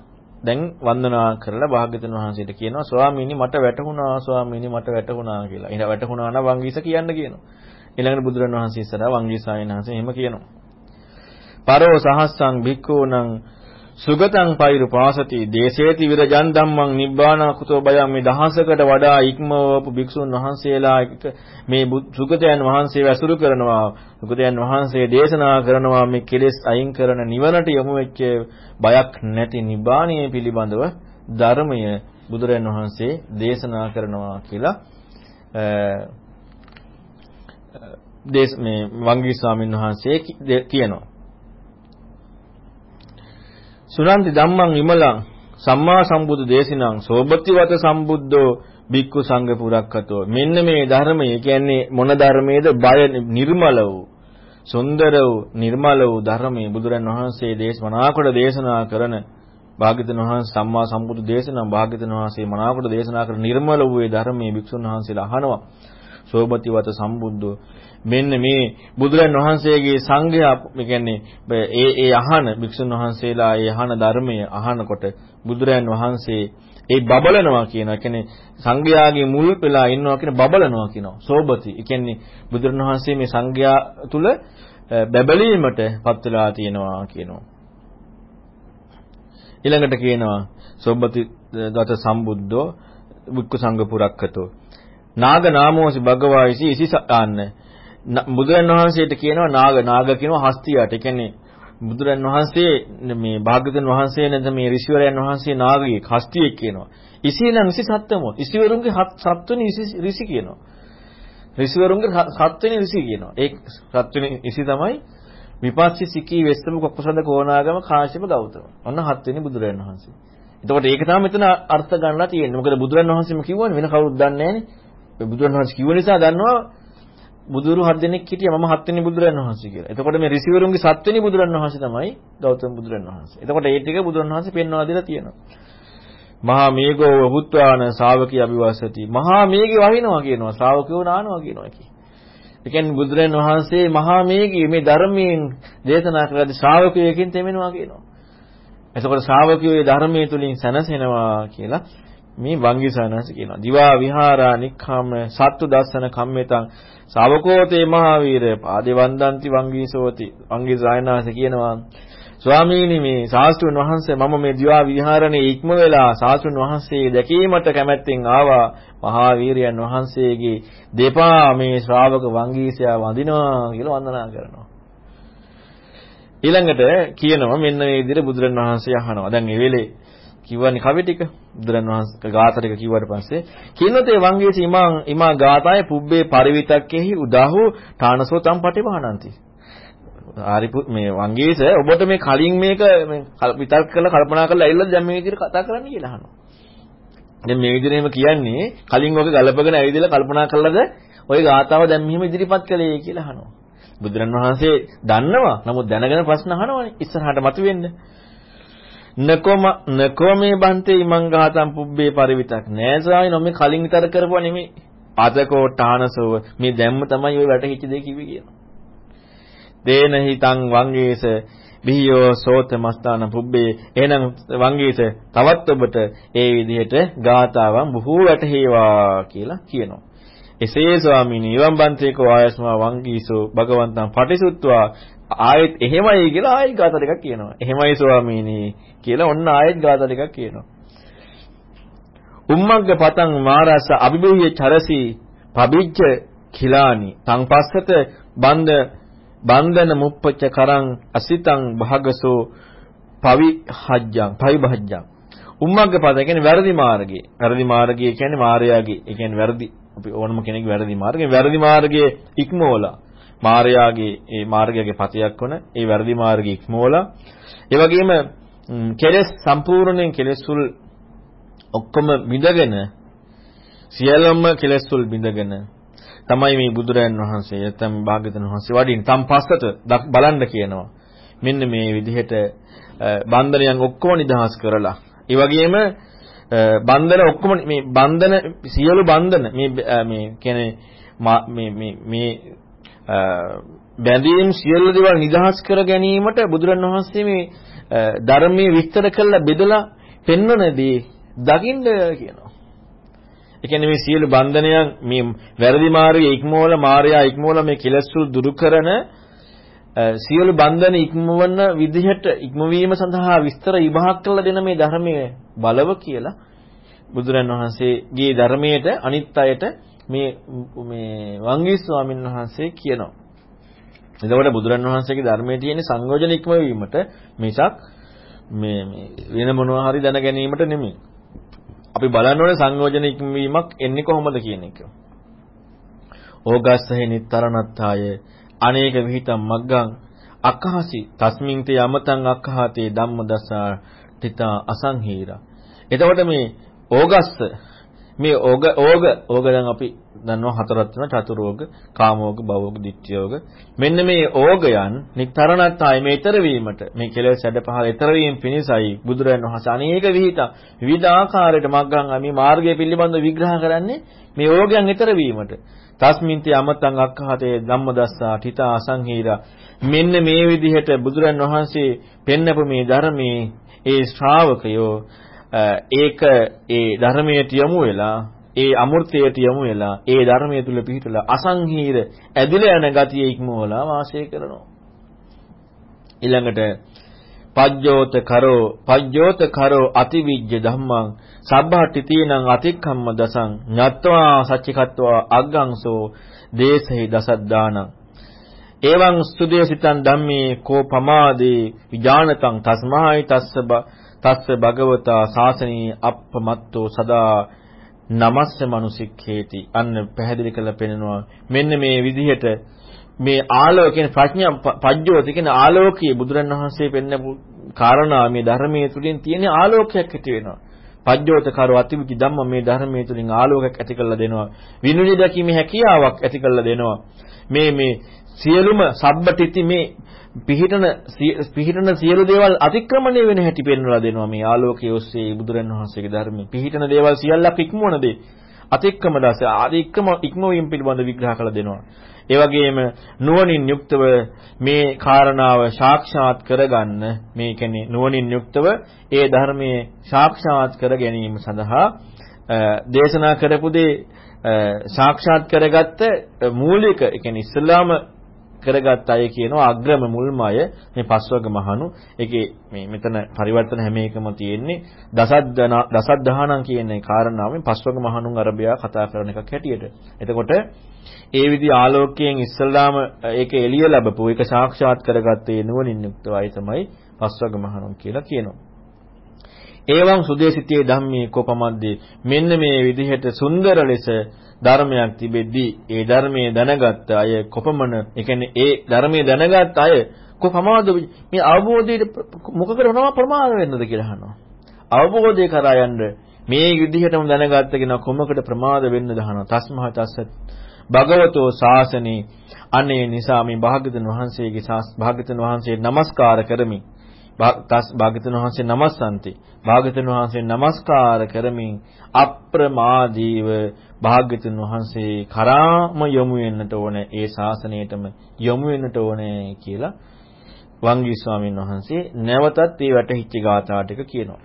දැන් වන්දනා කරලා භාග්‍යවතුන් වහන්සේට කියනවා ස්වාමීනි මට වැටහුණා ස්වාමීනි මට වැටහුණා කියලා. ඊට වැටහුණා නම් වංගීස කියන්න කියනවා. ඊළඟට බුදුරණවහන්සේ ඉස්සරහා වංගී සායනහන්සේ එහෙම කියනවා. පරෝ සහස්සං භික්ඛූනං සුගතං පෛරු පාසති දේශේති විරජන් ධම්මං නිබ්බානා කුතෝ බයං මේ දහසකට වඩා ඉක්මවපු භික්ෂුන් වහන්සේලා මේ සුගතයන් වහන්සේ වැසුරු කරනවා සුගතයන් වහන්සේ දේශනා කරනවා මේ කෙලෙස් අයින් කරන නිවනට යොමු වෙච්ච බයක් නැති නිබ්බාණය පිළිබඳව ධර්මය බුදුරයන් වහන්සේ දේශනා කරනවා කියලා දේශ මේ වංගී ස්වාමීන් වහන්සේ කියනවා. සුනන්ති ධම්මං විමලං සම්මා සම්බුදු දේශනං සෝබතිවත සම්බුද්ධෝ බික්කු සංඝ පුරක්කතෝ. මෙන්න මේ ධර්මය කියන්නේ මොන ධර්මයේද? බය නිර්මල වූ සුන්දර වූ නිර්මල වූ ධර්මයේ. බුදුරන් වහන්සේ දේශ මනාකොට දේශනා කරන භාග්‍යවතුන් වහන්සේ සම්මා සම්බුදු දේශනා භාග්‍යවතුන් වහන්සේ මනාකොට දේශනා කරන නිර්මල වූ ඒ ධර්මයේ භික්ෂුන් වහන්සේලා අහනවා. සෝබතිවත සම්බුද්ධෝ මෙන්න මේ බුදුරන් වහන්සේගේ සංඝයා මේ කියන්නේ ඒ ඒ අහන භික්ෂුන් වහන්සේලා ඒ අහන ධර්මය අහනකොට බුදුරන් වහන්සේ ඒ බබලනවා කියනවා. ඒ කියන්නේ සංඝයාගේ මුල් වෙලා ඉන්නවා කියන බබලනවා කියනවා. සෝබති. ඒ කියන්නේ බුදුරන් වහන්සේ මේ සංඝයා තුල බබලීමට පත් වෙලා තියෙනවා කියනවා. ඊළඟට කියනවා සෝබති දත සම්බුද්ධෝ වික්ක සංඝ පුරක්කතෝ නාග නාමෝසි භගවායිසි ඉසිසාන්න බුදුරන් වහන්සේට කියනවා නාග නාග කියනවා හස්තියට. ඒ කියන්නේ බුදුරන් වහන්සේ මේ භාග්‍යවතුන් වහන්සේ නැත්නම් මේ ඍෂිවරයන් වහන්සේ නාගයෙක් හස්තියෙක් කියනවා. ඉසීනම් ඉසි සත්‍යමෝ. ඉසිවරුන්ගේ සත්වෙනි ඍෂි කියනවා. ඍෂිවරුන්ගේ සත්වෙනි ඍෂි කියනවා. ඒ සත්වෙනි ඍෂි තමයි විපස්සී සිකී වෙස්සම කොක්කසඳ කෝණාගම කාශ්‍යප ගෞතම. ඔන්න හත්වෙනි බුදුරන් වහන්සේ. එතකොට ඒක තමයි මෙතන අර්ථ ගන්නලා තියෙන්නේ. මොකද බුදුරන් වහන්සේම කිව්වනේ වෙන කවුරුත් දන්නේ නැහනේ. බුදුරන් වහන්සේ කිව්ව නිසා දන්නවා බුදුරු හත් දෙනෙක් හිටියා මම හත්වෙනි බුදුරන් වහන්සේ කියලා. එතකොට මේ ඍෂිවරුන්ගේ සත්වෙනි බුදුරන් වහන්සේ තමයි ගෞතම බුදුරන් වහන්සේ. එතකොට ඒ ටික බුදුරන් වහන්සේ පෙන්වා දෙලා තියෙනවා. මහා මේඝෝ වහුත්වාන ශාවකී අභිවාසති. මහා මේඝේ වහිනවා කියනවා. ශ්‍රාවකයෝ නානවා කියනවා කි. ඒ කියන්නේ බුදුරන් වහන්සේ මහා මේඝේ මේ ධර්මයෙන් දේශනා කරලා ශ්‍රාවකයෙකින් තෙමෙනවා කියනවා. එතකොට ශ්‍රාවකයෝ මේ ධර්මයේ තුලින් සැනසෙනවා කියලා මේ වංගිසානස කියනවා. දිවා විහාරා නික්ඛාම සත්තු දස්සන කම්මෙතං ශාවකෝතේ මහාවීර පාදේ වන්දන්ති වංගීසෝති වංගී සායනාස කියනවා. ස්වාමීනි මේ ශාස්ත්‍රුන් වහන්සේ මම මේ දිවා විහාරණේ ඉක්ම වෙලා ශාස්ත්‍රුන් වහන්සේ දැකීමට කැමැත්තෙන් ආවා. මහා වීරයන් වහන්සේගේ දෙපා මේ ශ්‍රාවක වංගීසයා වඳිනවා කියලා වන්දනා කරනවා. ඊළඟට කියනවා මෙන්න මේ විදිහට බුදුරණවහන්සේ අහනවා. දැන් මේ වෙලේ කිව්වනේ කවි ටික. බුදුරන් වහන්සේ ගාථා ටික කිව්වට පස්සේ කිනොතේ වංගේ සීමා ඉමා ගාථාය පුබ්බේ පරිවිතක්කෙහි උදාහෝ ඨානසෝ තම් පටිභානಂತಿ ආරිපු මේ වංගේස ඔබට මේ කලින් මේක විතර්ක කරලා කල්පනා කරලා ඇවිල්ලා දැන් මේ විදිහට කතා කරන්න කියලා අහනවා. දැන් මේ විදිහේම කියන්නේ කලින් ඔක ගලපගෙන ඇවිදලා කල්පනා කළාද ওই ගාථාව දැන් මෙහෙම ඉදිරිපත් කළේ කියලා අහනවා. බුදුරන් වහන්සේ දන්නවා නමුත් දැනගෙන ප්‍රශ්න අහනවනේ ඉස්සරහට මතුවෙන්නේ. නකොම නකොමේ බන්තේ ඉමං ගාතම් පුබ්බේ පරිවිතක් නෑ ස්වාමීන් වහන්සේ කලින් විතර කරපුවා නෙමෙයි. අතකෝට්ටානසෝව මේ දැම්ම තමයි ওই වැටහිච්ච දේ කිව්වේ කියනවා දේන හිතං වංගේස බිහියෝ සෝත මස්තාන පුබ්බේ. එහෙනම් වංගීස තවත් ඔබට ඒ විදිහට ගාතාවන් බොහෝ වැටහේවා කියලා කියනවා. එසේ ස්වාමීනි එවම් බන්තේකෝ ආයස්මා වංගීසෝ භගවන්තං පටිසුත්වා ආයෙත් එහෙමයි කියලා ආයෙත් ගාථා ටිකක් කියනවා. එහෙමයි ස්වාමීනි කියලා ඔන්න ආයෙත් ගාථා ටිකක් කියනවා. උම්මග්ග පතං මාරස අභිභූය චරසි පබිච්ච කිලානි. තං පස්සත බන්ද බන්ධන මුප්පච්ච කරං අසිතං භාගසෝ පවිහජ්ජං පවිභජ්ජං. උම්මග්ග පද කියන්නේ වැරදි මාර්ගයේ. වැරදි මාර්ගය කියන්නේ මාර්යාගේ ඒ කියන්නේ වැරදි. අපි ඕනම කෙනෙක් වැරදි මාර්ගයේ. වැරදි මාර්ගයේ ඉක්මෝලා මාර්යාගේ ඒ මාර්ගයේ පතයක් වන ඒ වැරදි මාර්ගයේ ඉක්මෝලා ඒ වගේම කෙලෙස් සම්පූර්ණයෙන් කෙලෙස්ුල් ඔක්කොම බිඳගෙන සියලුම කෙලෙස්ුල් බිඳගෙන තමයි මේ බුදුරයන් වහන්සේ නැත්නම් භාග්‍යවතුන් වහන්සේ වඩින් තම් පස්සට බලන්න කියනවා. මෙන්න මේ විදිහට බන්ධනයන් ඔක්කොම නිදහස් කරලා. ඒ වගේම බන්ධන ඔක්කොම මේ බන්ධන සියලු බන්ධන මේ මේ කියන්නේ මේ මේ මේ බැඳීම් සියලු දේවල් නිදහස් කර ගැනීමට බුදුරන් වහන්සේ මේ ධර්මයේ විස්තර කරලා බෙදලා පෙන්වනදී දකින්න කියනවා. ඒ කියන්නේ මේ සියලු බන්ධනයන් මේ වැරදි මාර්ගයේ ඉක්මවල මායя ඉක්මවල මේ කෙලස්සුල් දුරු කරන සියලු බන්ධන ඉක්මවන විදිහට ඉක්මවීම සඳහා විස්තර විභාග කළ දෙන මේ ධර්මයේ බලව කියලා බුදුරන් වහන්සේගේ ධර්මයට අනිත් අයට මේ මේ වංගී ස්වාමීන් වහන්සේ කියනවා. එතකොට බුදුරන් වහන්සේගේ ධර්මයේ තියෙන සංයෝජන ඉක්මවීමට මිසක් මේ මේ වෙන මොනවා හරි දැන ගැනීමට නෙමෙයි. අපි බලන්න ඕනේ සංයෝජන ඉක්මවීමක් එන්නේ කොහොමද කියන එක. ඕගස්සහි නිතරණත්තාය අනේක විහිතම් මග්ගං අක්ඛහසි තස්මින් තේ යමතං අක්ඛහතේ ධම්මදසා තිතා අසංහීරා. එතකොට මේ ඕගස්ස මේ ඕග ඕග ඕග දැන් අපි දන්නවා හතරක් තියෙනවා චතුරෝග, කාමෝග, භවෝග, ditthiyෝග. මෙන්න මේ ඕගයන් නිතරණත් ආයේ මේ ඊතර වීමට මේ කෙලෙස් සැඩ පහල ඊතර වීම පිණිසයි බුදුරයන් වහන්සේ අනේක විහිිත විවිධ ආකාරයට මග්ගන් මේ මාර්ගය පිළිබඳව විග්‍රහ කරන්නේ මේ ඕගයන් ඊතර වීමට. තස්මින්ති අමතං අක්ඛහතේ ධම්මදස්සා තිතා අසංහීරා මෙන්න මේ විදිහට බුදුරන් වහන්සේ පෙන්නපු මේ ධර්මයේ ඒ ශ්‍රාවකයෝ ඒක ඒ ධර්මයට යොමු වෙලා ඒ අමෘතයට යොමු වෙලා ඒ ධර්මයේ තුල පිහිටලා අසංහීර ඇදිලා යන ගතිය ඉක්මවලා වාසය කරනවා. ඊළඟට පජ්ජෝත කරෝ පජ්ජෝත කරෝ අතිවිජ්ජ ධම්මං සබ්බහට්ටි තීනං අතික්කම්ම දසං ඤත්වා සච්චිකත්වා අග්ගංසෝ දේසෙහි දසද්දානං. එවං ස්තුදේසිතං ධම්මේ කෝ පමාදේ විජානතං තස්මායි තස්සබ තස්ස භගවතා ශාසනී අප්පමත්තෝ සදා නමස්ස මනුසික්ඛේති. අන්න පැහැදිලි කරලා පෙන්නනවා. මෙන්න මේ විදිහට මේ ආලෝක කියන ප්‍රඥා පජ්ජෝති කියන ආලෝකයේ බුදුරණවහන්සේ පෙන්නපු කාරණා මේ ධර්මයේ තුලින් තියෙන ආලෝකයක් ඇති වෙනවා. පජ්ජෝත කරෝ අතිවිචි ධම්ම මේ ධර්මයේ තුලින් ආලෝකයක් ඇති කරලා දෙනවා. විනුනි දැකීමේ හැකියාවක් ඇති කරලා දෙනවා. මේ මේ සියලුම සබ්බටිති මේ පිහිටන පිහිටන සියලු දේවල් අතික්‍රමණය වෙන හැටි පෙන්වලා දෙනවා මේ ආලෝකයේ ඔස්සේ බුදුරන් වහන්සේගේ ධර්මයේ. පිහිටන දේවල් සියල්ලක් ඉක්මවන දේ. අතික්‍රම දාස ආදික්‍රම ඉක්මවීම පිළිබඳ විග්‍රහ කළ දෙනවා. ඒ වගේම නුවණින් යුක්තව මේ කාරණාව සාක්ෂාත් කරගන්න මේ කියන්නේ නුවණින් යුක්තව ඒ ධර්මයේ සාක්ෂාත් කර ගැනීම සඳහා දේශනා කරපු දේ සාක්ෂාත් කරගත්ත මූලික ඒ කියන්නේ ඉස්ලාම කරගත් අය කියනවා අග්‍රම මුල්ම අය මේ පස්වග මහණු. ඒකේ මේ මෙතන පරිවර්තන හැම එකම තියෙන්නේ දසද්දන දසද්දහණන් කියන කාරණාවෙන් පස්වග මහණුන් අරබයා කතා කරන එකක් හැටියට. එතකොට ඒ විදි ආලෝකයෙන් ඉස්සල්ලාම ඒක එළිය ලැබපු ඒක සාක්ෂාත් කරගත්තේ නුවණින් යුක්තව අය තමයි පස්වග මහණුන් කියලා කියනවා. ඒවං සුදේසිතේ ධම්මේ කොපමද්දේ මෙන්න මේ විදිහට සුන්දර ලෙස ධර්මයක් තිබෙද්දී ඒ ධර්මයේ දැනගත් අය කොපමණ ඒ කියන්නේ ඒ ධර්මයේ දැනගත් අය කොපමණද මේ අවබෝධයට මොකකට මොනවා ප්‍රමාද වෙන්නද කියලා අහනවා. අවබෝධය කරා යන්න මේ විදිහටම දැනගත්ත කෙනා කොමකට ප්‍රමාද වෙන්නද අහනවා. තස්මහ තස්ස භගවතෝ ශාසනේ අනේ නිසා මේ භාග්‍යවතුන් වහන්සේගේ භාග්‍යවතුන් වහන්සේ නමස්කාර කරමි. භාග්‍යතුන් වහන්සේ නමස්සන්ති. භාග්‍යතුන් වහන්සේ নমස්කාර කරමින් අප්‍රමාදීව භාග්‍යතුන් වහන්සේ කරාම යොමු වෙන්නට ඕනේ. ඒ ශාසනයටම යොමු වෙන්නට ඕනේ කියලා වංගී ස්වාමීන් වහන්සේ නැවතත් මේ වැටහිච්ච ගාථා ටික කියනවා.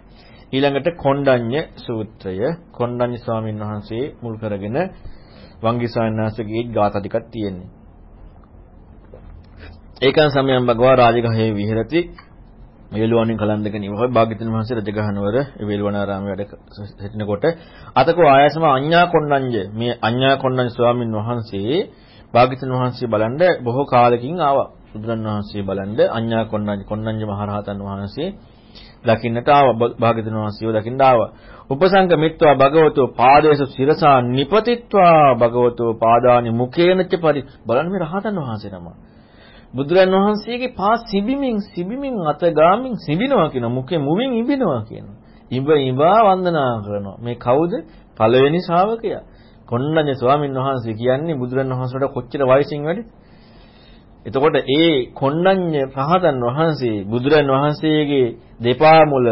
ඊළඟට කොණ්ඩඤ්ඤ සූත්‍රය කොණ්ඩඤ්ඤ ස්වාමීන් වහන්සේ මුල් කරගෙන වංගී ස්වාමීන් වහන්සේගේ ගාථා ටිකක් තියෙන්නේ. ඒකන් සමයන් භගවා රාජගහේ විහෙරති වේලුවණින් කලන්දක නිවහ භාග්‍යතුන් වහන්සේ රජගහනුවර වේලුවනාරාම වැඩ සිටිනකොට අතකෝ ආයසම අඤ්ඤා කොණ්ණඤ්ඤ. මේ අඤ්ඤා කොණ්ණඤ්ඤ ස්වාමින් වහන්සේ භාග්‍යතුන් වහන්සේ බලන්න බොහෝ කාලෙකින් ආවා. බුදුරන් වහන්සේ බලන්න අඤ්ඤා කොණ්ණඤ්ඤ කොණ්ණඤ්ඤ මහරහතන් වහන්සේ දකින්නට ආවා. භාග්‍යතුන් වහන්සේව දකින්න ආවා. උපසංග මිත්වා භගවතෝ පාදේසු සිරසා නිපතිත්වා භගවතෝ පාදානි මුකේනච පරි. බලන්න මේ රහතන් වහන්සේ නම බුදුරන් වහන්සේගේ පා සිබිමින් සිබිමින් අතගාමින් සිබිනවා කියන මුඛේ මුවින් ඉබිනවා කියනවා. ඉබ ඉබා වන්දනා කරනවා. මේ කවුද? පළවෙනි ශ්‍රාවකයා. කොණ්ණඤ්ඤ ස්වාමීන් වහන්සේ කියන්නේ බුදුරන් වහන්සේට කොච්චර වයසින් වැඩි? එතකොට ඒ කොණ්ණඤ්ඤ රහතන් වහන්සේ බුදුරන් වහන්සේගේ දෙපා මුල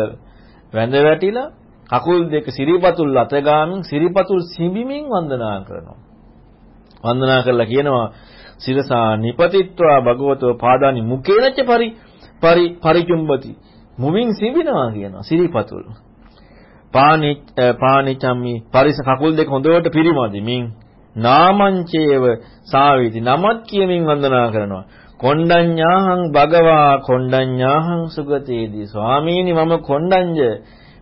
වැඳ වැටිලා කකුල් දෙක සිරිපතුල් අතගාමින් සිරිපතුල් සිඹිමින් වන්දනා කරනවා. වන්දනා කරලා කියනවා සිරසා නිපතිත්වා භගවතෝ පාදානි මුකේනච පරි පරි පරිචුම්බති. මුවින් සිඹිනවා කියනවා සිරිපතුල්. පානි පානිචම්මි පරිස කකුල් දෙක හොඳට පිරිමදිමින් නාමංචේව සාවිති. නමත් කියමින් වන්දනා කරනවා. කොණ්ඩඤ්ඤාහං භගවා කොණ්ඩඤ්ඤාහං සුගතේදී ස්වාමීනි මම කොණ්ඩඤ්ඤ.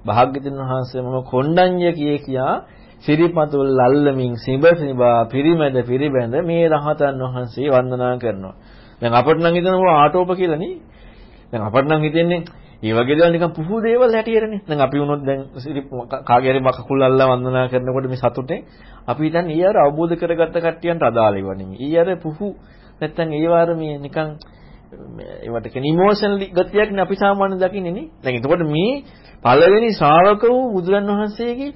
භාග්‍යතුන් වහන්සේ මම කොණ්ඩඤ්ඤ කියේ කියා සිරිපතුල් ලල්ලමින් සිඹ සිඹා පිරිමැද පිරිබැඳ මේ රහතන් වහන්සේ වන්දනා කරනවා. දැන් අපිට නම් හිතනවා ආටෝප කියලා නේ. දැන් අපිට නම් හිතෙන්නේ මේ වගේ දේවල් නිකන් පුහු දේවල් හැටියටනේ. දැන් අපි වුණොත් දැන් කාගේ හරි කකුල් අල්ලලා වන්දනා කරනකොට මේ සතුටේ අපි හිතන්නේ ඊයර අවබෝධ කරගත්ත කට්ටියන්ට අදාළ ඒවා නෙමෙයි. ඊයර පුහු නැත්තම් ඒ වාර මේ නිකන් ඒවට කියන ඉමෝෂනල් ගතියක් නේ අපි සාමාන්‍ය දකින්නේ නේ. දැන් එතකොට මේ පළවෙනි ශ්‍රාවක වූ බුදුරන් වහන්සේගේ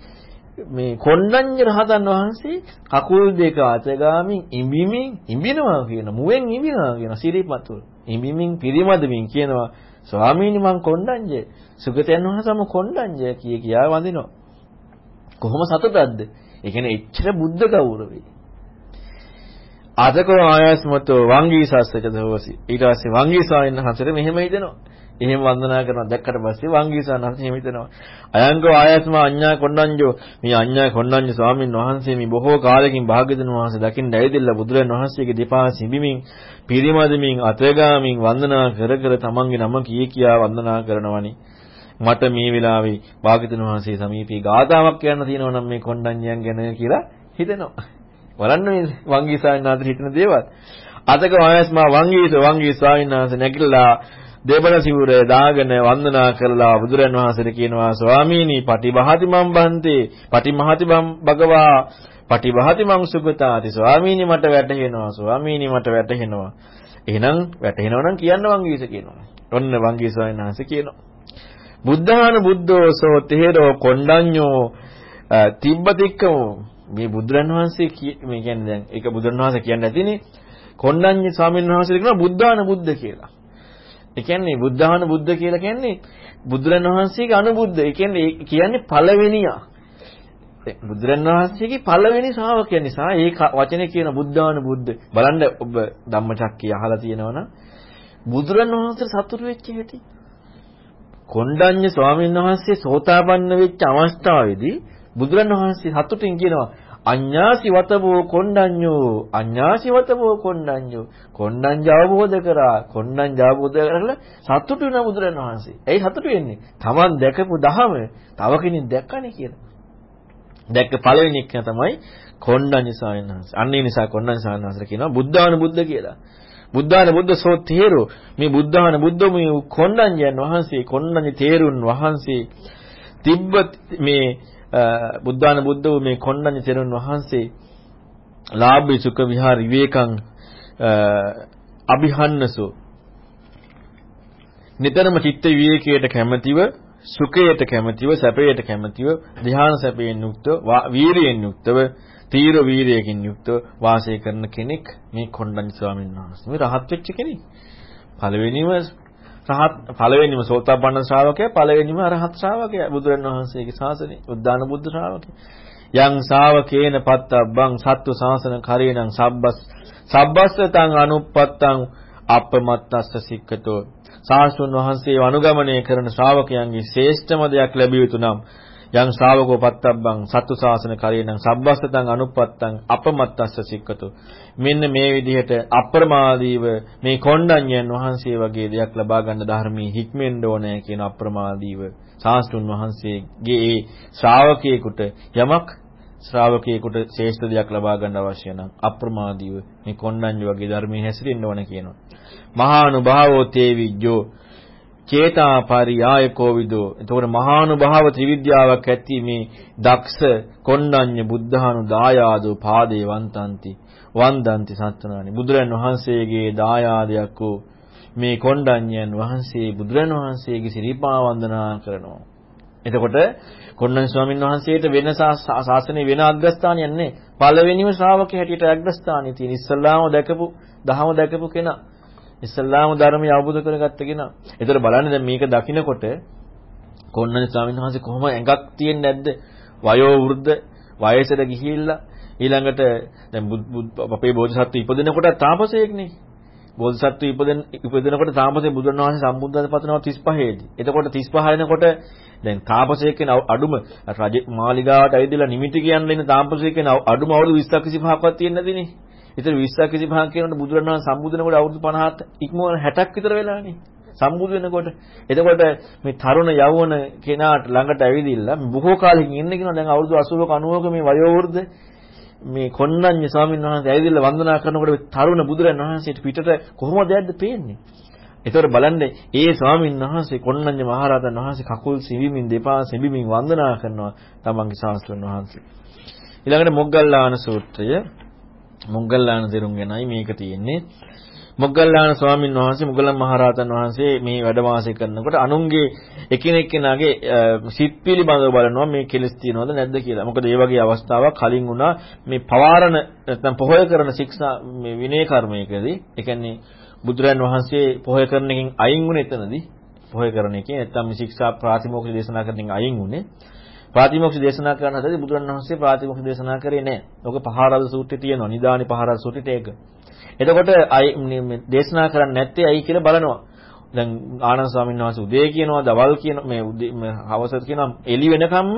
මේ කොණ්ඩඤ්ඤ රහතන් වහන්සේ කකුල් දෙක අතගාමින් ඉඹිමින් ඉඹිනවා කියන මුවෙන් ඉඹිනවා කියන සිරිපතුල් ඉඹිමින් පිරිමදමින් කියනවා ස්වාමීනි මං කොණ්ඩඤ්ඤ සුගතයන් වහන්සේම කොණ්ඩඤ්ඤ කිය කියා වඳිනවා. කොහොම සතුටක්ද? ඒ කියන්නේ එච්චර බුද්ධ ගෞරවේ අදකෝ ආයස්මතෝ වංගී සස්සච දවසි ඊට පස්සේ වංගී ස්වාමීන් වහන්සේට මෙහෙම හිතෙනවා. එහෙම වන්දනා කරනවා දැක්කට පස්සේ වංගීසානහස එහෙම හිතනවා. අයංගෝ ආයස්මා අඤ්ඤා කොණ්ණඤ්ඤෝ මේ අඤ්ඤා කොණ්ණඤ්ඤ ස්වාමීන් වහන්සේ මේ බොහෝ කාලෙකින් භාග්‍යවතුන් වහන්සේ දකින්න ඇවිදilla බුදුරන් වහන්සේගේ දෙපා සිඹිමින් පිරිමදමින් අතගාමින් වන්දනා කර කර තමන්ගේ නම කී කියා වන්දනා කරනවනි. මට මේ වෙලාවේ භාග්‍යවතුන් වහන්සේ සමීපී ගාතාවක් කියන්න තියෙනවා නම් මේ කොණ්ණඤ්ඤයන් ගැන කියලා හිතෙනවා. බලන්න මේ වංගීසායන් ආතර හිතන දේවල්. අතක ආයස්මා වංගීස වංගී ස්වාමීන් වහන්සේ නැගිටලා දෙබල සිවුරේ දාගෙන වන්දනා කරලා බුදුරන් වහන්සේට කියනවා ස්වාමීනි පටිභාති මම් බන්තේ පටිමහති මම් භගවා පටිභාති මං සුගතාති. ස්වාමීනි මට වැටහෙනවා ස්වාමීනි මට වැටහෙනවා. එහෙනම් වැටහෙනවා නම් කියන්න වංගීස කියනවා. ඔන්න වංගීස වහන්සේ කියනවා. බුද්ධාන බුද්ධෝසෝ තේරෝ කොණ්ඩඤ්ඤෝ තිබ්බතික්කමෝ මේ බුදුරන් වහන්සේ මේ කියන්නේ දැන් ඒක බුදුරන් වහන්සේ කියන්නේ නැතිනේ. කොණ්ඩඤ්ඤ ස්වාමීන් වහන්සේ කියනවා බුද්ධාන බුද්ධ කියලා. ඒ කියන්නේ බුද්ධහන බුද්ධ කියලා කියන්නේ බුදුරන් වහන්සේගේ අනුබුද්ධ. ඒ කියන්නේ කියන්නේ පළවෙනියා. බුදුරන් වහන්සේගේ පළවෙනි ශ්‍රාවකයා නිසා ඒ වචනේ කියන බුද්ධාන බුද්ධ. බලන්න ඔබ ධම්මචක්කය අහලා තියෙනවනම් බුදුරන් වහන්සේ සතුටු වෙච්ච හැටි. කොණ්ඩඤ්ඤ ස්වාමීන් වහන්සේ සෝතාපන්න වෙච්ච අවස්ථාවේදී බුදුරන් වහන්සේ සතුටින් කියනවා අඤ්ඤාසි වතබෝ කොණ්ඩඤ්ඤෝ අඤ්ඤාසි වතබෝ කොණ්ඩඤ්ඤෝ කොණ්ඩඤ්ඤ අවබෝධ කරා කොණ්ඩඤ්ඤ අවබෝධ කරලා සතුටු වෙන බුදුරන් වහන්සේ. ඇයි සතුටු වෙන්නේ? Taman දැකපු දහම තව කෙනෙක් දැක්කනේ කියලා. දැක්ක පළවෙනි එක තමයි කොණ්ඩඤ්ඤ සායනහස. අන්න ඒ නිසා කොණ්ඩඤ්ඤ සායනහස කියනවා බුද්ධාන බුද්ධ කියලා. බුද්ධාන බුද්ධ සෝ තේරෝ මේ බුද්ධාන බුද්ධ මේ කොණ්ඩඤ්ඤයන් වහන්සේ කොණ්ඩඤ්ඤ තේරුන් වහන්සේ තිබ්බ මේ බුද්ධාන බුද්ධ වූ මේ කොණ්ණඤ්ඤ තෙරුන් වහන්සේ ලාභී සුඛ විහාර විවේකං අභිහන්නසෝ නිතරම චිත්ත විවේකයට කැමැතිව සුඛයට කැමැතිව සැපයට කැමැතිව ධ්‍යාන සැපයෙන් යුක්තව වීරියෙන් යුක්තව තීර වීරියකින් යුක්තව වාසය කරන කෙනෙක් මේ කොණ්ඩඤ්ඤ ස්වාමීන් වහන්සේ. මේ රහත් වෙච්ච කෙනෙක්. පළවෙනිම රහත් පළවෙනිම සෝතාපන්න ශ්‍රාවකයා පළවෙනිම අරහත් ශ්‍රාවකයා බුදුරණවහන්සේගේ ශාසනේ උද්දාන බුද්ධ ශ්‍රාවකයා. යං ශාවකේන පත්තබ්බං සත්තු ශාසන කරේණං සබ්බස් සබ්බස්සතං අනුප්පත්තං අපමත්තස්ස සික්කතෝ සාස්තුන් වහන්සේ අනුගමනය කරන ශ්‍රාවකයන්ගේ ශ්‍රේෂ්ඨම දෙයක් ලැබිය යුතු නම් යං ශ්‍රාවකෝ පත්තබ්බං සත්තු ශාසන කරේණං සබ්බස්සතං අනුප්පත්තං අපමත්තස්ස සික්කතෝ මෙන්න මේ විදිහට අප්‍රමාදීව මේ කොණ්ඩඤ්ඤයන් වහන්සේ වගේ දෙයක් ලබා ගන්න ධර්මී හික්මෙන්න ඕනේ කියන අප්‍රමාදීව සාස්තුන් වහන්සේගේ ඒ ශ්‍රාවකයෙකුට යමක් ශ්‍රාවකයෙකුට ශ්‍රේෂ්ඨ දෙයක් ලබා ගන්න අවශ්‍ය නම් අප්‍රමාදීව මේ කොණ්ඩඤ්ඤ වගේ ධර්මයේ හැසිරෙන්න ඕන කියනවා. මහානුභාවෝ තේ විජ්ජෝ චේතා පරියායකෝ විදෝ. එතකොට මහානුභාව ත්‍රිවිද්‍යාවක් ඇති මේ දක්ෂ කොණ්ඩඤ්ඤ බුද්ධහානු දායාදෝ පාදේ වන්තන්ති වන්දන්ති සත්තුනානි. බුදුරන් වහන්සේගේ දායාදයක් වූ මේ කොණ්ඩඤ්ඤයන් වහන්සේ බුදුරන් වහන්සේගේ සිරිපා වන්දනා කරනවා. එතකොට කොණ්ඩඤ්ඤ ස්වාමීන් වහන්සේට වෙන ශාසනයේ වෙන අග්‍රස්ථානයක් නැහැ. පළවෙනිම ශ්‍රාවකයා හැටියට අග්‍රස්ථානයේ තියෙන ඉස්සල්ලාම දැකපු දහම දැකපු කෙනා. ඉස්ලාම ධර්මය අවබෝධ කරගත්ත කෙනා. ඒතර බලන්න දැන් මේක දකිනකොට කොණ්ණනි ස්වාමීන් වහන්සේ කොහොම ඇඟක් තියෙන්නේ නැද්ද? වයෝ වෘද්ධ වයසට ගිහිල්ලා ඊළඟට දැන් අපේ බෝධිසත්ව ඉපදිනකොට තාපසයෙක්නේ. බෝධිසත්ව ඉපදෙන ඉපදිනකොට තාපසේ බුදුන් වහන්සේ සම්බුද්ධත්ව පතනවා 35 දී. එතකොට 35 වෙනකොට දැන් තාපසයෙක් කියන අඩුම රජ මාලිගාවට ඇවිදලා නිමිති කියන්න ඉන්න තාපසයෙක් කියන අඩුම අවුරුදු 20ක් 25ක්වත් තියෙන්නේ නැදිනේ. ඒතර 20ක් 25ක් කියනකොට බුදුරණවහන්සේ සම්බුදුනකොට අවුරුදු 50ත් ඉක්මවන 60ක් විතර වෙලානේ. සම්බුදු වෙනකොට. එතකොට මේ තරුණ යෞවන කෙනාට ළඟට ඇවිදින්න බොහෝ කාලෙකින් ඉන්න කෙනා දැන් අවුරුදු 80ක 90ක මේ වයෝ වෘද්ධ මේ කොණ්ණඤ්ඤ ස්වාමීන් වහන්සේ ඇවිදilla වන්දනා කරනකොට තරුණ බුදුරන් වහන්සේට පිටට කොහොමද යද්ද පේන්නේ? ඒතර බලන්න ඒ ස්වාමීන් වහන්සේ කොණ්ණඤ්ඤ මහරහතන් වහන්සේ කකුල් සිවිමින් දෙපා සෙබිමින් වන්දනා කරනවා තමන්ගේ ශාස්ත්‍රඥ වහන්සේ. ඊළඟට මොග්ගල්ලාන සූත්‍රය මොග්ගල්ලාන තෙරුන් ගැනයි මේක තියෙන්නේ. මොග්ගල්ලාන ස්වාමීන් වහන්සේ මුගලන් මහරහතන් වහන්සේ මේ වැඩ වාසය කරනකොට අනුන්ගේ එකිනෙක කෙනාගේ සිත් පිළිබඳව බලනවා මේ කෙලස් තියනවද නැද්ද කියලා. මොකද ඒ වගේ අවස්ථාවක් කලින් වුණා මේ පවාරණ නැත්නම් පොහොය කරන ශික්ෂා මේ විනය කර්මයකදී. ඒ කියන්නේ බුදුරන් වහන්සේ පොහොය කරන එකෙන් අයින් වුණ එතනදී පොහොය කරන එකේ නැත්නම් මේ ශික්ෂා ප්‍රාතිමෝක්ෂ දේශනා කරන එකෙන් අයින් වුණේ. ප්‍රාතිමෝක්ෂ දේශනා කරන හදදී බුදුරන් වහන්සේ ප්‍රාතිමෝක්ෂ දේශනා කරේ නැහැ. ඔක පහාරද සූත්‍රයේ තියෙනවා. නිදානි පහාරද සූත්‍රයට ඒක. එතකොට දේශනා කරන්නේ නැත්තේ ඇයි කියලා බලනවා. දැන් ආනන්ද ස්වාමීන් වහන්සේ උදේ කියනවා, දවල් කියන මේ උදේ හවසත් කියනවා එළි වෙනකම්ම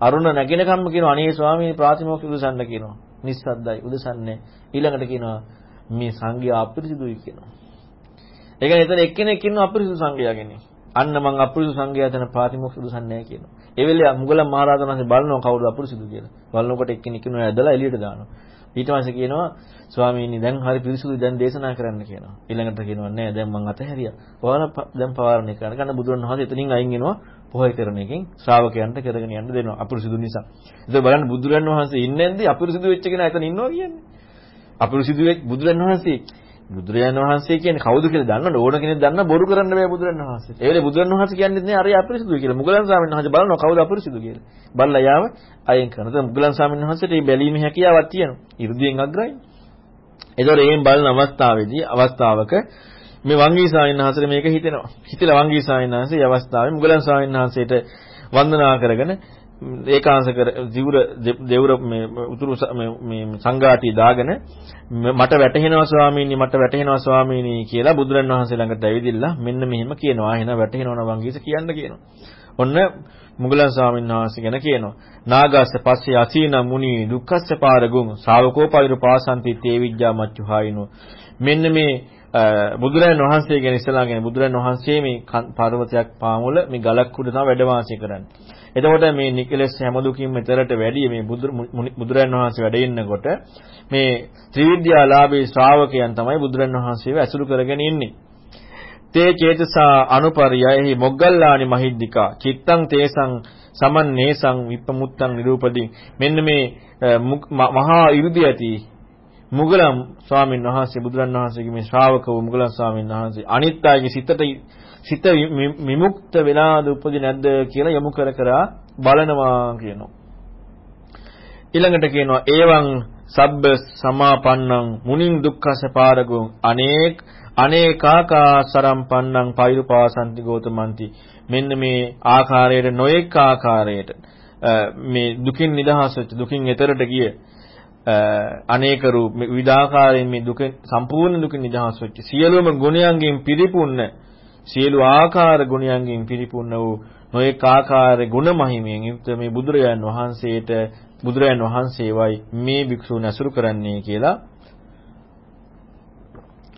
අරුණ නැගෙනකම්ම කියනවා අනේ ස්වාමීන් ප්‍රාතිමෝක්ෂ උදසන්න කියනවා. නිස්සද්දයි උදසන්නේ. ඊළඟට කියනවා මේ සංඝයා අපිරිසිදුයි කියනවා. ඒ කියන්නේ එතන එක්කෙනෙක් ඉන්නවා අපිරිසිදු සංඝයා කෙනෙක්. අන්න මං අපුරුදු සංඝයා තන ප්‍රාතිමෝක්ෂ දුසන්නේ නැහැ කියනවා. ඒ වෙලේ මුගලන් මහරහතන් වහන්සේ බලනවා කවුරුද අපුරුසිදු කියලා. බලනකොට එක්කෙනෙක් ඉන්නවා ඇදලා එළියට දානවා. ඊට පස්සේ කියනවා ස්වාමීනි දැන් හරි පිරිසුදු දැන් දේශනා කරන්න කියනවා. ඊළඟට කියනවා නෑ දැන් මං අතහැරියා. පවන දැන් පවාරණය කරන්න. ගන්න බුදුරණවහන්සේ එතනින් අයින් වෙනවා පොහොය කරන එකෙන් ශ්‍රාවකයන්ට කරගෙන යන්න දෙනවා අපිරිසුදු නිසා. ඒක බලන්න බුදුරණවහන්සේ ඉන්නේන්දී අපිරිසුදු වෙච්ච කෙනා එතන ඉන්නවා කියන්නේ. අපිරිසුදු වෙච්ච බුදුරණවහන්සේ බුදුරජාණන් වහන්සේ කියන්නේ කවුද කියලා දන්නවද ඕන කෙනෙක් දන්න බොරු කරන්න බෑ බුදුරජාණන් වහන්සේ. ඒ වෙලේ බුදුරජාණන් වහන්සේ කියන්නේ නෑ අර අපිරිසුදුයි කියලා. මුගලන් ස්වාමීන් වහන්සේ බලනවා කවුද අපිරිසුදු කියලා. බල්ලා යාව අයින් කරනවා. දැන් මුගලන් ස්වාමීන් වහන්සේට මේ බැලීමේ හැකියාවක් තියෙනවා. 이르දියෙන් අග්‍රයි. ඒතකොට එහෙන් බලන අවස්ථාවේදී අවස්ථාවක මේ වංගී ස්වාමීන් වහන්සේට මේක හිතෙනවා. හිතලා වංගී ස්වාමීන් වහන්සේ මේ අවස්ථාවේ මුගලන් ස්වාමීන් වහන්සේට වන්දනා කරගෙන ඒකාංශ කර දිවුර දෙවුර මේ උතුරු මේ සංඝාටි දාගෙන මට වැටහෙනවා ස්වාමීනි මට වැටහෙනවා ස්වාමීනි කියලා බුදුරන් වහන්සේ ළඟට ඇවිදින්න මෙන්න මෙහෙම කියනවා එහෙනම් වැටහෙනවා නම් වංගීස කියන්න කියනවා. ඔන්න මුගලන් ස්වාමීන් වහන්සේ ගැන කියනවා. නාගස්ස පස්සේ අසීන මුනි දුක්ඛස්ස පාරගුම් ශාවකෝපයිරු පාසන්ති තේ විද්‍යා මච්චුහායිනෝ මෙන්න මේ බුදුරජාණන් වහන්සේ ගැන ඉස්සලා ගැන බුදුරජාණන් වහන්සේ මේ පර්වතයක් පාමුල මේ ගලක් උඩ තමයි වැඩ වාසය කරන්නේ. එතකොට මේ නිකලස් හැම දුකින් මෙතරට වැඩි මේ බුදුරන් වහන්සේ වැඩ ඉන්නකොට මේ ත්‍රිවිද්‍යාලාභී ශ්‍රාවකයන් තමයි බුදුරන් වහන්සේව ඇසුරු කරගෙන ඉන්නේ. තේ චේතසා අනුපරියහි මොග්ගල්ලානි මහිද්దికා චිත්තං තේසං සමන්නේසං විපමුත්තං නිරූපදී මෙන්න මේ මහා 이르දි ඇති මුගලම් ස්වාමීන් වහන්සේ බුදුරන් වහන්සේගේ මේ ශ්‍රාවක වූ මුගලම් ස්වාමීන් වහන්සේ අනිත් අයගේ සිතට සිත විමුක්ත වෙලාද උපදී නැද්ද කියලා යොමු කර කර බලනවා කියනවා. ඊළඟට කියනවා ඒවං සබ්බ සමාපන්නං මුනින් දුක්ඛස පාරගුං අනේක අනේකාකා සරම්පන්නං පෛරුපාසන්ති ගෝතමන්ති මෙන්න මේ ආකාරයට නොඑක ආකාරයට මේ දුකින් නිදහස් වෙච්ච දුකින් එතරට ගිය අනේක රූප විවිධාකාරයෙන් මේ දුක සම්පූර්ණ දුකින් නිදහස් වෙච්ච සියලුම ගුණයන්ගෙන් පිරිපුන්න සියලු ආකාර ගුණයන්ගෙන් පිරිපුන්න වූ නොඑක ආකාර ගුණ මහිමයෙන් යුක්ත මේ බුදුරජාන් වහන්සේට බුදුරජාන් වහන්සේවයි මේ භික්ෂුන් ඇසුරු කරන්නේ කියලා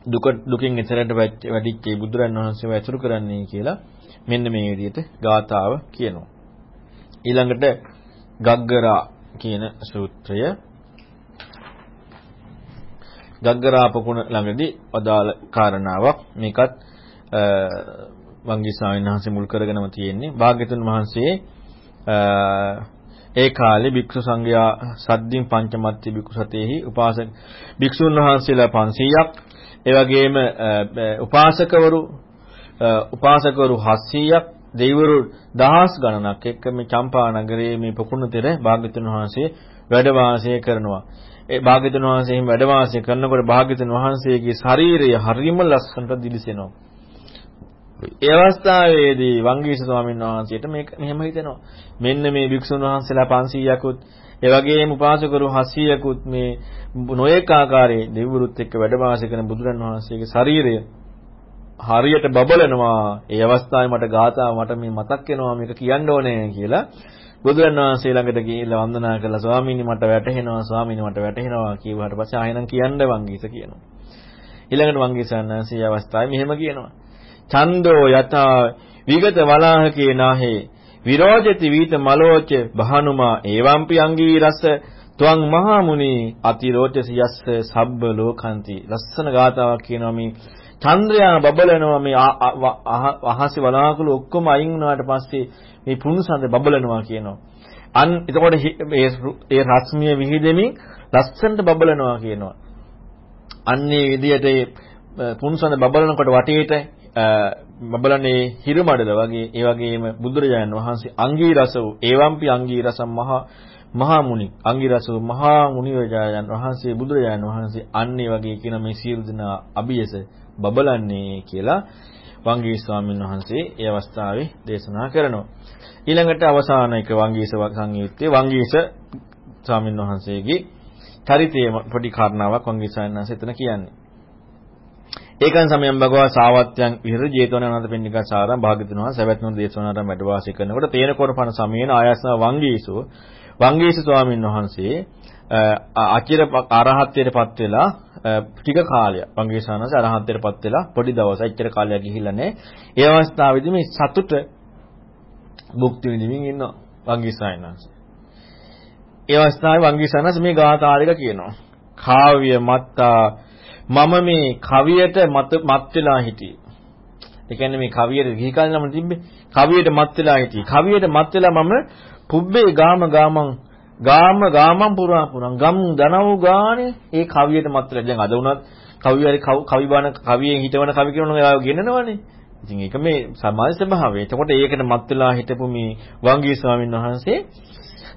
දුක දුකින් එතරට වැඩිච්ච බුදුරන් වහන්සේව ඇසුරු කරන්නේ කියලා මෙන්න මේ විදිහට ගාතාව කියනවා. ඊළඟට ගග්ගරා කියන සූත්‍රය ගග්ගරා පොකුණ ළඟදී අදාළ කාරණාවක් මේකත් වංගී ස්වාමීන් වහන්සේ මුල් කරගෙනම තියෙන්නේ භාග්‍යතුන් වහන්සේ ඒ කාලේ භික්ෂු සංඝයා සද්දින් පංචමත්ති භික්ඛු සතේහි උපාසක භික්ෂුන් වහන්සේලා 500ක් ඒ වගේම උපාසකවරු උපාසකවරු 700ක් දෙවිවරු දහස් ගණනක් එක්ක මේ චම්පා නගරයේ මේ පොකුණු තෙර භාග්‍යතුන් වහන්සේ වැඩ වාසය කරනවා. ඒ භාග්‍යතුන් වහන්සේ හිම වැඩ වාසය කරනකොට භාග්‍යතුන් වහන්සේගේ ශරීරය හරිම ලස්සනට දිලිසෙනවා. ඒ අවස්ථාවේදී වංගීස ස්වාමීන් වහන්සේට මේක මෙහෙම හිතෙනවා. මෙන්න මේ භික්ෂුන් වහන්සේලා 500කුත් ඒ වගේම උපාසකවරු 700කුත් මේ නොඑක ආකාරයේ දෙවිවරුත් එක්ක වැඩ වාසය කරන බුදුරන් වහන්සේගේ ශරීරය හරියට බබලනවා. ඒ අවස්ථාවේ මට ගාථාව මට මේ මතක් වෙනවා මේක කියන්න ඕනේ කියලා බුදුරන් වහන්සේ ළඟට ගිහිල්ලා වන්දනා කළා ස්වාමීනි මට වැටහෙනවා ස්වාමීනි මට වැටහෙනවා කියුවාට පස්සේ ආයෙනම් කියන්න වංගීස කියනවා. ඊළඟට වංගීස වහන්සේ අවස්ථාවේ මෙහෙම කියනවා. ඡන්தோ යතා විගත වලාහකේ නාහේ විරෝජති වීත මලෝච බහනුමා ඒවම්පි අංගී රස ත්වං මහා මුනි අතිරෝචස යස්ස සබ්බ ලෝකන්ති. ලස්සන ගාතාවක් කියනවා මේ චන්ද්‍රයා බබලනවා මේ අහසේ වලාකුළු ඔක්කොම අයින් වුණාට පස්සේ මේ පුණුසඳ බබලනවා කියනවා. අන් එතකොට ඒ රශ්මිය විහිදෙමින් ලස්සනට බබලනවා කියනවා. අන්නේ විදියට පුණුසඳ බබලනකොට වටේට බබලන්නේ හිරුමඩල වගේ ඒ වගේම බුදුරජාණන් වහන්සේ අංගී රස වූ ඒවම්පි අංගී රසම් මහා මහා මුනි අංගී රස වූ මහා මුනිවරජාණන් වහන්සේ බුදුරජාණන් වහන්සේ අන්නේ වගේ කියන මේ සියලු දෙනා අභියස බබලන්නේ කියලා වංගී ස්වාමීන් වහන්සේ ඒ අවස්ථාවේ දේශනා කරනවා. ඊළඟට අවසාන එක වංගීස සංයුත්තේ වංගීස ස්වාමීන් වහන්සේගේ චරිතයේ පොඩි කාරණාවක් වංගී ස්වාමීන් වහන්සේ එතන කියන්නේ. ඒකන් සමයන් භගවා සාවත්‍යං විහෙර ජේතවනානන්ද පෙන්නිකා සාරම් භාග්‍යතුන් වහන්සේ සවැත්නුවර දේශනාරම් වැඩ වාසය කරනකොට තේන කොරපණ සමයේන ආයස්න වංගීසු වංගීසු ස්වාමීන් වහන්සේ අචිර අරහත්ත්වයටපත් වෙලා ටික කාලයක් වංගීසානස අරහත්ත්වයටපත් වෙලා පොඩි දවසක් ඉච්චර කාලයක් ගිහිල්ලා නැහැ. ඒ අවස්ථාවේදී මේ සතුට භුක්ති විඳින්මින් ඉන්නවා වංගීසානස. ඒ අවස්ථාවේ වංගීසානස මේ ගාථාරික කියනවා. කාව්‍ය මත්තා මම මේ කවියට මත් මත් වෙලා හිටියේ. ඒ කියන්නේ මේ කවියට ගිහි කාලේ නම් තිබ්බේ. කවියට මත් වෙලා හිටියේ. කවියට මත් වෙලා මම පුබ්බේ ගාම ගාමං ගාම ගාමං පුරා පුරං ගම් දනව් ගානේ ඒ කවියට මත් වෙලා. දැන් අද වුණත් කවි හරි කවි බණ කවියෙන් හිටවන කවි කියනවා එයා ගෙන්නනවනේ. ඉතින් ඒක මේ සමාජ ස්වභාවය. එතකොට ඒකට මත් වෙලා හිටපු මේ වංගී ස්වාමීන් වහන්සේ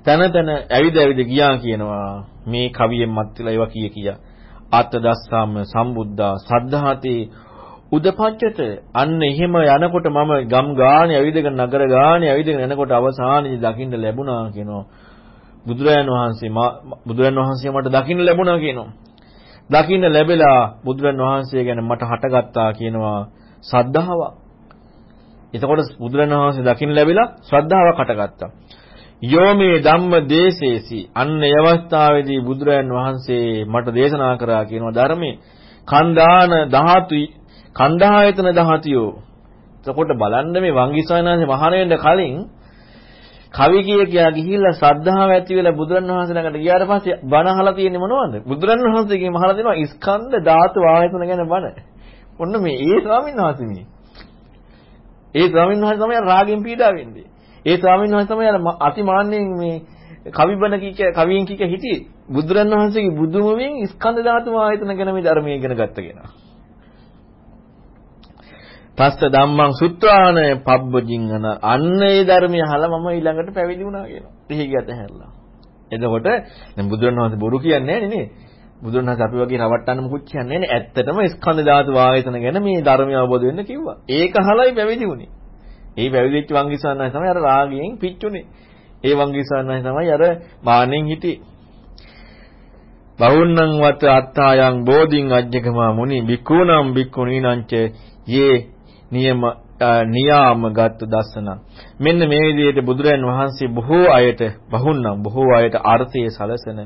තන තන ඇවිද ඇවිද ගියා කියනවා මේ කවියෙන් මත් වෙලා ඒවා කිය කියා අත දස්සාම සම්බුද්ධා සද්ධාතේ උදපච්චත අන්න එහෙම යනකොට මම ගම් ගානේ ඇවිදගෙන නගර ගානේ ඇවිදගෙන යනකොට අවසානයේදී දකින්න ලැබුණා කියනවා බුදුරජාණන් වහන්සේ බුදුරජාණන් වහන්සේ මට දකින්න ලැබුණා කියනවා දකින්න ලැබෙලා බුදුරජාණන් වහන්සේ ගැන මට හටගත්තා කියනවා සද්ධාව. එතකොට බුදුරජාණන් වහන්සේ දකින්න ලැබිලා ශ්‍රද්ධාවක් හටගත්තා. යෝමේ ධම්ම දේශේසි අන්න ඒ අවස්ථාවේදී බුදුරයන් වහන්සේ මට දේශනා කරා කියනවා ධර්මයේ කන්දාන ධාතුයි කන්දායතන ධාතියෝ එතකොට බලන්න මේ වංගිසයනාසේ මහණෙන්ද කලින් කවි කිය කියා ගිහිල්ලා ශ්‍රද්ධාව ඇති වෙලා බුදුරන් වහන්සේ ළඟට ගියාට පස්සේ බණ අහලා තියෙන්නේ මොනවද? බුදුරන් වහන්සේගෙන් අහලා දෙනවා ස්කන්ධ ධාතු ආයතන ගැන බණ. ඔන්න මේ ඒ ස්වාමීන් වහන්සේ මේ. ඒ ස්වාමීන් වහන්සේ තමයි රාගෙන් පීඩා වෙන්නේ. ඒ ස්වාමීන් වහන්සේ තමයි අර අතිමාන්‍යයෙන් මේ කවිබන කීක කවියෙන් කීක හිටියේ. බුදුරන් වහන්සේගේ බුදුමෙන් ස්කන්ධ ධාතු ආයතන ගැන මේ ධර්මයේ ඉගෙන ගත්ත කෙනා. තස්ස ධම්මං සුත්‍රාණ පබ්බජින්ගන අන්න ඒ ධර්මය අහලා මම ඊළඟට පැවිදි වුණා කියනවා. එහි ගියත හැරලා. එතකොට දැන් බුදුරණවහන්සේ බොරු කියන්නේ නැහැ නේ. බුදුරණවහන්සේ අපි වගේ රවට්ටන්න මුකුත් කියන්නේ නැහැ. ඇත්තටම ස්කන්ධ ධාතු ආයතන ගැන මේ ධර්මය අවබෝධ වෙන්න කිව්වා. ඒක අහලයි පැවිදි වුණේ. ඒ පැවිදිච්ච වංගිසානයි තමයි අර රාගයෙන් පිච්චුනේ. ඒ වංගිසානයි තමයි අර මානෙන් හිටියේ. බවුන්නං වත අත්තායන් බෝධින් අජ්ජකමා මුනි බික්ඛූනම් බික්ඛුණීනංච යේ නියම නියාමගත් දස්සන මෙන්න මේ විදිහට බුදුරයන් වහන්සේ බොහෝ අයට බහුන්නම් බොහෝ අයට අර්ථයේ සලසන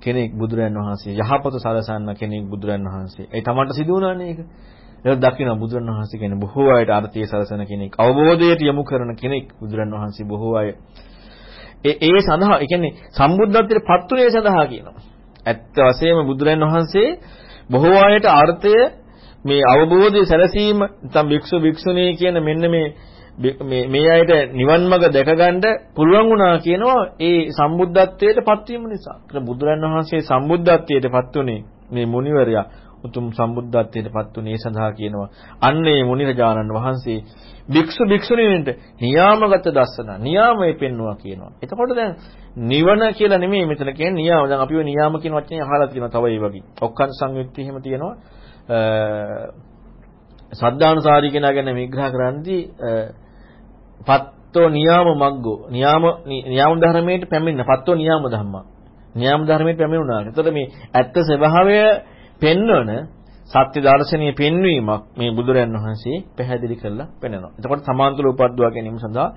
කෙනෙක් බුදුරයන් වහන්සේ යහපත සලසන්න කෙනෙක් බුදුරයන් වහන්සේ ඒ තමන්ට සිදු වුණානේ ඒක ඒක දකින්න බුදුරන් වහන්සේ කියන්නේ බොහෝ අයට අර්ථයේ සලසන කෙනෙක් අවබෝධයට යොමු කරන කෙනෙක් බුදුරන් වහන්සේ බොහෝ අය. ඒ ඒ සඳහා ඒ කියන්නේ සම්බුද්ධත්වයට පත්ුනේ සඳහා කියනවා. ඇත්ත වශයෙන්ම බුදුරන් වහන්සේ බොහෝ අයට අර්ථය මේ අවබෝධය සැලසීම නැත්නම් භික්ෂු භික්ෂුණී කියන මෙන්න මේ මේ මේ අයට නිවන් මඟ දැකගන්න පුළුවන් වුණා කියනවා ඒ සම්බුද්ධත්වයට පත්වීම නිසා. ඒක බුදුරන් වහන්සේ සම්බුද්ධත්වයට පත් උනේ මේ මුනිවරයා. උතුම් සම්බුද්ධත්වයට පත් උනේ ඒ සඳහා කියනවා. අන්න ඒ මුනිරජාණන් වහන්සේ භික්ෂු භික්ෂුණීන්ට නියාමගත දස්සන නියාමයේ පෙන්නවා කියනවා. එතකොට දැන් නිවන කියලා නෙමෙයි මෙතන කියන්නේ නියාම. දැන් අපි ඔය නියාම කියන වචනේ අහලා තියෙනවා තව ඒ වගේ. ඔක්කන් සංයුක්ති එහෙම තියෙනවා. සද්ධානුසාරී කෙනා ගැන විග්‍රහ කරද්දී පත්තෝ නියාම මග්ගෝ නියාම නියාම ධර්මයට පැමිණෙන පත්තෝ නියාම ධම්මා. නියාම ධර්මයට පැමිණුණා. එතකොට මේ ඇත්ත ස්වභාවය පෙන්වන සත්‍ය දර්ශනීය පෙන්වීමක් මේ බුදුරයන් වහන්සේ පැහැදිලි කරලා පෙන්නනවා. එතකොට සමාන්තර උපද්දවා ගැනීම සඳහා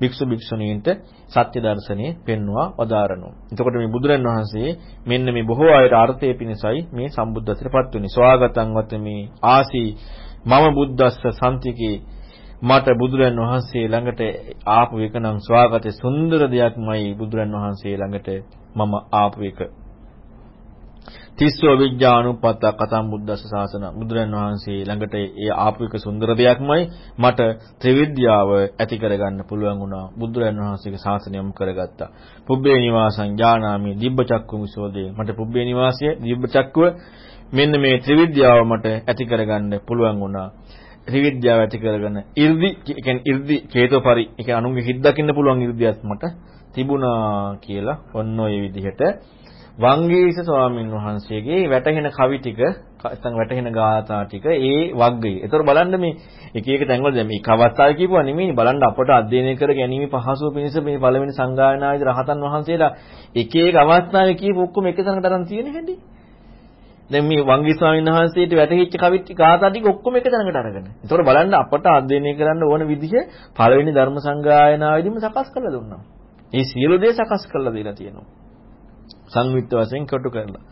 භික්ෂු භික්ෂුණීන්ට සත්‍ය දර්ශනය පෙන්වා වදාරනවා. එතකොට මේ බුදුරන් වහන්සේ මෙන්න මේ බොහෝ අයට අර්ථය පිණිසයි මේ සම්බුද්ධත්වයටපත් වුනේ. ස්වාගතං වත මේ ආසී මම බුද්දස්ස සම්තිකේ මට බුදුරන් වහන්සේ ළඟට ආපු එක නම් ස්වාගතේ සුන්දර දෙයක්මයි බුදුරන් වහන්සේ ළඟට මම ආපු එක තිස්සෝ විඥානුපත කතම් බුද්දස්ස සාසන. බුදුරන් වහන්සේ ළඟට ඒ ආපු එක සුන්දර දෙයක්මයි මට ත්‍රිවිද්‍යාව ඇති කරගන්න පුළුවන් වුණා. බුදුරන් වහන්සේගේ ශාසනයම කරගත්තා. පුබ්බේ නිවාසං ඥානාමි දිබ්බ චක්කුමිසෝදේ මට පුබ්බේ නිවාසය දිබ්බ චක්කුව මෙන්න මේ ත්‍රිවිද්‍යාව මට ඇති කරගන්න පුළුවන් වුණා. ත්‍රිවිද්‍යාව ඇති කරගෙන 이르දි කියන්නේ 이르දි චේතෝපරි ඒ කියන්නේ අනුන්ගේ හිත් දකින්න පුළුවන් 이르දියත් මට තිබුණා කියලා ඔන්න ඔය විදිහට වංගීස ස්වාමීන් වහන්සේගේ වැටහෙන කවි ටික නැත්නම් වැටහෙන ගාථා ටික ඒ වග්ගයේ. ඒතර බලන්න මේ එක එක තැන්වල දැන් මේ කවස්තාවේ කියපුවා නෙමෙයි බලන්න අපට අධ්‍යයනය කර ගැනීම පහසුව පිණිස මේ පළවෙනි සංගායනාවේදී රහතන් වහන්සේලා එක එක අවස්ථාවේ කියපු ඔක්කොම එක තැනකට අරන් තියෙන හැටි. දැන් මේ වංගී ස්වාමීන් වහන්සේට වැටහිච්ච කවි ටික ගාථා ටික ඔක්කොම එක තැනකට අරගෙන. ඒතර බලන්න අපට අධ්‍යයනය කරන්න ඕන විදිහ පළවෙනි ධර්ම සංගායනාවේදීම සකස් කරලා දුන්නා. මේ සියලු දේ සකස් කරලා දීලා තියෙනවා. සංයුක්ත වශයෙන් කොටු කරලා.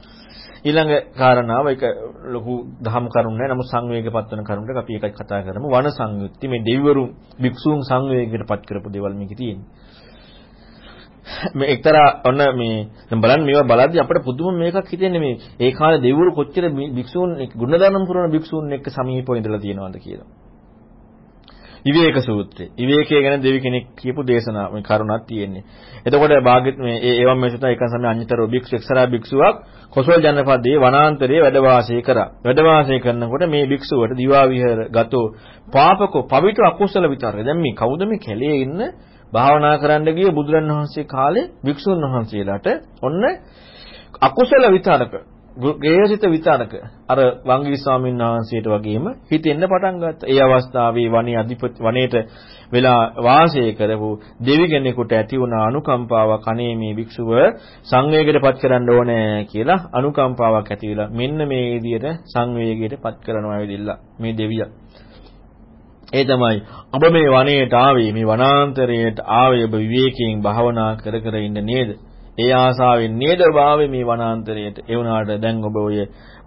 ඊළඟ කාරණාව ඒක ලොකු දහම් කරුණ නෑ නමුත් සංවේගපත් වෙන කරුණට අපි එකයි කතා කරමු වන සංයුක්ති මේ දෙවිවරු භික්ෂූන් සංවේගයකටපත් කරපු දේවල් මේකේ තියෙන්නේ. මේ එක්තරා ඔන්න මේ දැන් බලන්න මේවා බලද්දී අපිට පුදුම මේකක් හිතෙන්නේ මේ ඒ කාලේ දෙවිවරු කොච්චර භික්ෂූන් ගුණධර්ම පුරන භික්ෂූන් එක්ක සමීපව ඉඳලා තියෙනවද කියලා. විවේක සූත්‍රය. විවේකයේ ගැන දෙවි කෙනෙක් කියපු දේශනාව මේ කරුණක් තියෙන්නේ. එතකොට භාග්‍යත් මේ ඒවම් මේ සුත එක සමය අඤ්‍යතර භික්ෂු එක්සරා භික්ෂුවක් කොසල් ජනපදයේ වනාන්තරයේ වැඩ වාසය කරා. වැඩ වාසය කරනකොට මේ භික්ෂුවට දිවා විහෙර ගතෝ පාපකෝ පවිත්‍ර අකුසල විතරය. දැන් මේ කවුද මේ කැලේ ඉන්න භාවනා කරන්න ගිය බුදුරන් වහන්සේ කාලේ භික්ෂුන් වහන්සේලාට ඔන්න අකුසල විතරක ගේයසිත විතරක අර වංගී ස්වාමීන් වහන්සේට වගේම හිතෙන්න පටන් ගත්තා. ඒ අවස්ථාවේ වනේ අධිපති වනයේට වෙලා වාසය කරපු දෙවි කෙනෙකුට ඇති වුණ අනුකම්පාවක් අනේ මේ භික්ෂුව සංවේගයටපත් කරන්න ඕනේ කියලා අනුකම්පාවක් ඇති වෙලා මෙන්න මේ විදිහට සංවේගයටපත් කරනවා ඇවිදilla මේ දෙවියා. ඒ තමයි ඔබ මේ වනයේට ආවේ මේ වනාන්තරයට ආවේ ඔබ විවේකයෙන් භාවනා කර කර ඉන්න නේද? ඒ ආසාවෙන් නේද භාවේ මේ වනාන්තරයට ඒ වුණාට දැන් ඔබ ඔය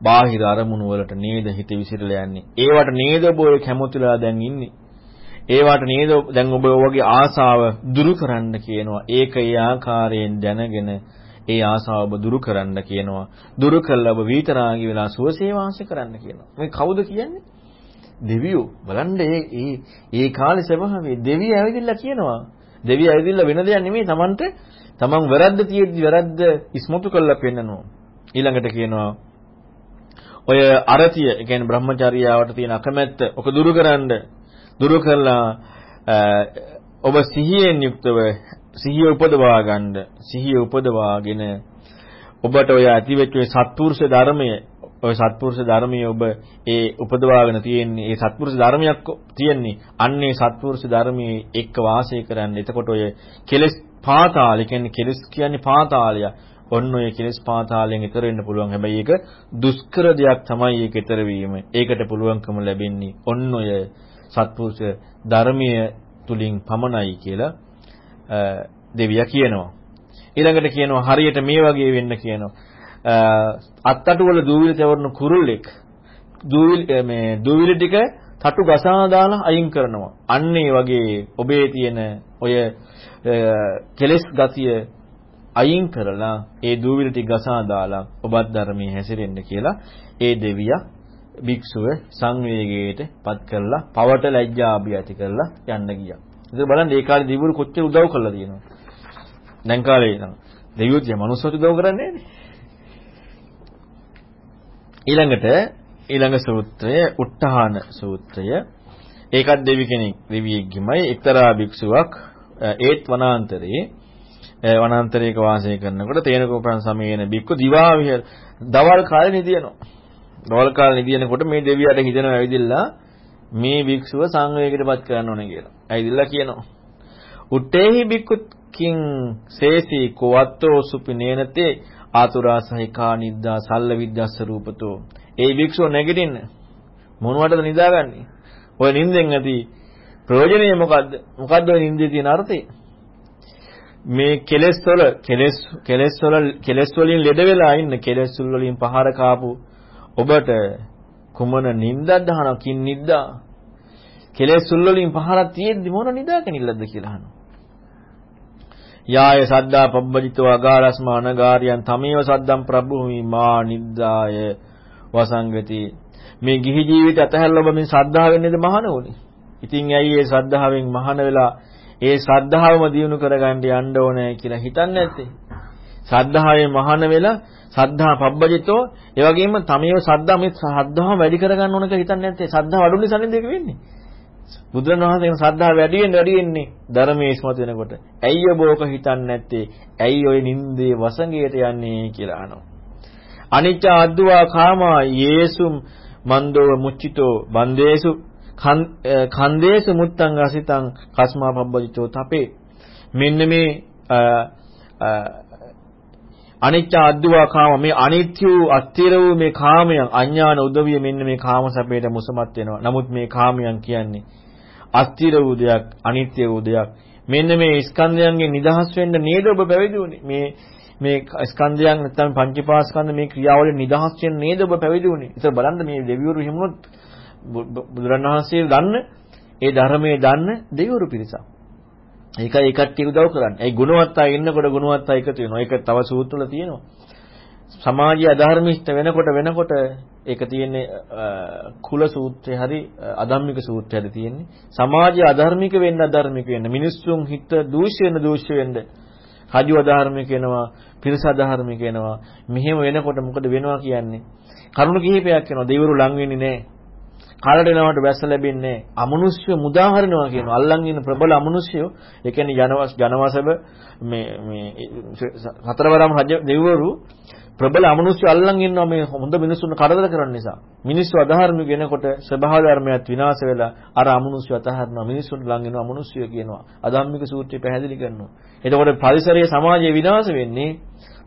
බාහිර අරමුණු වලට නේද හිත විසිරලා යන්නේ. ඒවට නේද ඔබ ඔය කැමතිලා දැන් ඉන්නේ. ඒවට නේද දැන් ඔබ ඔයගේ ආසාව දුරු කරන්න කියනවා. ඒක ඒ ආකාරයෙන් දැනගෙන ඒ ආසාව ඔබ දුරු කරන්න කියනවා. දුරු කළා ඔබ විතරාගි වෙලා සුවසේ වාසය කරන්න කියනවා. මේ කවුද කියන්නේ? දෙවියෝ. බලන්න ඒ ඒ ඒ කාලේ ස්වභාවය දෙවියෝ ඇවිදilla කියනවා. දෙවියෝ ඇවිදilla වෙන දෙයක් නෙමෙයි Tamanට තමන් වැරද්ද තියෙද්දි වැරද්ද ඉස්මතු කරලා පෙන්නනවා. ඊළඟට කියනවා ඔය අරතිය, ඒ කියන්නේ බ්‍රහ්මචර්යාවට තියෙන අකමැත්ත ඔක දුරු කරන්න දුරු කළා ඔබ සිහියෙන් යුක්තව සිහිය උපදවා ගන්න සිහිය උපදවාගෙන ඔබට ඔය ඇතිවෙච්ච ඔය සත්පුරුෂ ධර්මය ඔය සත්පුරුෂ ධර්මයේ ඔබ ඒ උපදවාගෙන තියෙන්නේ ඒ සත්පුරුෂ ධර්මයක් තියෙන්නේ අන්නේ සත්පුරුෂ ධර්මයේ එක්ක වාසය කරන්න. එතකොට ඔය කෙලස් පාතාල කියන්නේ කෙලස් කියන්නේ පාතාලය. ඔන්න ඔය කෙලස් පාතාලයෙන් ඈතර වෙන්න පුළුවන්. හැබැයි ඒක දුෂ්කර දෙයක් තමයි ඒක ඈතර වීම. ඒකට පුළුවන්කම ලැබෙන්නේ ඔන්න ඔය සත්පුරුෂ ධර්මයේ තුලින් පමණයි කියලා දෙවියා කියනවා. ඊළඟට කියනවා හරියට මේ වගේ වෙන්න කියනවා. අත්තටු වල දූවිලි තවරන කුරුල්ලෙක් දූවිලි මේ දූවිලි ටික තටු ගසා දාලා අයින් කරනවා. අන්න ඒ වගේ ඔබේ තියෙන ඔය කෙලස් ගතිය අයින් කරලා ඒ දූවිලි ටික ගසා දාලා ඔබත් ධර්මයේ හැසිරෙන්න කියලා ඒ දෙවියා භික්ෂුව සංවේගයට පත් කරලා පවට ලැජ්ජාභිය ඇති කරලා යන්න ගියා. ඒක බලන්න ඒ කාලේ දිවුරු කොච්චර උදව් කළා තියෙනවද? දැන් කාලේ නම් දෙවියෝත් මනුස්සයෝ උදව් කරන්නේ නැහැ ඊළඟට ඊළඟ සූත්‍රය උට්ටහාන සූත්‍රය ඒකත් දෙවි කෙනෙක් දෙවියෙක්ගේමයි එක්තරා භික්ෂුවක් ඒත් වනාන්තරයේ වනාන්තරයක වාසය කරනකොට තේනකෝපන් සමයේන බික්කු දිවා විහෙර දවල් කාලේ නිදිනවා. දවල් කාලේ නිදිනකොට මේ දෙවියට හිතෙනවා ඇවිදිලා මේ භික්ෂුව සංවේගයටපත් කරන්න ඕනේ කියලා. ඇවිදිලා කියනවා. උත්තේහි බික්කුත් කිං සේසි කවත්තෝ සුපිනේනතේ ආතුරා සහිකා නිද්දා සල්ල විද්‍යස්ස රූපතෝ. ඒ භික්ෂුව නැගිටින්න මොනවටද නිදාගන්නේ? ඔය නිින්දෙන් ඇති ප්‍රයෝජනය මොකද්ද? මොකද්ද ඔය නිින්දේ තියෙන අර්ථය? මේ කෙලෙස් වල කෙලෙස් කෙලෙස් වල කෙලෙස් වලින් ලෙඩ වෙලා ඉන්න කෙලෙස් වලින් පහර කාපු ඔබට කුමන නිින්දක්ද අහනවා කින් නිද්දා කෙලෙස් වලින් පහරක් තියෙද්දි මොන නිදාකනිල්ලද කියලා අහනවා යාය සද්දා පබ්බජිතෝ අගාරස්මා අනගාරියන් තමේව සද්දම් ප්‍රභූමි මා නිද්දාය වසංගති මේ ගිහි ජීවිත අතහැරලා ඔබ මේ සද්ධාවෙන් නේද මහාන උනේ ඉතින් ඇයි ඒ සද්ධාවෙන් මහාන වෙලා ඒ සද්ධාවම දිනු කරගන්න යන්න ඕනේ කියලා හිතන්නේ නැත්තේ සද්ධාවෙන් මහාන වෙලා සද්ධා පබ්බජිතෝ ඒ වගේම තමේව සද්ධා මේ සද්ධාව වැඩි කරගන්න ඕන කියලා හිතන්නේ නැත්තේ සද්ධාව අඩු නිසා නේද ඒක වෙන්නේ බුදුරණවහන්සේගේ ශ්‍රද්ධාව වැඩි වෙන්න වැඩි වෙන්නේ ධර්මයේ ඉස්මතු වෙනකොට. ඇයි ඔබ ඕක හිතන්නේ නැත්තේ? ඇයි ඔය නින්දේ වසඟයට යන්නේ කියලා අහනවා. අනිච්ච අද්දුවා කාමා යේසුම් මන්දෝ මුච්චිතෝ බන්දේසු කන්දේසු මුත්තං අසිතං කස්මා පබ්බජිතෝ තපේ. මෙන්න මේ අනිත්‍ය අද්දුවා කාම මේ අනිත්‍ය වූ අස්තිර වූ මේ කාමයන් අඥාන උදවිය මෙන්න මේ කාම සැපයට මුසමත් වෙනවා. නමුත් මේ කාමයන් කියන්නේ අස්තිර වූ දෙයක්, අනිත්‍ය වූ දෙයක්. මෙන්න මේ ස්කන්ධයන්ගෙන් නිදහස් වෙන්න නේද ඔබ පැවිදි වුනේ. මේ මේ ස්කන්ධයන් නැත්නම් පංචපාස්කන්ධ මේ ක්‍රියාවලින් නිදහස් වෙන්න නේද ඔබ පැවිදි වුනේ. ඒතර බලන්න මේ දෙවිවරු හිමුනොත් බුදුරණවහන්සේ දන්න ඒ ධර්මයේ දන්න දෙවිවරු පිරිසක්. ඒකයි ඒ කට්ටිය උදව් කරන්නේ. ඒ ගුණවත් අය ඉන්නකොට ගුණවත් අය එකතු වෙනවා. ඒක තව සූත්‍රවල තියෙනවා. සමාජීය අධර්මිෂ්ඨ වෙනකොට වෙනකොට ඒක තියෙන්නේ කුල සූත්‍රය හරි අධම්මික සූත්‍රය හරි තියෙන්නේ. සමාජීය අධර්මික වෙන්න අධර්මික වෙන්න මිනිස්සුන් හිත දූෂ්‍ය වෙන දූෂ්‍ය වෙන්න රජු අධර්මික වෙනවා, පිරිස අධර්මික වෙනවා. මෙහෙම වෙනකොට මොකද වෙනවා කියන්නේ? කරුණ කිහිපයක් වෙනවා. දෙවිවරු ලං වෙන්නේ නැහැ. කාලට එනවට වැස්ස ලැබෙන්නේ අමනුෂ්‍ය මුදාහරිනවා කියනවා. අල්ලන් ඉන්න ප්‍රබල අමනුෂ්‍යයෝ ඒ කියන්නේ ජනවස් ජනවසබ මේ මේ හතරවරම් රජ දෙවිවරු ප්‍රබල අමනුෂ්‍ය අල්ලන් ඉන්නවා මේ හොඳ මිනිස්සුන්ට කරදර කරන නිසා. මිනිස්සු අධර්මික වෙනකොට ස්වභාව ධර්මයක් විනාශ වෙලා අර අමනුෂ්‍ය අතහරිනවා. මිනිස්සුන්ට ලං වෙනවා අමනුෂ්‍ය කියනවා. අධම්මික සූත්‍රය පැහැදිලි කරනවා. එතකොට පරිසරයේ සමාජයේ විනාශ වෙන්නේ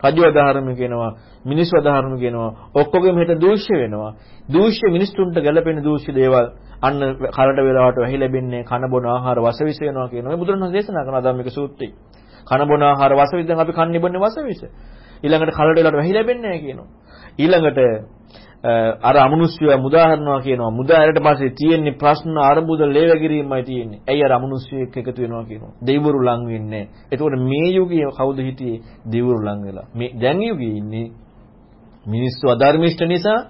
රජු අධර්මික වෙනවා. මිනිස්සු අධර්මික වෙනවා. ඔක්කොගෙම හිත දූෂ්‍ය වෙනවා. දූෂ්‍ය මිනිස්සුන්ට ගැළපෙන දූෂ්‍ය දේවල් අන්න කරට වේලාවට වැහි ලැබෙන්නේ කන බොන ආහාර වසවිස වෙනවා කියනවා. මේ බුදුරණන් දේශනා කරන අධම්මික සූත්‍රය. කන බොන ආහාර වසවිස දැන් අපි කන්නේ බොන්නේ වසවිස. ඊළඟට කලට වෙලාවට වැහි ලැබෙන්නේ නැහැ කියනවා. ඊළඟට අර අමනුෂ්‍යය මුදාහරනවා කියනවා. මුදාහැරට පස්සේ තියෙන්නේ ප්‍රශ්න අරබුද ලේවගිරීමයි තියෙන්නේ. ඇයි අර අමනුෂ්‍යයෙක් එකතු වෙනවා කියනවා. දෙවිවරු ලං වෙන්නේ. එතකොට මේ යුගයේ කවුද හිටියේ? දෙවිවරු ලං වෙලා. මේ දැන් යුගයේ ඉන්නේ මිනිස්සු අධර්මිෂ්ඨ නිසා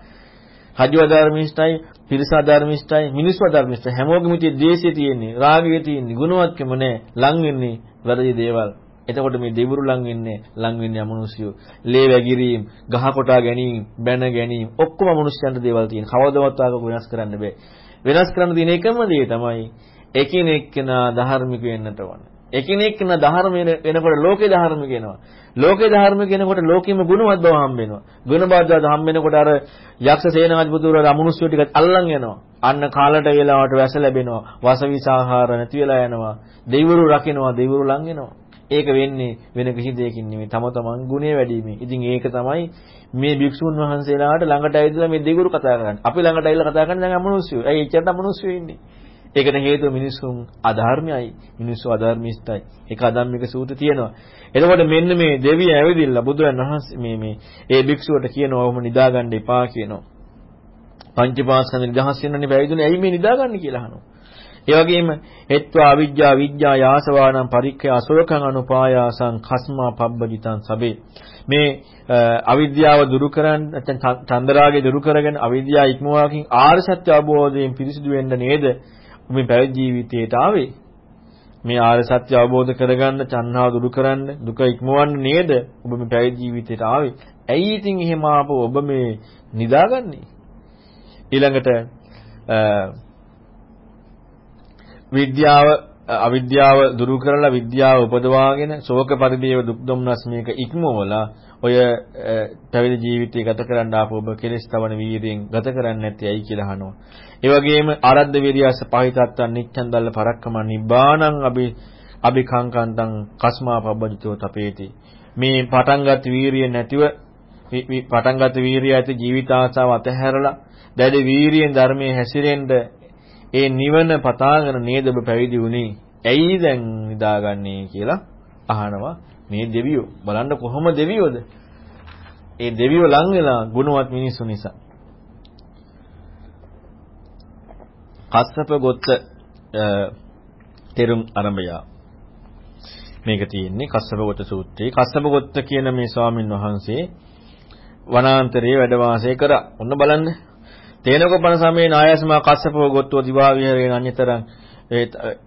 රජු අධර්මිෂ්ඨයි, පිරිස අධර්මිෂ්ඨයි, මිනිස්සු අධර්මිෂ්ඨයි. හැමෝගෙම තියෙන දේශය තියෙන්නේ, රාගය තියෙන්නේ, ගුණවත්කම නැහැ. ලං වෙන්නේ වැරදි දේවල්. එතකොට මේ දෙවිවරු ලං වෙන්නේ ලං වෙන්නේ අමනුෂ්‍යයෝ. ලේ වැගිරීම, ගහ කොටා ගැනීම, බැන ගැනීම ඔක්කොම අමනුෂ්‍යයන්ට දේවල් තියෙන. කවදාවත් ආක වෙනස් කරන්න බෑ. වෙනස් කරන්න තියෙන එකම දේ තමයි එකිනෙක කෙනා ධර්මික වෙන්නට ඕන. එකිනෙක න ධර්ම වෙනකොට ලෝකේ ධර්ම කියනවා. ලෝකේ ධර්ම කියනකොට ලෝකෙම ගුණවත් බව හම්බ වෙනවා. ගුණබද්ධ හම්බ වෙනකොට අර යක්ෂ සේනාධිපතිවරු අමනුෂ්‍ය ටිකත් අල්ලන් යනවා. අන්න කාලට වේලාවට වැස ලැබෙනවා. වසවිසාහාර නැති වෙලා යනවා. දෙවිවරු රකින්නවා, දෙවිවරු ලං වෙනවා. ඒක වෙන්නේ වෙන කිසි දෙයකින් නෙමෙයි. තම තමන් ගුණය වැඩිමේ. ඉතින් ඒක තමයි මේ භික්ෂුන් වහන්සේලාට ළඟට ඇවිදලා මේ දෙවිවරු කතා කරන්නේ. අපි ළඟට ඇවිල්ලා කතා කරන්නේ දැන් අමනුෂ්‍යයෝ. ඇයි එච්චරට අමනුෂ්‍යයෝ ඉන්නේ? ඒකට හේතුව මිනිසුන් අධර්මයයි. මිනිස්සු අධර්මිෂ්ඨයි. ඒක අධම්මික සූත්‍රය තියෙනවා. එතකොට මෙන්න මේ දෙවිය ඇවිදින්න බුදුන් වහන්සේ මේ මේ ඒ භික්ෂුවට කියනවා ඔහොම නිදාගන්න එපා කියනවා. පංචපාස්කන්ධ නිදහස් වෙනනේ බැවිදුනේ ඇයි මේ නිදාගන්නේ කියලා අහනවා. ඒ වගේම හෙත්වා අවිජ්ජා විජ්ජා යාසවානම් පරික්ඛය අසෝකං අනුපායාසං කස්මා පබ්බජිතං සබේ. මේ අවිද්‍යාව දුරු කරන් නැත්නම් චන්දරාගය දුරු කරගෙන අවිද්‍යාව ඉක්මවාකින් ආර්ය සත්‍ය අවබෝධයෙන් පිරිසිදු වෙන්න නේද? මේ පැවිදි ජීවිතයට ආවේ. මේ ආර්ය සත්‍ය අවබෝධ කරගන්න චන්හාව දුරු කරන්න දුක ඉක්මවන්න නේද? ඔබ මේ පැවිදි ජීවිතයට ආවේ. ඇයි ඉතින් එහෙම ආපහු ඔබ මේ නිදාගන්නේ? ඊළඟට විද්‍යාව අවිද්‍යාව දුරු කරලා විද්‍යාව උපදවාගෙන ශෝක පරිදේව දුක් දුම්නස් මේක ඉක්මවලා ඔය පැවිදි ජීවිතය ගත කරන්න ආපු ඔබ කෙලෙස් තවන වීරියෙන් ගත කරන්නේ නැති ඇයි කියලා අහනවා. ඒ වගේම ආරද්ධ විරියස පහිතත්තන් නිච්ඡන් දල්ල පරක්කම නිබ්බානං අබි අபிකංකන්තං කස්මා පබ්බජිතෝ තපේති. මේ පටන්ගත් වීරිය නැතිව පටන්ගත් වීරිය ඇති ජීවිත ආසාව අතහැරලා දැඩි වීරියෙන් ධර්මයේ හැසිරෙන්න ඒ නිවන පතාගෙන නේද ඔබ පැවිදි වුනේ? ඇයි දැන් නිදාගන්නේ කියලා අහනවා මේ දෙවියෝ. බලන්න කොහොම දෙවියෝද? ඒ දෙවියෝ ලං වෙලා ගුණවත් මිනිස්සු නිසා. කස්සප ගොත්ත තෙරුම් ආරම්භය. මේක තියෙන්නේ කස්සප ගොත්ත සූත්‍රයේ. කස්සප ගොත්ත කියන මේ ස්වාමින් වහන්සේ වනාන්තරයේ වැඩ වාසය කරා. ඔන්න බලන්න තේනකොපන සමේ නායස්මා කස්සපව ගොත්ව දිවා විහෙරේන අඤ්‍යතරං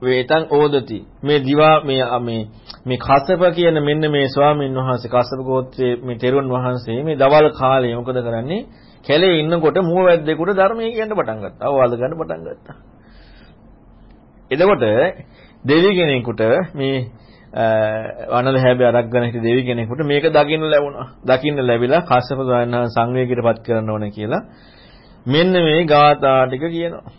වේතං ඕදති මේ දිවා මේ මේ මේ කස්සප කියන මෙන්න මේ ස්වාමීන් වහන්සේ කස්සප ගෝත්‍රයේ මේ තෙරුන් වහන්සේ මේ දවල් කාලේ මොකද කරන්නේ කැලේ ඉන්නකොට මුව වැද්දෙකුට ධර්මයේ කියන්න පටන් ගත්තා. අවවාද ගන්න පටන් ගත්තා. එතකොට දෙවි කෙනෙකුට මේ වනල හැබේ අරක්ගෙන හිට දෙවි කෙනෙකුට මේක දකින්න ලැබුණා. දකින්න ලැබිලා කස්සප ගාන සංවේගයටපත් කරන්න ඕන කියලා මෙන්න මේ ගාථා ටික කියනවා.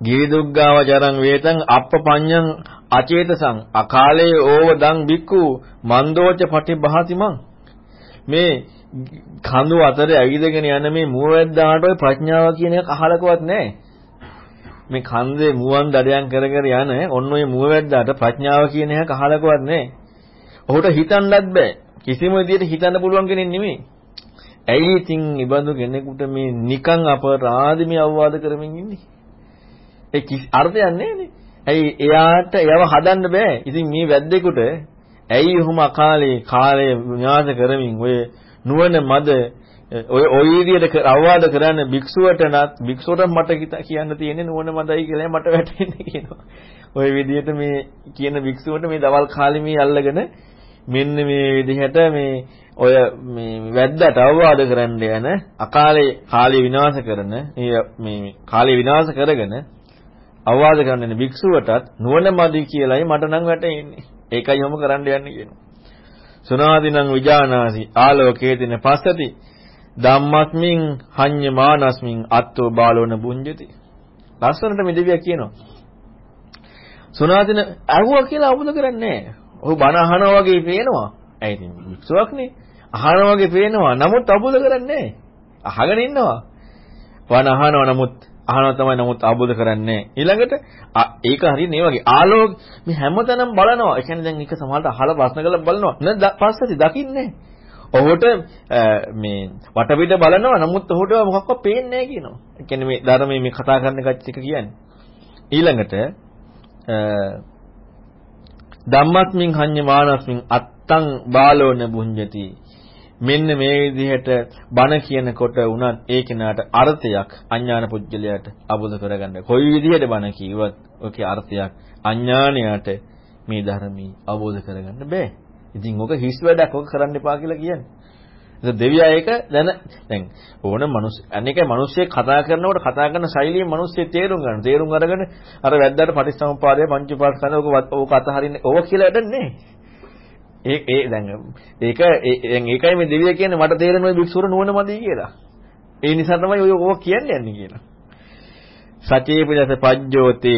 ගීදුග්ගාව ජරං වේතං අප්පපඤ්ඤං අචේතසං අකාලේ ඕව දං බික්කු මන්දෝච පටිභාති මං. මේ කඳු අතරේ ඇවිදගෙන යන මේ මුවවැද්දාට ඔය ප්‍රඥාව කියන එක අහලකවත් නැහැ. මේ කන්දේ මුවන් දඩයන් කර කර යන ඔන්න ඔය මුවවැද්දාට ප්‍රඥාව කියන එක අහලකවත් නැහැ. ඔහුට හිතන්නත් බෑ. කිසිම විදියට හිතන්න පුළුවන් කෙනෙක් නෙමෙයි. ඇයි ඉතින් ඉබඳු කෙනෙකුට මේ නිකන් අපරාධි මේ අවවාද කරමින් ඉන්නේ? ඒ කිසි අර්ථයක් නැහැනේ. ඇයි එයාට එයව හදන්න බෑ. ඉතින් මේ වැද්දෙකුට ඇයි ඔහොම අකාලේ කාලය විනාශ කරමින් ඔය නුවණ මද ඔය ඔය විදියට අවවාද කරන්න භික්ෂුවට නත් භික්ෂුවට මට කියන්න තියෙන්නේ නුවණ මදයි කියලා මට වැටහෙන්නේ කියනවා. ඔය විදියට මේ කියන භික්ෂුවට මේ දවල් කාලේ මේ අල්ලගෙන මෙන්න මේ විදිහට මේ ඔය මේ වැද්දට අවවාද කරන්න යන අකාලේ කාලය විනාශ කරන මේ කාලය විනාශ කරගෙන අවවාද කරන්න යන භික්ෂුවටත් නුවණ මදි කියලායි මට නම් වැටෙන්නේ. ඒකයි යොමු කරන්න යන්නේ කියනවා. සුනාදිනං විජානාසි ආලෝකේතින පස්සති ධම්මස්මින් හඤ්ඤමානස්මින් අත්තෝ බාලෝන බුඤ්ජති. ලස්සනට මේ දෙවියා කියනවා. සුනාදින ඇහුවා කියලා අවබෝධ කරන්නේ නැහැ. ඔහු බණ අහනවා වගේ පේනවා. ඇයි ඉතින් වික්ෂුවක්නේ. අහනවා වගේ පේනවා. නමුත් අවබෝධ කරන්නේ අහගෙන ඉන්නවා. වණ අහනවා නමුත් අහනවා තමයි නමුත් අවබෝධ කරන්නේ ඊළඟට ඒක හරියන්නේ මේ වගේ ආලෝක මේ හැමතැනම බලනවා. ඒ කියන්නේ දැන් එක සමහරට අහලා ප්‍රශ්න කරලා බලනවා. නේද පස්සට දකින්නේ ඔහුට මේ වටපිට බලනවා නමුත් ඔහුට මොකක්වත් පේන්නේ නැහැ කියනවා. ඒ කියන්නේ මේ ධර්මයේ මේ කතා කරන එකත් එක කියන්නේ. ඊළඟට ධම්මස්මින් හඤ්ඤ මානස්මින් අත්තං බාලෝන බුඤ්ජති මෙන්න මේ විදිහට බණ කියනකොට උනත් ඒ කෙනාට අර්ථයක් අඥාන පුජ්‍යලයට අවබෝධ කරගන්න. කොයි විදිහට බණ කිව්වත් ඔකේ අර්ථයක් අඥානයට මේ ධර්මී අවබෝධ කරගන්න බෑ. ඉතින් ඔක හිස් වැඩක් ඔක කරන්න එපා කියලා කියන්නේ. ඒක දෙවියා ඒක දැන දැන් ඕන මිනිස් අනේකයි මිනිස්සෙක් කතා කරනකොට කතා කරන ශෛලියෙන් මිනිස්සෙක් තේරුම් ගන්න. තේරුම් අරගෙන අර වැද්දාට පටිච්චසමුපාදය පංච උපාස්කන්ධ ඕක ඕක අතහරින්නේ ඕක කියලා වැඩන්නේ. ඒ ඒ දැන් ඒක දැන් ඒකයි මේ දෙවියා කියන්නේ මට තේරෙන ඔය භික්ෂුවර නුවණ මදි කියලා. ඒ නිසා තමයි ඔය ඕක කියන්නේ යන්නේ කියලා. සචේ පිටස පජ්ජෝති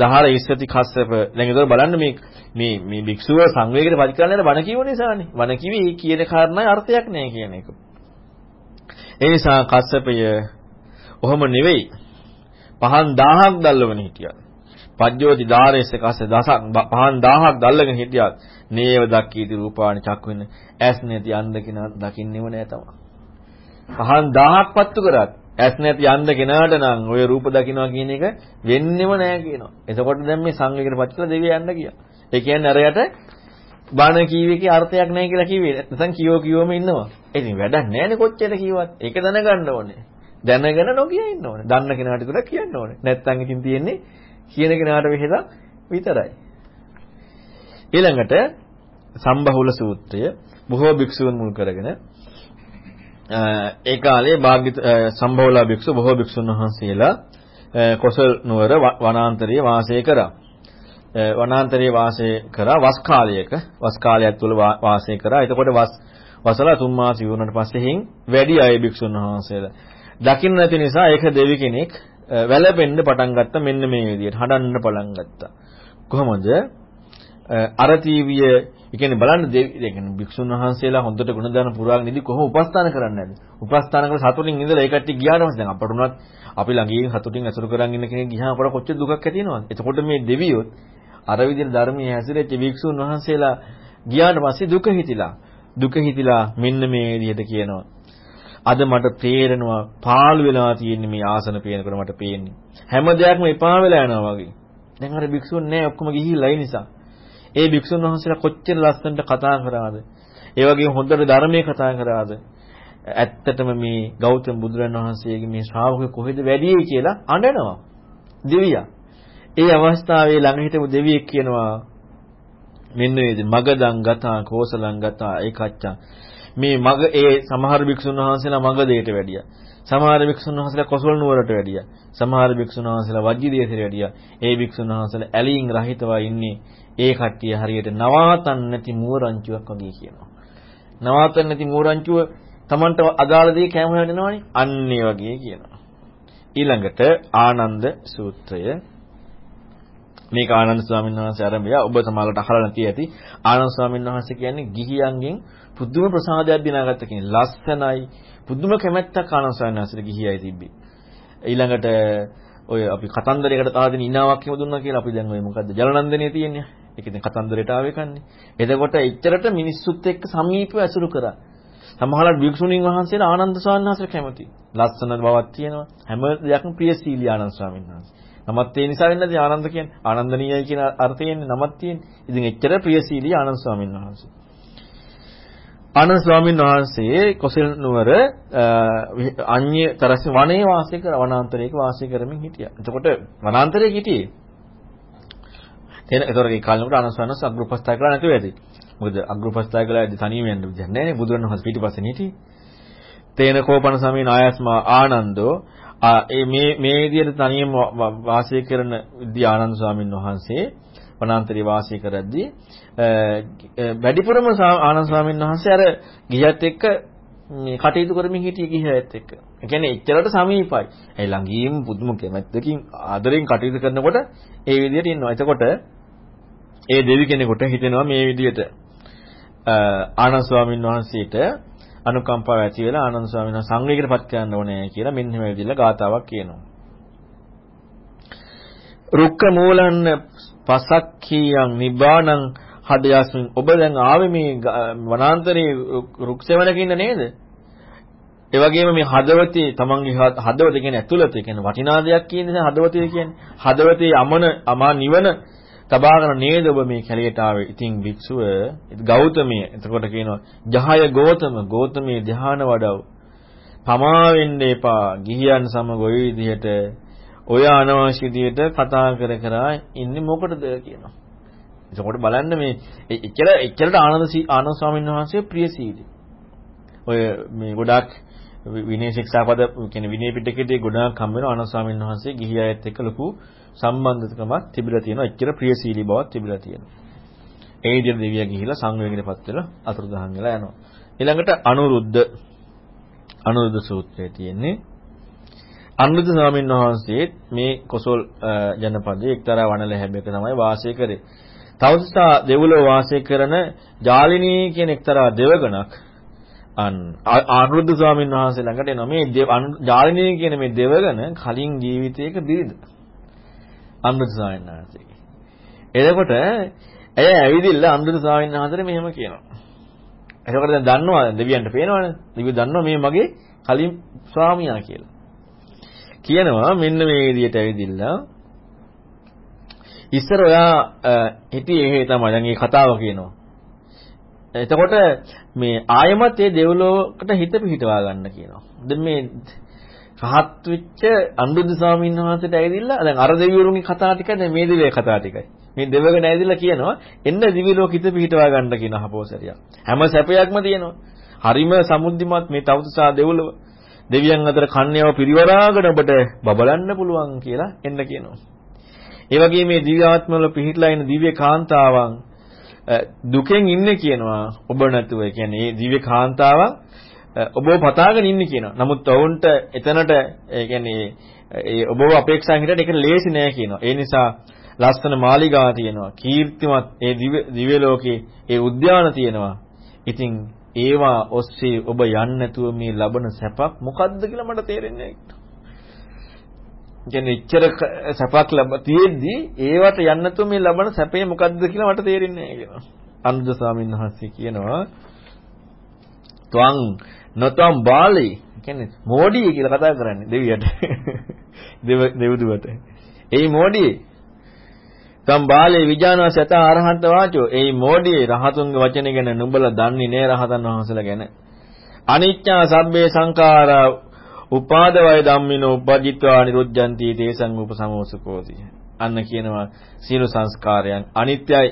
දහර ඉස්සති කස්සප. දැන් ඒක බලන්න මේ මේ මේ භික්ෂුව සංවේගයට පත් කරන්න බණ කියව නිසානේ. බණ කිවි කියන කාරණායි අර්ථයක් නැහැ කියන එක. ඒ නිසා කස්සපය ඔහොම නෙවෙයි. පහන් 1000ක් දැල්වගෙන හිටියා. පජ්ජෝති ධාරේස කස්ස දසක් පහන් 1000ක් දැල්ලගෙන හිටියා නේව දක්කීති රූපාණි චක්කුන්න ඇස් නැති අන්ධ කෙනා දකින්නෙම නෑ තමයි පහන් 1000ක් පත්තු කරත් ඇස් නැති යන්න කෙනාට නම් ඔය රූප දකින්නවා කියන එක වෙන්නෙම නෑ කියනවා. එතකොට දැන් මේ සංවේගයට පත් කරලා දෙවිය යන්න කියනවා. ඒ කියන්නේ අරයට බාන කීවේකේ අර්ථයක් නැහැ කියලා කිව්වේ. නැත්නම් කියෝ කියෝම ඉන්නවා. ඉතින් වැඩක් නැහැනේ කොච්චර කිව්වත්. ඒක දැනගන්න ඕනේ. දැනගෙන නොකිය ඉන්න ඕනේ. දන්න කෙනාට විතර කියන්න ඕනේ. නැත්නම් ඉතින් තියෙන්නේ කියන කෙනාට වෙහෙලා විතරයි. ඊළඟට සම්බහුල සූත්‍රය බොහෝ භික්ෂුන් මුල් කරගෙන ඒ කාලේ භාග්‍ය සම්භවලා භික්ෂු බොහෝ භික්ෂුන් වහන්සේලා කොසල් නුවර වනාන්තරයේ වාසය කරා. වනාන්තරයේ වාසය කරා වස් කාලයක වස් කාලයක් තුල වාසය කරා. එතකොට වස් වසලා තුන් මාස ඉවරනට පස්සේ හින් වැඩි අය භික්ෂුන් වහන්සේලා. දකින්න නැති නිසා ඒක දෙවි කෙනෙක් වැළපෙන්න පටන් ගත්තා මෙන්න මේ විදිහට හඬන්න පටන් ගත්තා. කොහොමද? අර තීවිය ඒ කියන්නේ බලන්න ඒ කියන්නේ භික්ෂුන් වහන්සේලා හොඳට ගුණදාන පුරාගෙන ඉදි කොහොම උපස්ථාන කරන්නේ නැද්ද? උපස්ථාන කරලා සතුටින් ඉඳලා ඒ කට්ටිය ගියාට පස්සේ දැන් අපට උනත් අපි ළඟින් සතුටින් ඇසුරු කරන් ඉන්න කෙනෙක් ගියාම අපට කොච්චර දුකක් ඇති වෙනවද? එතකොට මේ දෙවියොත් අර විදිහට ධර්මයේ හැසිරෙච්ච භික්ෂුන් වහන්සේලා ගියාට පස්සේ දුක හිතිලා දුක හිතිලා මෙන්න මේ විදිහට කියනවා. අද මට තේරෙනවා පාළු වෙලා තියෙන මේ ආසන පේනකොට මට පේන්නේ. හැම දෙයක්ම එපා වෙලා යනවා වගේ. දැන් අර භික්ෂුන් නෑ ඔක්කොම ගිහිල්ලා ඒ නිසා. ඒ භික්ෂුන් වහන්සේලා කොච්චර ලස්සනට කතා කරාද? ඒ වගේම හොඳට ධර්මයේ කතා කරාද? ඇත්තටම මේ ගෞතම බුදුරන් වහන්සේගේ මේ ශ්‍රාවකය කොහෙද වැඩියේ කියලා අඬනවා. දෙවියා. ඒ අවස්ථාවේ ළඟ හිටපු දෙවියෙක් කියනවා මෙන්න මේ මගදං ගතා කෝසලං ගතා ඒකච්චා මේ මග ඒ සමහර භික්ෂුන් වහන්සේලා මග දෙයට වැඩියා. සමහර භික්ෂුන් වහන්සේලා කොසල් නුවරට වැඩියා. සමහර භික්ෂුන් වහන්සේලා වජ්ජි දේශයට වැඩියා. ඒ භික්ෂුන් වහන්සේලා ඇලීන් රහිතව ඉන්නේ ඒ කට්ටිය හරියට නවාතන් නැති මූරංචුවක් වගේ කියනවා. නවාතන් නැති මූරංචුව Tamanට අදාළ දේ කැම හොයනවනේ. අන්න ඒ වගේ කියනවා. ඊළඟට ආනන්ද සූත්‍රය මේක ආනන්ද ස්වාමීන් වහන්සේ ආරම්භය ඔබ සමාලට අහලා නැති ඇති ආනන්ද ස්වාමීන් වහන්සේ කියන්නේ ගිහියන්ගෙන් පුදුම ප්‍රසාදයක් දිනාගත්ත කෙනෙක් ලස්සනයි පුදුම කැමැත්තක් ආනන්ද ස්වාමීන් වහන්සේට ගිහියයි තිබ්බේ ඊළඟට ඔය අපි කතන්දරයකට තාදින ඉනාවක් හිම දුන්නා කියලා අපි දැන් ඔය මොකද්ද ජලනන්දනිය තියෙන්නේ ඒක ඉතින් කතන්දරයට ආවේ කන්නේ. එතකොට එච්චරට මිනිස්සුත් එක්ක සමීපව ඇසුරු කරා. සමහරවිට භික්ෂුණීන් වහන්සේලා ආනන්ද ස්වාමීන් වහන්සේට කැමති. ලස්සන බවක් තියෙනවා. හැම දෙයක්ම ප්‍රියශීලී ආනන්ද ස්වාමීන් වහන්සේ. නමත් ඒ නිසා වෙන්නද ආනන්ද කියන්නේ ආනන්දනීයයි කියන අර්ථයෙන් නමත් තියෙන්නේ. ඉතින් එච්චර ප්‍රියශීලී ආනන්ද ස්වාමීන් වහන්සේ. ආනන්ද ස්වාමීන් වහන්සේ කොසල් නුවර අන්‍ය තරස් වනයේ වාසය කර වනාන්තරයක වාසය කරමින් හිටියා. එතකොට වනාන්තරයේ හිටියේ එන ඒතොරගේ කාලෙකට ආනසනස් අග්‍රපස්ථාය කරලා නැතුව ඇති. මොකද අග්‍රපස්ථාය කළා ඇද්දි තනියම යන්න විදිහක් නැහැ නේ බුදුරණවහන්සේ පිටිපස්සේ හිටියේ. තේන කෝපන සමීන ආයස්මා ආනන්දෝ ඒ මේ මේ විදිහට තනියම වාසය කරන විද්‍ය ආනන්ද ස්වාමීන් වහන්සේ වනාන්තරේ වාසය කරද්දී වැඩිපුරම ආනන්ද ස්වාමීන් වහන්සේ අර ගියත් එක්ක මේ කටයුතු කරමින් හිටිය ගිහයත් එක්ක. ඒ කියන්නේ එච්චරට සමීපයි. ඒ ළඟින් පුදුම කැමැත්තකින් ආදරෙන් කටයුතු කරනකොට ඒ විදිහට ඉන්නවා. එතකොට ඒ දෙවි කෙනෙකුට හිතෙනවා මේ විදිහට ආනන්ද ස්වාමීන් වහන්සේට අනුකම්පාව ඇති වෙලා ආනන්ද ස්වාමීන් වහන්සේ සංවේගයටපත් කරන්න ඕනේ කියලා මෙන්න මේ විදිහට ගාතාවක් කියනවා. රුක්ක මූලන්න පසක්ඛියං නිබ්බාණං හදයස්මින් ඔබ දැන් ආවේ මේ වනාන්තරයේ රුක් සෙවණක ඉන්න නේද? ඒ වගේම මේ හදවතේ තමන්ගේ හදවත කියන්නේ ඇතුළත කියන්නේ වටිනා දෙයක් කියන නිසා හදවතේ කියන්නේ හදවතේ යමන අමා නිවන තබාගෙන නේද ඔබ මේ කැලියට ආවේ. ඉතින් භික්ෂුව ගෞතමිය එතකොට කියනවා ජහය ගෝතම ගෝතමී ධ්‍යාන වඩව. පමා වෙන්න එපා. ගිහියන් සමග ওই විදිහට ඔය අනවශ්‍ය විදිහට කතා කර කර ඉන්නේ මොකටද කියනවා. එතකොට බලන්න මේ එච්චර එච්චරට ආනන්ද ආනන්ද ස්වාමීන් වහන්සේ ප්‍රියසීලී. ඔය මේ ගොඩාක් විනය ශික්ෂාපද කියන්නේ විනය පිටකයේදී ගොඩාක් හම් වෙන ආනන්ද ස්වාමීන් වහන්සේ ගිහි අයත් එක්ක ලොකු සම්බන්ධකමක් තිබිලා තියෙනවා. එච්චර ප්‍රියශීලී බවක් තිබිලා තියෙනවා. ඒ විදිහට දෙවියා ගිහිලා සංවේගයටපත් වෙලා අතුරුදහන් වෙලා යනවා. ඊළඟට අනුරුද්ධ අනුරුද්ධ සූත්‍රයේ තියෙන්නේ අනුරුද්ධ ස්වාමීන් වහන්සේ මේ කොසල් ජනපදයේ එක්තරා වනල හැබයක තමයි වාසය කරේ. තවසතා දෙව්ලොව වාසය කරන ජාලිනී කියන එක්තරා දෙවගණක් අන් අනුරුද්ධ ස්වාමීන් වහන්සේ ළඟට එනවා මේ ජාලිනී කියන මේ දෙවගණ කලින් ජීවිතයක බිරිඳ. අනුරුද්ධ ස්වාමීන් වහන්සේ. එතකොට ඇය ඇවිදින්න අනුරුද්ධ ස්වාමීන් වහන්සේට මෙහෙම කියනවා. එතකොට දැන් දන්නවා දෙවියන්ට පේනවනේ. දෙවියෝ දන්නවා මේ මගේ කලින් ස්වාමියා කියලා. කියනවා මෙන්න මේ විදිහට ඇවිදින්න ඉස්සර ඔයා හිටියේ එහෙ තමයි. දැන් මේ කතාව කියනවා. එතකොට මේ ආයමත් ඒ දෙව්ලොවට හිත පිහිටවා ගන්න කියනවා. දැන් මේ රහත් වෙච්ච අනුරුද්ධ ස්වාමීන් වහන්සේට ඇවිදilla දැන් අර දෙවිවරුන්ගේ කතා ටිකයි දැන් මේ දෙවියන්ගේ කතා ටිකයි. මේ දෙවගෙන ඇවිදilla කියනවා එන්න දිවි ලෝක හිත පිහිටවා ගන්න කියන හපෝසරියක්. හැම සැපයක්ම තියෙනවා. හරිම සමුද්දිමත් මේ තවුසා දෙව්ලොව දෙවියන් අතර කන්නේව පිරිවරාගෙන ඔබට බබලන්න පුළුවන් කියලා එන්න කියනවා. ඒ වගේ මේ දිව්‍යාත්මවල පිහිටලා ඉන්න දිව්‍ය කාන්තාවන් දුකෙන් ඉන්නේ කියනවා ඔබ නැතුව. ඒ කියන්නේ මේ දිව්‍ය කාන්තාවන් ඔබව පතාගෙන ඉන්නේ කියනවා. නමුත් ඔවුන්ට එතනට ඒ කියන්නේ ඒ ඔබව අපේක්ෂා හිටියට ඒක ලේසි නෑ කියනවා. ඒ නිසා ලස්සන මාලිගා තියෙනවා. කීර්තිමත් ඒ දිව්‍ය ලෝකේ ඒ උද්‍යාන තියෙනවා. ඉතින් ඒවා ඔස්සේ ඔබ යන්නේ නැතුව මේ ලබන සැපක් මොකද්ද කියලා මට තේරෙන්නේ නැහැ. කියන්නේ එච්චර සැපක් ලැබ තියෙද්දි ඒවට යන්න නැතුව මේ ලබන සැපේ මොකද්ද කියලා මට තේරෙන්නේ නැහැ කියනවා. අනුද ස්වාමීන් වහන්සේ කියනවා ත්වං නොතම් බාලි කියන්නේ මෝඩිය කියලා කතා කරන්නේ දෙවියට. දෙව දෙවුදුවට. එයි මෝඩිය. තම් බාලේ විජානා සත අරහන්ත වාචෝ. එයි මෝඩිය රහතුන්ගේ වචන ගැන නුඹලා දන්නේ නෑ රහතන් වහන්සේලා ගැන. අනිච්චා සබ්බේ සංඛාරා උපාදවය ධම්මිනෝ උපජිත්වා නිරුද්ධಂತಿ තේසං උපසමෝසකෝති. අන්න කියනවා සීල සංස්කාරයන් අනිත්‍යයි.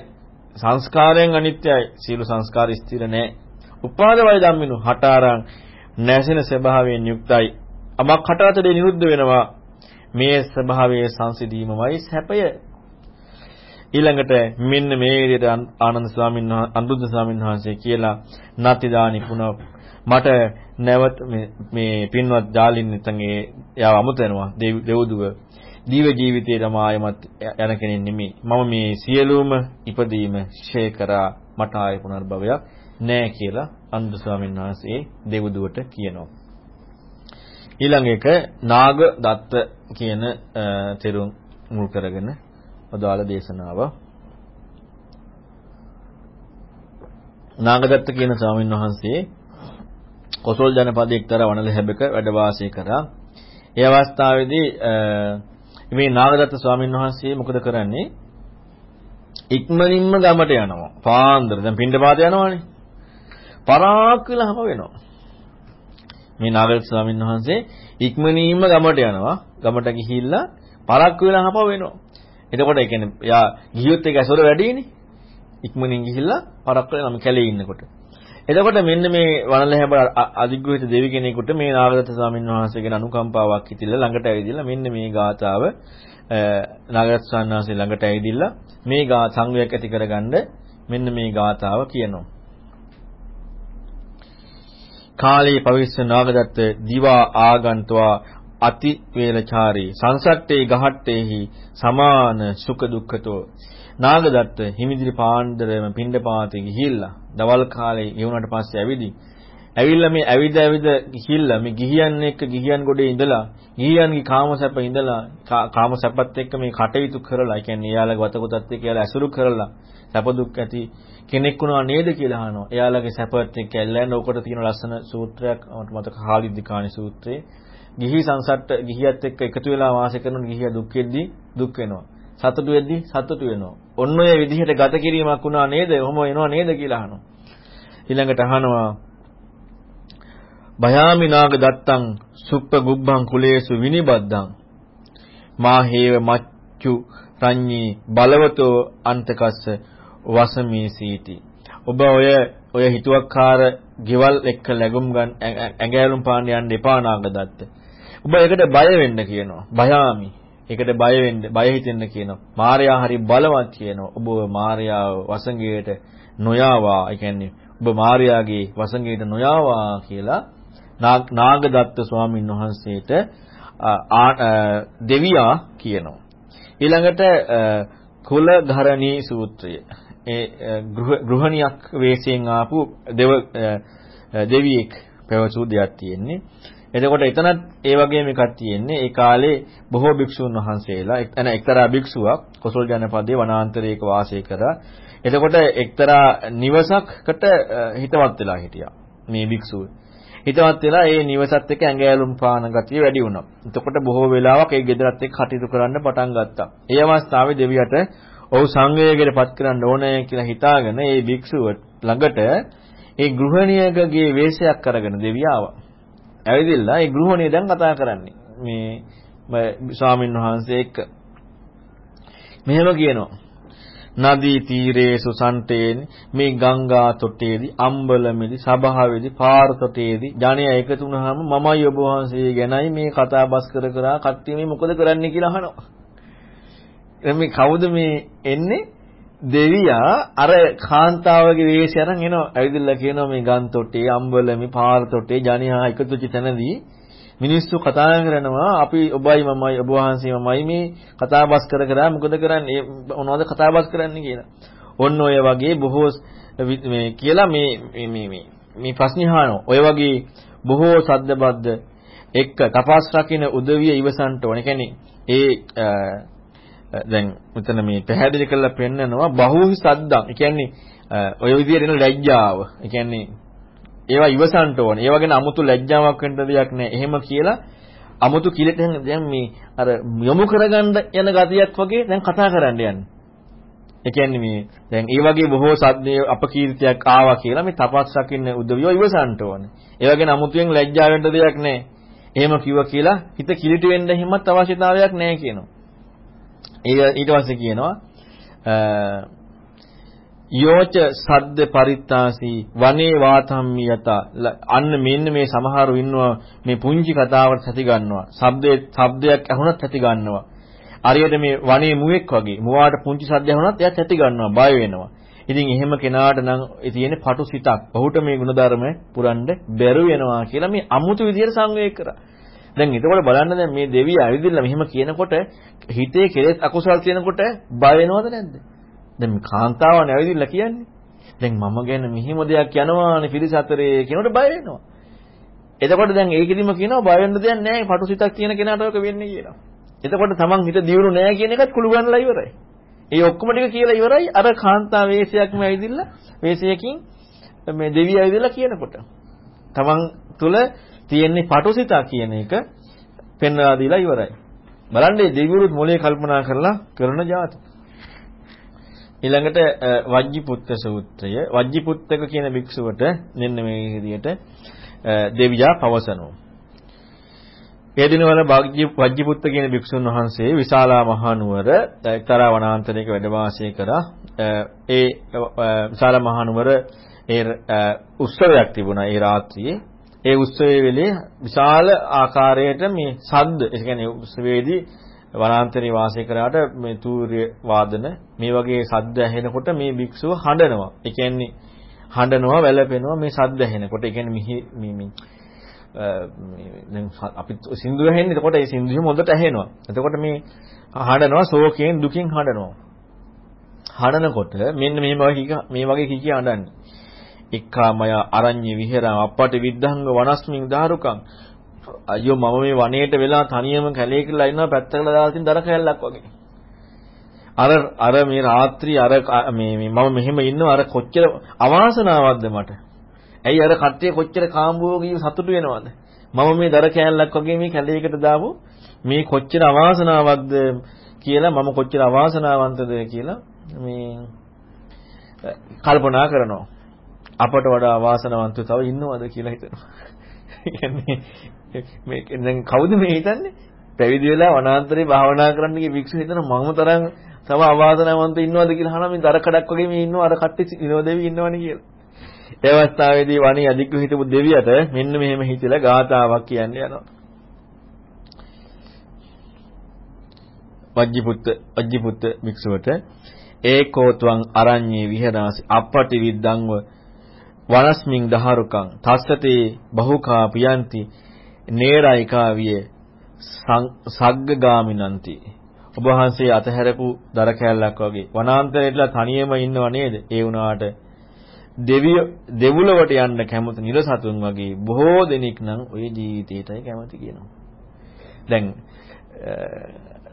සංස්කාරයන් අනිත්‍යයි. සීල සංස්කාර ස්ථිර නෑ. උපාදවය ධම්මිනෝ හටාරං නැසෙන ස්වභාවයෙන් යුක්තයි. අමක් හටාතේ නිරුද්ධ වෙනවා. මේ ස්වභාවයේ සංසිඳීමමයි සැපය. ඊළඟට මෙන්න මේ විදිහට ආනන්ද ස්වාමීන් වහන්සේ අනුරුද්ධ ස්වාමීන් වහන්සේ කියලා නතිදානි පුන මට නැවත මේ පින්වත් ජාලින් නැත්නම් ඒ යාව අමුතනවා දෙව්දුව. දීව ජීවිතේටම ආයමත් යන කෙනෙක් නෙමෙයි. මම මේ සියලුම ඉපදීම ෂේ කරා. මට ආය පුනර්භවයක් නැහැ කියලා අන්දු ස්වාමීන් වහන්සේ දෙව්දුවට කියනවා. ඊළඟ එක නාග දත්ත කියන තෙරුන් මුල් කරගෙන අදාළ දේශනාව. නාගදත්ත කියන ස්වාමීන් වහන්සේ කොසල් ජනපදයේ එක්තරා වනල හැබක වැඩ වාසය කරා. ඒ අවස්ථාවේදී මේ නාගදත්ත ස්වාමීන් වහන්සේ මොකද කරන්නේ? ඉක්මනින්ම ගමට යනවා. පාන්දර දැන් පින්ඩපාත යනවානේ. පරාක් වෙලා හැම වෙනවා. මේ නාගදත්ත ස්වාමීන් වහන්සේ ඉක්මනින්ම ගමට යනවා. ගමට ගිහිල්ලා පරක් වෙලා හැම වෙනවා. එතකොට ඒ කියන්නේ යා ගියොත් ඒක ඇසොර වැඩිනේ. ඉක්මනින් ගිහිල්ලා පරක් වෙලා නම් කැලේ ඉන්නකොට. එතකොට මෙන්න මේ වනලැහැබ අධිග්‍රහිත දෙවි කෙනෙකුට මේ නාගදත්ත ස්වාමීන් වහන්සේගෙන අනුකම්පාවක් හිතිලා ළඟට ඇවිදilla මෙන්න මේ ගාථාව නාගදත්ත ස්වාමීන් වහන්සේ ළඟට ඇවිදilla මේ ගා සංවයක් ඇති කරගන්න මෙන්න මේ ගාථාව කියනවා. කාලේ පවිස්ස නාගදත්ත දිවා ආගන්තවා අති වේලචාරී සංසට්ටේ ගහට්ටේහි සමාන සුඛ දුක්ඛතෝ නාගදත්ත හිමිදිරි පාණ්ඩරම පිණ්ඩපාතේ ගිහිල්ලා දවල් කාලේ ගෙවුනට පස්සේ ඇවිදි. ඇවිල්ලා මේ ඇවිද ඇවිද ගිහිල්ලා මේ ගිහියන් එක්ක ගිහියන් ගොඩේ ඉඳලා ගිහියන්ගේ කාමසැප ඉඳලා කාමසැපත් එක්ක මේ කටයුතු කරලා ඒ කියන්නේ එයාලගේ වතකොතත් එක්ක එයාලා ඇසුරු කරලා සැප දුක් ඇති කෙනෙක් වුණා නේද කියලා අහනවා. එයාලගේ සැපත් එක්ක ඇල්ලන්න ඕකට තියෙන ලස්සන සූත්‍රයක් මට මතක හාලිද්දිකානි සූත්‍රයේ ගිහි සංසට්ට ගිහියත් එක්ක එකතු වෙලා වාසය කරන ගිහියා දුක් වෙද්දී දුක් වෙනවා. සතුටු වෙද්දී සතුටු වෙනවා. ඔන්න ඔය විදිහට ගත කිරීමක් වුණා නේද? ඔහොම වෙනවා නේද කියලා අහනවා. ඊළඟට අහනවා භයාමි නාග දත්තං සුප්ප ගුබ්බං කුලේසු විනිබද්දං මා හේව මච්චු රඤ්ඤී බලවතෝ අන්තකස්ස වසමී සීති ඔබ ඔය ඔය හිතුවක්කාර ගෙවල් එක්ක läගුම් ගන්න ඇඟෑලුම් පාන්න යන්න එපා නාගදත්ත. ඔබ ඒකට බය වෙන්න කියනවා. බයාමි. ඒකට බය වෙන්න බය හිතෙන්න කියනවා. මාර්යා හරි බලවත් කියනවා. ඔබ මාර්යාව වසඟයට නොයාවා. ඒ කියන්නේ ඔබ මාර්යාගේ වසඟයට නොයාවා කියලා නාගදත්ත ස්වාමීන් වහන්සේට දෙවියා කියනවා. ඊළඟට කුලධරණී සූත්‍රය. ඒ ගෘහණියක් වේසයෙන් ආපු දෙව දෙවියෙක් පැවසූ දෙයක් තියෙන්නේ. එතකොට එතනත් ඒ වගේම එකක් තියෙන්නේ. ඒ කාලේ බොහෝ භික්ෂුන් වහන්සේලා එන එක්තරා භික්ෂුවක් කොසල් ජනපදයේ වනාන්තරයක වාසය කරා. එතකොට එක්තරා නිවසකට හිතවත් වෙලා හිටියා. මේ භික්ෂුව. හිතවත් වෙලා ඒ නිවසත් එක්ක ඇඟ ඇලුම් පාන ගතිය වැඩි වුණා. එතකොට බොහෝ වෙලාවක් ඒ ගෙදරත් එක්ක කටයුතු කරන්න පටන් ගත්තා. ඒ අවස්ථාවේ දෙවියට ඔහු සංවේගයට පත් කරන්න ඕනේ කියලා හිතාගෙන ඒ භික්ෂුව ළඟට ඒ ගෘහණියකගේ වේශයක් අරගෙන දෙවියා ආවා. ඇවිදින්න ඒ ගෘහණිය දැන් කතා කරන්නේ. මේ ස්වාමින් වහන්සේ එක්ක. මෙහෙම කියනවා. නදී තීරයේ සුසන්තේනි මේ ගංගා තොටේදී අම්බලමේදී සභාවේදී පාර තොටේදී ජනයා එකතු වුණාම මමයි ඔබ වහන්සේ ගැනයි මේ කතා බස් කර කර කට්ටිය මේ මොකද කරන්නේ කියලා අහනවා. එහේ මේ කවුද මේ එන්නේ? දෙවියා අර කාන්තාවගේ වේශය අරන් එනවා. ඇවිදලා කියනවා මේ ගන් තොටේ අම්බලමේ පාර තොටේ ජනයා එකතු වෙච්ච තැනදී මිනිස්සු කතා කරනවා අපි ඔබයි මමයි ඔබ වහන්සේ මමයි මේ කතා බස් කර කර මොකද කරන්නේ මොනවද කතා බස් කරන්නේ කියලා. ඔන්න ඔය වගේ බොහෝ මේ කියලා මේ මේ මේ මේ ප්‍රශ්න අහනවා. ඔය වගේ බොහෝ සද්දබද්ද එක්ක තපස් රකින්න උදවිය ඉවසන්ට ඕන. කියන්නේ ඒ දැන් මෙතන මේ පැහැදිලි කරලා පෙන්නනවා බහූහි සද්දම්. ඒ කියන්නේ ඔය විදියට එන ලැජ්ජාව. ඒ කියන්නේ ඒවා ඉවසන්න ඕනේ. ඒවා ගැන 아무තු ලැජ්ජාවක් වෙන්න දෙයක් නැහැ. එහෙම කියලා 아무තු කිලට දැන් මේ අර යොමු කරගන්න යන ගතියක් වගේ දැන් කතා කරන්න යන්නේ. ඒ කියන්නේ මේ දැන් ඒ වගේ බොහෝ සද්දේ අපකීර්තියක් ආවා කියලා මේ තපස් රකින්න උදවියෝ ඉවසන්න ඕනේ. ඒවා ගැන 아무තුයෙන් ලැජ්ජා වෙන්න දෙයක් නැහැ. එහෙම කිව්වා කියලා හිත කිලිට වෙන්න හිමත් අවශ්‍යතාවයක් නැහැ කියනවා. ඊට පස්සේ කියනවා යෝච සද්ද පරිත්තාසී වනේ වාතම්මි යත. අන්න මෙන්න මේ සමහරු ඉන්නවා මේ පුංචි කතාවට ඇති ගන්නවා. ශබ්දයේ ශබ්දයක් ඇහුණත් ඇති ගන්නවා. අරියට මේ වනේ මුවෙක් වගේ. මුවාට පුංචි සද්දයක් ඇහුණත් එයාත් ඇති ගන්නවා. බය වෙනවා. ඉතින් එහෙම කෙනාට නම් තියෙන පටු සිතක්. ඔහුට මේ ಗುಣධර්ම පුරන්න බැරුව වෙනවා කියලා මේ අමුතු විදියට සංවේග කරා. දැන් එතකොට බලන්න දැන් මේ දෙවිය ඇවිදින්න මෙහෙම කියනකොට හිතේ කෙලෙස් අකුසල් තියෙනකොට බය වෙනවද නැද්ද දැන් මේ කාන්තාව නැවිදිලා කියන්නේ. දැන් මම ගැන මෙහිම දෙයක් යනවානේ පිරිස අතරේ කියනකොට බය වෙනවා. එතකොට දැන් ඒකෙදිම කියනවා බය වෙන්න දෙයක් නැහැ පටු සිතක් තියෙන කෙනාට ඔක වෙන්නේ කියලා. එතකොට තමන් හිත දියුණු නැහැ කියන එකත් කුළු ගන්නලා ඉවරයි. ඒ ඔක්කොම ටික කියලා ඉවරයි අර කාන්තා වේශයක්ම ඇවිදින්න වේශයකින් මේ දෙවිය ඇවිදලා කියනකොට. තමන් තුල තියෙන්නේ පටුසිතා කියන එක පෙන්වලා දීලා ඉවරයි. බලන්න මේ දෙවිවරුත් මොලේ කල්පනා කරලා කරන જાති. ඊළඟට වජ්ජිපුත්ත සූත්‍රය වජ්ජිපුත්තක කියන භික්ෂුවට මෙන්න මේ විදිහට දෙවියා පවසනවා. ඒ දිනවල වජ්ජිපුත්ත කියන භික්ෂුන් වහන්සේ විශාලා මහනුවර එක්තරා වනාන්තරයක වැඩ වාසය කරා. ඒ විශාලා මහනුවර ඒ උත්සවයක් තිබුණා ඒ රාත්‍රියේ. ඒ උත්සවයේ වෙලේ විශාල ආකාරයට මේ සද්ද ඒ කියන්නේ උත්සවයේදී වනාන්තරේ වාසය කරාට මේ තූර්ය වාදන මේ වගේ සද්ද ඇහෙනකොට මේ භික්ෂුව හඬනවා. ඒ කියන්නේ හඬනවා වැළපෙනවා මේ සද්ද ඇහෙනකොට. ඒ කියන්නේ මිහි මේ දැන් අපි සින්දු ඇහෙන්නේ එතකොට ඒ සින්දුව හොඳට ඇහෙනවා. එතකොට මේ හඬනවා ශෝකයෙන් දුකින් හඬනවා. හඬනකොට මෙන්න මේ වගේ මේ වගේ කී කිය හඬන්නේ. එක්කාමය අරඤ්‍ය විහෙරං අපපටි විද්ධංග වනස්මින් දාරුකං අයියෝ මම මේ වනයේට වෙලා තනියම කැලේ කියලා ඉන්නවා පැත්තකට දාලා තියෙන දර කැලලක් වගේ. අර අර මේ රාත්‍රී අර මේ මේ මම මෙහෙම ඉන්නවා අර කොච්චර අවාසනාවක්ද මට. ඇයි අර කට්ටිය කොච්චර කාම්බෝගී සතුටු වෙනවද? මම මේ දර කැලලක් වගේ මේ කැලේකට දාපු මේ කොච්චර අවාසනාවක්ද කියලා මම කොච්චර අවාසනාවන්තද කියලා මේ කල්පනා කරනවා. අපට වඩා අවාසනාවන්තව තව ඉන්නවද කියලා හිතනවා. කියන්නේ මේ දැන් කවුද මේ හිතන්නේ? පැවිදි වෙලා වනාන්තරේ භාවනා කරන්න ගිය භික්ෂුව හිතන මම තරම් තව අවාසනාවන්ත ඉන්නවද කියලා අහනවා මේ දර කඩක් වගේ මේ ඉන්නව අර කට්ටි විනෝදෙවි ඉන්නවනේ කියලා. ඒ අවස්ථාවේදී වණී අධික හිටපු දෙවියට මෙන්න මෙහෙම හිතලා ගාතාවක් කියන්න යනවා. වජ්ජිපුත්ත වජ්ජිපුත්ත භික්ෂුවට ඒකෝත්වං අරඤ්ඤේ විහෙරාසි අපපටි විද්දංව වනස්මින් දහරුකං තස්සතේ බහුකා පියන්ති නේරයිකා විය සග්ගගාමිනන්ති. ඔබ වහන්සේ අතහැරපු දර කැලලක් වගේ. වනාන්තරයේලා තනියම ඉන්නව නේද? ඒ වුණාට දෙවිය දෙවුලවට යන්න කැමති නිරසතුන් වගේ බොහෝ දෙනෙක් නම් ওই ජීවිතයටයි කැමති කියනවා. දැන්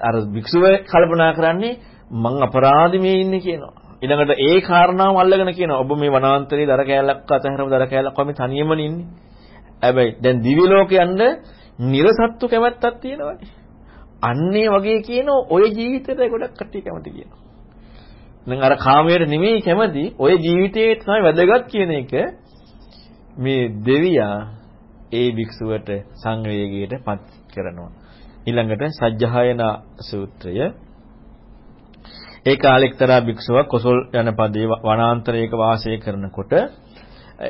අර භික්ෂුව කල්පනා කරන්නේ මං අපරාධි මේ ඉන්නේ කියනවා. ඊළඟට ඒ කාරණාව අල්ලගෙන කියනවා ඔබ මේ වනාන්තරයේ දර කැලලක් අතහැරපු දර කැලලක් වගේ තනියම ඉන්නේ හැබැයි දැන් දිවි ලෝකේ යන්න නිර්සත්තු කැමැත්තක් තියෙනවනේ. අන්නේ වගේ කියන ඔය ජීවිතේට ගොඩක් කට්ටිය කැමති කියනවා. දැන් අර කාමයට නෙමෙයි කැමති ඔය ජීවිතේ තමයි වැදගත් කියන එක මේ දෙවියා ඒ භික්ෂුවට සංවේගයට පත් කරනවා. ඊළඟට සජ්ජහායන සූත්‍රය ඒ කාලේ එක්තරා භික්ෂුවක් කොසල් ජනපදයේ වනාන්තරයක වාසය කරනකොට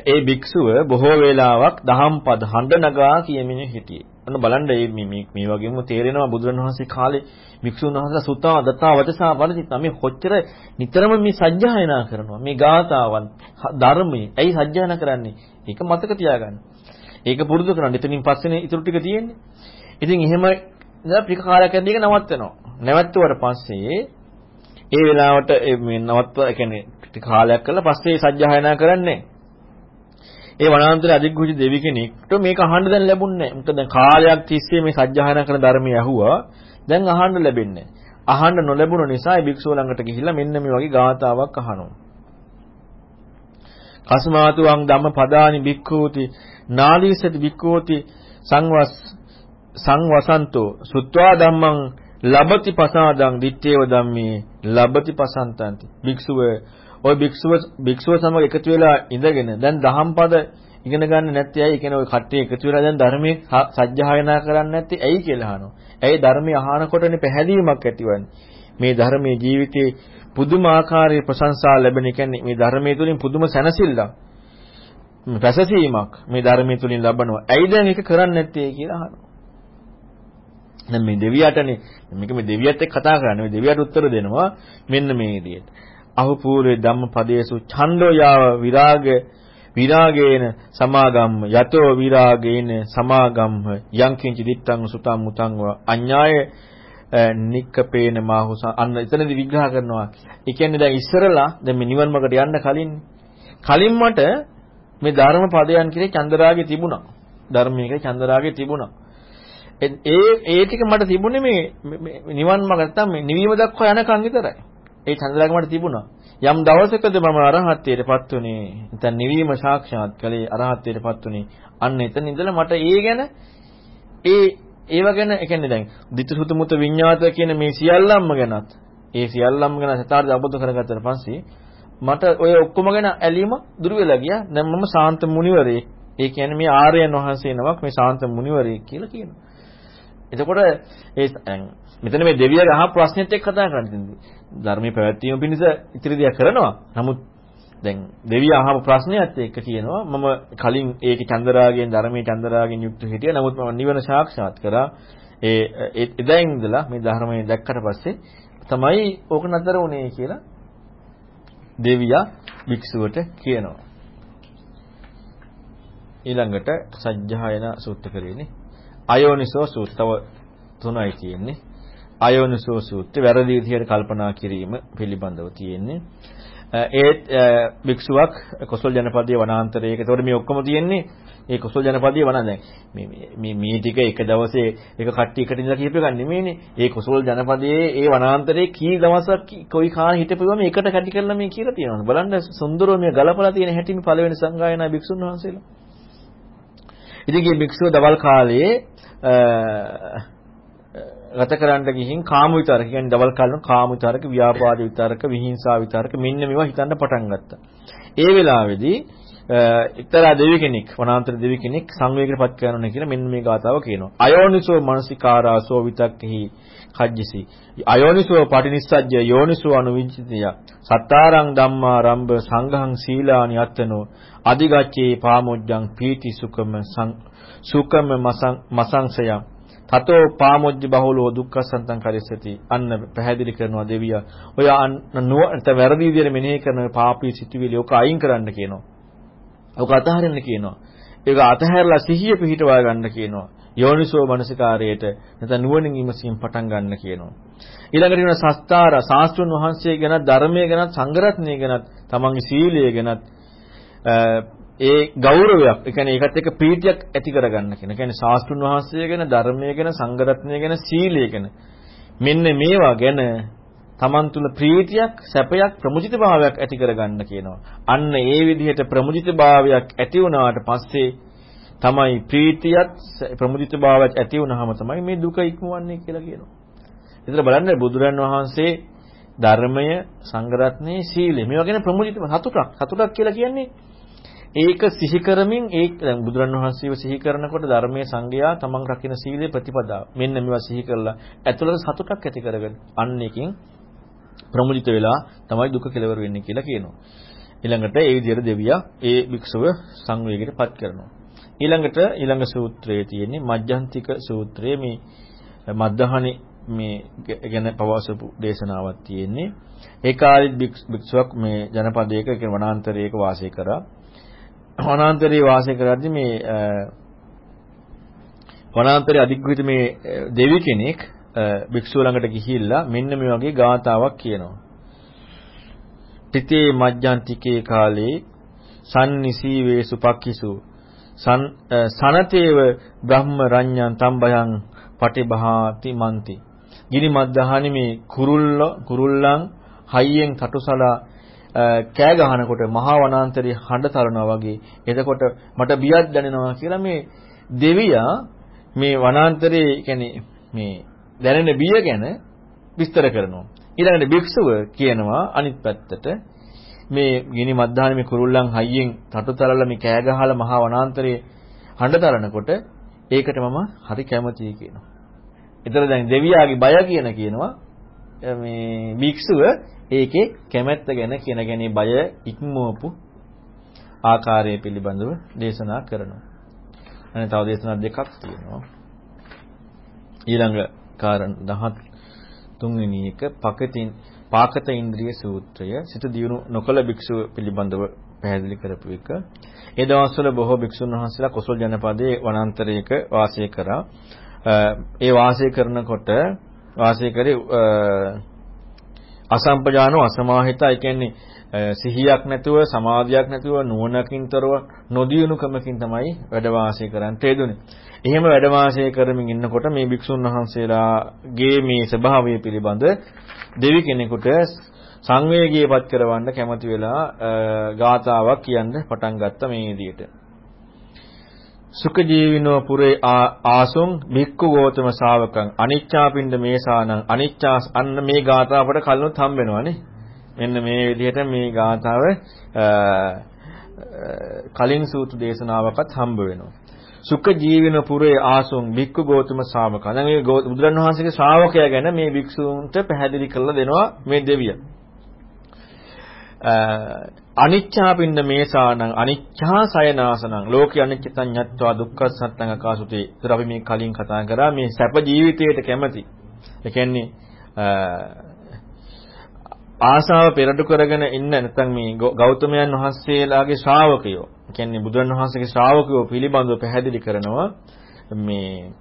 ඒ භික්ෂුව බොහෝ වේලාවක් දහම් පද හඬ නගා කියමින් හිටියේ. අන්න බලන්න මේ මේ මේ වගේම තේරෙනවා බුදුරණවහන්සේ කාලේ භික්ෂුන් වහන්සේලා සුතා දතා වචසා වරදිතා මේ කොච්චර නිතරම මේ සජ්ජායනා කරනවා. මේ ගාථාවන් ධර්මයේ ඇයි සජ්ජායනා කරන්නේ? ඒක මතක තියාගන්න. ඒක පුරුදු කරන්න. එතනින් පස්සේනේ ඊටු ටික තියෙන්නේ. ඉතින් එහෙම ඉඳලා ටික කාලයක් යද්දී ඒක නවත්වනවා. නැවැත්තුවට පස්සේ ඒ වෙලාවට මේ නවත්ව කියන්නේ ටික කාලයක් කළා පස්සේ සජ්ජායනා කරන්නේ ඒ වනාන්තරයේ අධිග්ගුජ දෙවි කෙනෙක්ට මේක අහන්න දැන් ලැබුණේ නැහැ. මොකද දැන් කාලයක් තිස්සේ මේ සජ්ජායනා කරන ධර්මය ඇහුවා. දැන් අහන්න ලැබෙන්නේ අහන්න නොලැබුණ නිසා ඒ භික්ෂුව ළඟට ගිහිල්ලා මෙන්න මේ වගේ ගාතාවක් අහනවා. කස්මාතු වං ධම්ම පදානි භික්ඛූති නාලීසති භික්ඛූති සංවස් සංවසන්තෝ සුත්වා ධම්මං ලබති පසාදං දිත්තේව ධම්මේ ලබති පසන්තන්ති. භික්ෂුව ඔය භික්ෂුව භික්ෂුව සමග එකතු වෙලා ඉඳගෙන දැන් දහම් පද ඉගෙන ගන්න නැති අය කියන ඔය කට්ටිය එකතු වෙලා දැන් ධර්මයේ සත්‍යයනා කරන්නේ නැති ඇයි කියලා අහනවා. ඇයි ධර්මයේ අහනකොටනේ පැහැදීමක් ඇතිවන්නේ. මේ ධර්මයේ ජීවිතේ පුදුමාකාරයේ ප්‍රශංසා ලැබෙන කියන්නේ මේ ධර්මයේ තුලින් පුදුම සැනසෙල්ලක්. රසසීමක් මේ ධර්මයේ තුලින් ලබනවා. ඇයි දැන් ඒක කරන්නේ නැත්තේ කියලා අහනවා. දැන් මේ දෙවියටනේ මේක මේ දෙවියත් එක්ක කතා කරන්නේ. මේ දෙවියට උත්තර දෙනවා මෙන්න මේ විදිහට. අහුපූර්වේ ධම්මපදේසු ඡන්தோ යාව විරාග විරාගේන සමාගම්ම යතෝ විරාගේන සමාගම්ම යංකින්ච දිත්තං සුතං මුතං අඤ්ඤාය නික්කපේන මාහුස අන්න එතනදී විග්‍රහ කරනවා. ඒ කියන්නේ දැන් ඉස්සරලා දැන් මේ නිවන් මාර්ගට යන්න කලින් කලින් මට මේ ධර්ම පදයන් කිරේ චන්දරාගේ තිබුණා. ධර්මයේ චන්දරාගේ තිබුණා. ඒ ඒ ටික මට තිබුණේ මේ නිවන් මාර්ග නැත්තම් මේ නිවීම දක්වා යනකම් විතරයි. ඒ චන්දරාග මට තිබුණා. යම් දවසකද මම අරහත්ත්වයටපත් උනේ. නැත්නම් නිවීම සාක්ෂාත් කළේ අරහත්ත්වයටපත් උනේ. අන්න එතන ඉඳලා මට ඒ ගැන ඒ ඒව ගැන ඒ කියන්නේ දැන් ditthusutta mutta විඤ්ඤාත කියන මේ සියල්ලම්ම ගැනත් ඒ සියල්ලම්ම ගැන සතරද අවබෝධ කරගත්තට පස්සේ මට ඔය ඔක්කොම ගැන ඇලීම දුර වෙලා ගියා. දැන් මම සාන්ත මුනිවරයෙක්. ඒ කියන්නේ මේ ආර්යයන් වහන්සේ නමක් මේ සාන්ත මුනිවරයෙක් කියලා කියනවා. එතකොට ඒ මෙතන මේ දෙවියගේ අහ ප්‍රශ්නෙත් එක්ක කතා කරන්නේ. ධර්මයේ පැවැත්වීම පිණිස ඉතිරි දෙයක් කරනවා. නමුත් දැන් දෙවිය අහම ප්‍රශ්නයත් එක්ක කියනවා මම කලින් ඒකේ චන්දරාගයෙන් ධර්මයේ චන්දරාගයෙන් යුක්ත හිටියා. නමුත් මම නිවන සාක්ෂාත් කරා. ඒ එදායින් ඉඳලා මේ ධර්මයේ දැක්කට පස්සේ තමයි ඕක නතර වුනේ කියලා දෙවියා භික්ෂුවට කියනවා. ඊළඟට සජ්ජායන සූත්‍ර කරේනේ. අයෝනිසෝ සූත්‍රව තුනයි තියෙන්නේ. අයෝනිසෝ සූත්‍රය වැරදි විදිහට කල්පනා කිරීම පිළිබඳව තියෙන්නේ. ඒත් භික්ෂුවක් කොසල් ජනපදයේ වනාන්තරයක. ඒතකොට මේ ඔක්කොම තියෙන්නේ ඒ කොසල් ජනපදයේ වනා දැන් මේ මේ මේ ටික එක දවසේ එක කට්ටිය එකට ඉඳලා කියප එක නෙමෙයිනේ. ඒ කොසල් ජනපදයේ ඒ වනාන්තරයේ කී දවසක් කොයි කාණ හිටපුවම එකට කැටි කරලා මේ කියලා තියෙනවා. බලන්න සුන්දරව මේ ගලපලා තියෙන හැටි මේ පළවෙනි සංගායනා භික්ෂුන් වහන්සේලා. ඉතින් මේ භික්ෂුව දවල් කාලයේ ගත කරන්න ගිහින් කාම විතරක කියන්නේ දවල් කාලේ කාම විතරක ව්‍යාපාද විතරක විහිංසා විතරක මෙන්න මේවා හිතන්න පටන් ගත්තා. ඒ වෙලාවේදී එක්තරා දෙවි කෙනෙක් වනාන්තර දෙවි කෙනෙක් සංවේගයටපත් කරනවා කියලා මෙන්න මේ ගාතාව කියනවා. අයෝනිසෝ මනසිකාරාසෝ විතක්කෙහි කජ්ජසි. අයෝනිසෝ පටිනිස්සජ්ජ යෝනිසෝ අනුවිචිතය. සත්තාරං ධම්මා රම්භ සංඝං සීලානි අත්තනෝ අදිගච්ඡේ පාමොජ්ජං පීති සුකම සුකම මසංසයං. තතෝ පාමොජ්ජ බහුලෝ දුක්ඛසන්තං කරිස්සති. අන්න පැහැදිලි කරනවා දෙවියා ඔය නුවණට වැරදි විදිහට මෙනෙහි කරන පාපී සිතුවිලි ඔක අයින් කරන්න කියනවා. ඔක අතහරින්න කියනවා. ඒක අතහැරලා සිහිය පිහිටවා ගන්න කියනවා. යෝනිසෝ මනසිකාරයට නැත්නම් නුවණින් විමසීම පටන් ගන්න කියනවා. ඊළඟට වෙන සස්තාර ශාස්ත්‍රඥ වහන්සේ ගැන ධර්මයේ ගැන සංගරත්නය ගැන තමන්ගේ සීලය ගැන ඒ ගෞරවයක්, ඒ කියන්නේ ඒකත් එක්ක ප්‍රීතියක් ඇති කරගන්න කියන. ඒ කියන්නේ ශාස්ත්‍රුන් වහන්සේ ගැන, ධර්මය ගැන, සංඝරත්නය ගැන, සීලය ගැන මෙන්න මේවා ගැන තමන් තුළ ප්‍රීතියක්, සැපයක්, ප්‍රමුජිතභාවයක් ඇති කරගන්න කියනවා. අන්න ඒ විදිහට ප්‍රමුජිතභාවයක් ඇති වුණාට පස්සේ තමයි ප්‍රීතියත් ප්‍රමුජිතභාවයක් ඇති වුණාම තමයි මේ දුක ඉක්මවන්නේ කියලා කියනවා. ඒතර බලන්න බුදුරන් වහන්සේ ධර්මය, සංඝරත්නයේ සීලය මේවා ගැන ප්‍රමුජිත සතුටක්. සතුටක් කියලා කියන්නේ ඒක සිහි කරමින් ඒ දැන් බුදුරණවහන්සේව සිහි කරනකොට ධර්මයේ සංගයා තමන් රකින්න සීලේ ප්‍රතිපදාව. මෙන්න මේවා සිහි කරලා ඇතුළත සතුටක් ඇති කරගෙන අන්න එකකින් ප්‍රමුදිත වෙලා තමයි දුක කෙලවර වෙන්නේ කියලා කියනවා. ඊළඟට ඒ විදිහට දෙවියා ඒ භික්ෂුව සංවේගයට පත් කරනවා. ඊළඟට ඊළඟ සූත්‍රයේ තියෙන්නේ මජ්ජන්තික සූත්‍රයේ මේ මද්දහණි මේ ගැන පවසපු දේශනාවක් තියෙන්නේ. ඒ කාලෙත් භික්ෂුවක් මේ ජනපදයක වනාන්තරයක වාසය කරා. වනාන්තරයේ වාසය කරද්දී මේ වනාන්තරයේ අධිග්‍රහිත මේ දෙවි කෙනෙක් භික්ෂුව ළඟට ගිහිල්ලා මෙන්න මේ වගේ ගාතාවක් කියනවා. තිතේ මජ්ජන්තිකේ කාලේ සම්නිසීවේ සුපක්ඛිසු සනතේව බ්‍රහ්ම රඤ්ඤං තම්බයං පටිභාති මන්ති. ගිනි මද්දහනි මේ කුරුල්ල කුරුල්ලන් හයියෙන් තටුසලා කෑ ගහනකොට මහා වනාන්තරයේ හඬ තරනවා වගේ එතකොට මට බියක් දැනෙනවා කියලා මේ දෙවියා මේ වනාන්තරයේ කියන්නේ මේ දැනෙන බිය ගැන විස්තර කරනවා ඊළඟට භික්ෂුව කියනවා අනිත් පැත්තට මේ ගිනි මද්දානේ මේ කුරුල්ලන් හයියෙන් තටුතරලා මේ කෑ ගහලා මහා වනාන්තරයේ හඬ තරනකොට ඒකට මම හරි කැමතියි කියනවා. ඒතර දැන් දෙවියාගේ බය කියන කියනවා මේ භික්ෂුව ඒකේ කැමැත්ත ගැන කියන ගැනීම බය ඉක්මවපු ආකාරය පිළිබඳව දේශනා කරනවා. අනේ තව දේශනා දෙකක් තියෙනවා. ඊළඟ කාරණ 13 වෙනි එක පකතින් පාකත ඉන්ද්‍රිය සූත්‍රය සිත දියුණු නොකල භික්ෂුව පිළිබඳව පැහැදිලි කරපු එක. ඒ දවස්වල බොහෝ භික්ෂුන් වහන්සේලා කොසල් ජනපදයේ වනාන්තරයක වාසය කරා. ඒ වාසය කරනකොට වාසය කරේ අසම්පජානෝ අසමාහිතා ඒ කියන්නේ සිහියක් නැතුව සමාධියක් නැතුව නුවණකින්තරව නොදියුණුකමකින් තමයි වැඩ වාසය කරන්න තේදුනේ. එහෙම වැඩ වාසය කරමින් ඉන්නකොට මේ භික්ෂුන් වහන්සේලාගේ මේ ස්වභාවය පිළිබඳ දෙවි කෙනෙකුට සංවේගීපත් කරවන්න කැමති වෙලා ගාතාවක් කියන්න පටන් ගත්ත මේ විදිහට. සුඛ ජීවිනෝ පුරේ ආසුං භික්ඛු ගෝතම ශාවකං. අනිච්චාපින්ද මේසානං. අනිච්චා අන්න මේ ගාථාව අපට කලිනුත් හම්බ වෙනවානේ මෙන්න මේ විදිහට මේ ගාථාව කලින් සූත්‍ර දේශනාවකත් හම්බ වෙනවා. සුඛ ජීවින පුරේ ආසුං භික්ඛු ගෝතම ශාවකං. දැන් මේ බුදුරන් වහන්සේගේ ශ්‍රාවකයා ගැන මේ භික්ෂූන්ට පැහැදිලි කරලා දෙනවා මේ දෙවියා අනිච්චා පින්න මේසානං අනිච්චා සයනාසනං ලෝකේ අනිච්චතං ඤත්වා දුක්ඛ සත්‍යං අකාසුතේ. ඒතර අපි මේ කලින් කතා කරා මේ සැප ජීවිතයට කැමති. ඒ කියන්නේ ආසාව පෙරටු කරගෙන ඉන්න නැත්නම් මේ ගෞතමයන් වහන්සේලාගේ ශ්‍රාවකයෝ. ඒ කියන්නේ බුදුන් වහන්සේගේ ශ්‍රාවකයෝ පිළිබඳව පැහැදිලි කරනවා මේ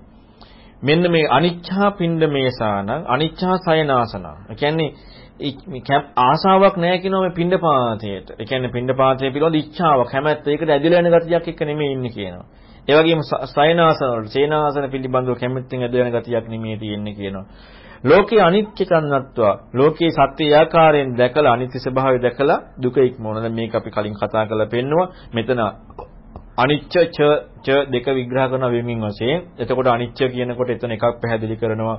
මෙන්න මේ අනිච්චා පින්ඩ මේසානං අනිච්චා සයනාසනං. ඒ කියන්නේ ආසාවක් නැහැ කියනවා මේ පින්ඩපාතයට. ඒ කියන්නේ පින්ඩපාතය පිළිබඳ ඉච්ඡාවක් කැමැත්ත ඒකට ඇදලා යන ගතියක් එක්ක නෙමෙයි ඉන්නේ කියනවා. ඒ වගේම සයනාසන වල සේනාසන පිළිබඳව කැමැත්තෙන් ඇදලා යන ගතියක් නෙමෙයි තියෙන්නේ කියනවා. ලෝකේ අනිත්‍ය කන්නත්වා ලෝකේ සත්‍ය ආකාරයෙන් දැකලා අනිත්‍ය ස්වභාවය දැකලා දුක ඉක්මවන. දැන් මේක අපි කලින් කතා කරලා පෙන්නවා. මෙතන අනිච්ච ච ච දෙක විග්‍රහ කරන වෙමින් වශයෙන්. එතකොට අනිච්ච කියනකොට එතන එකක් පැහැදිලි කරනවා.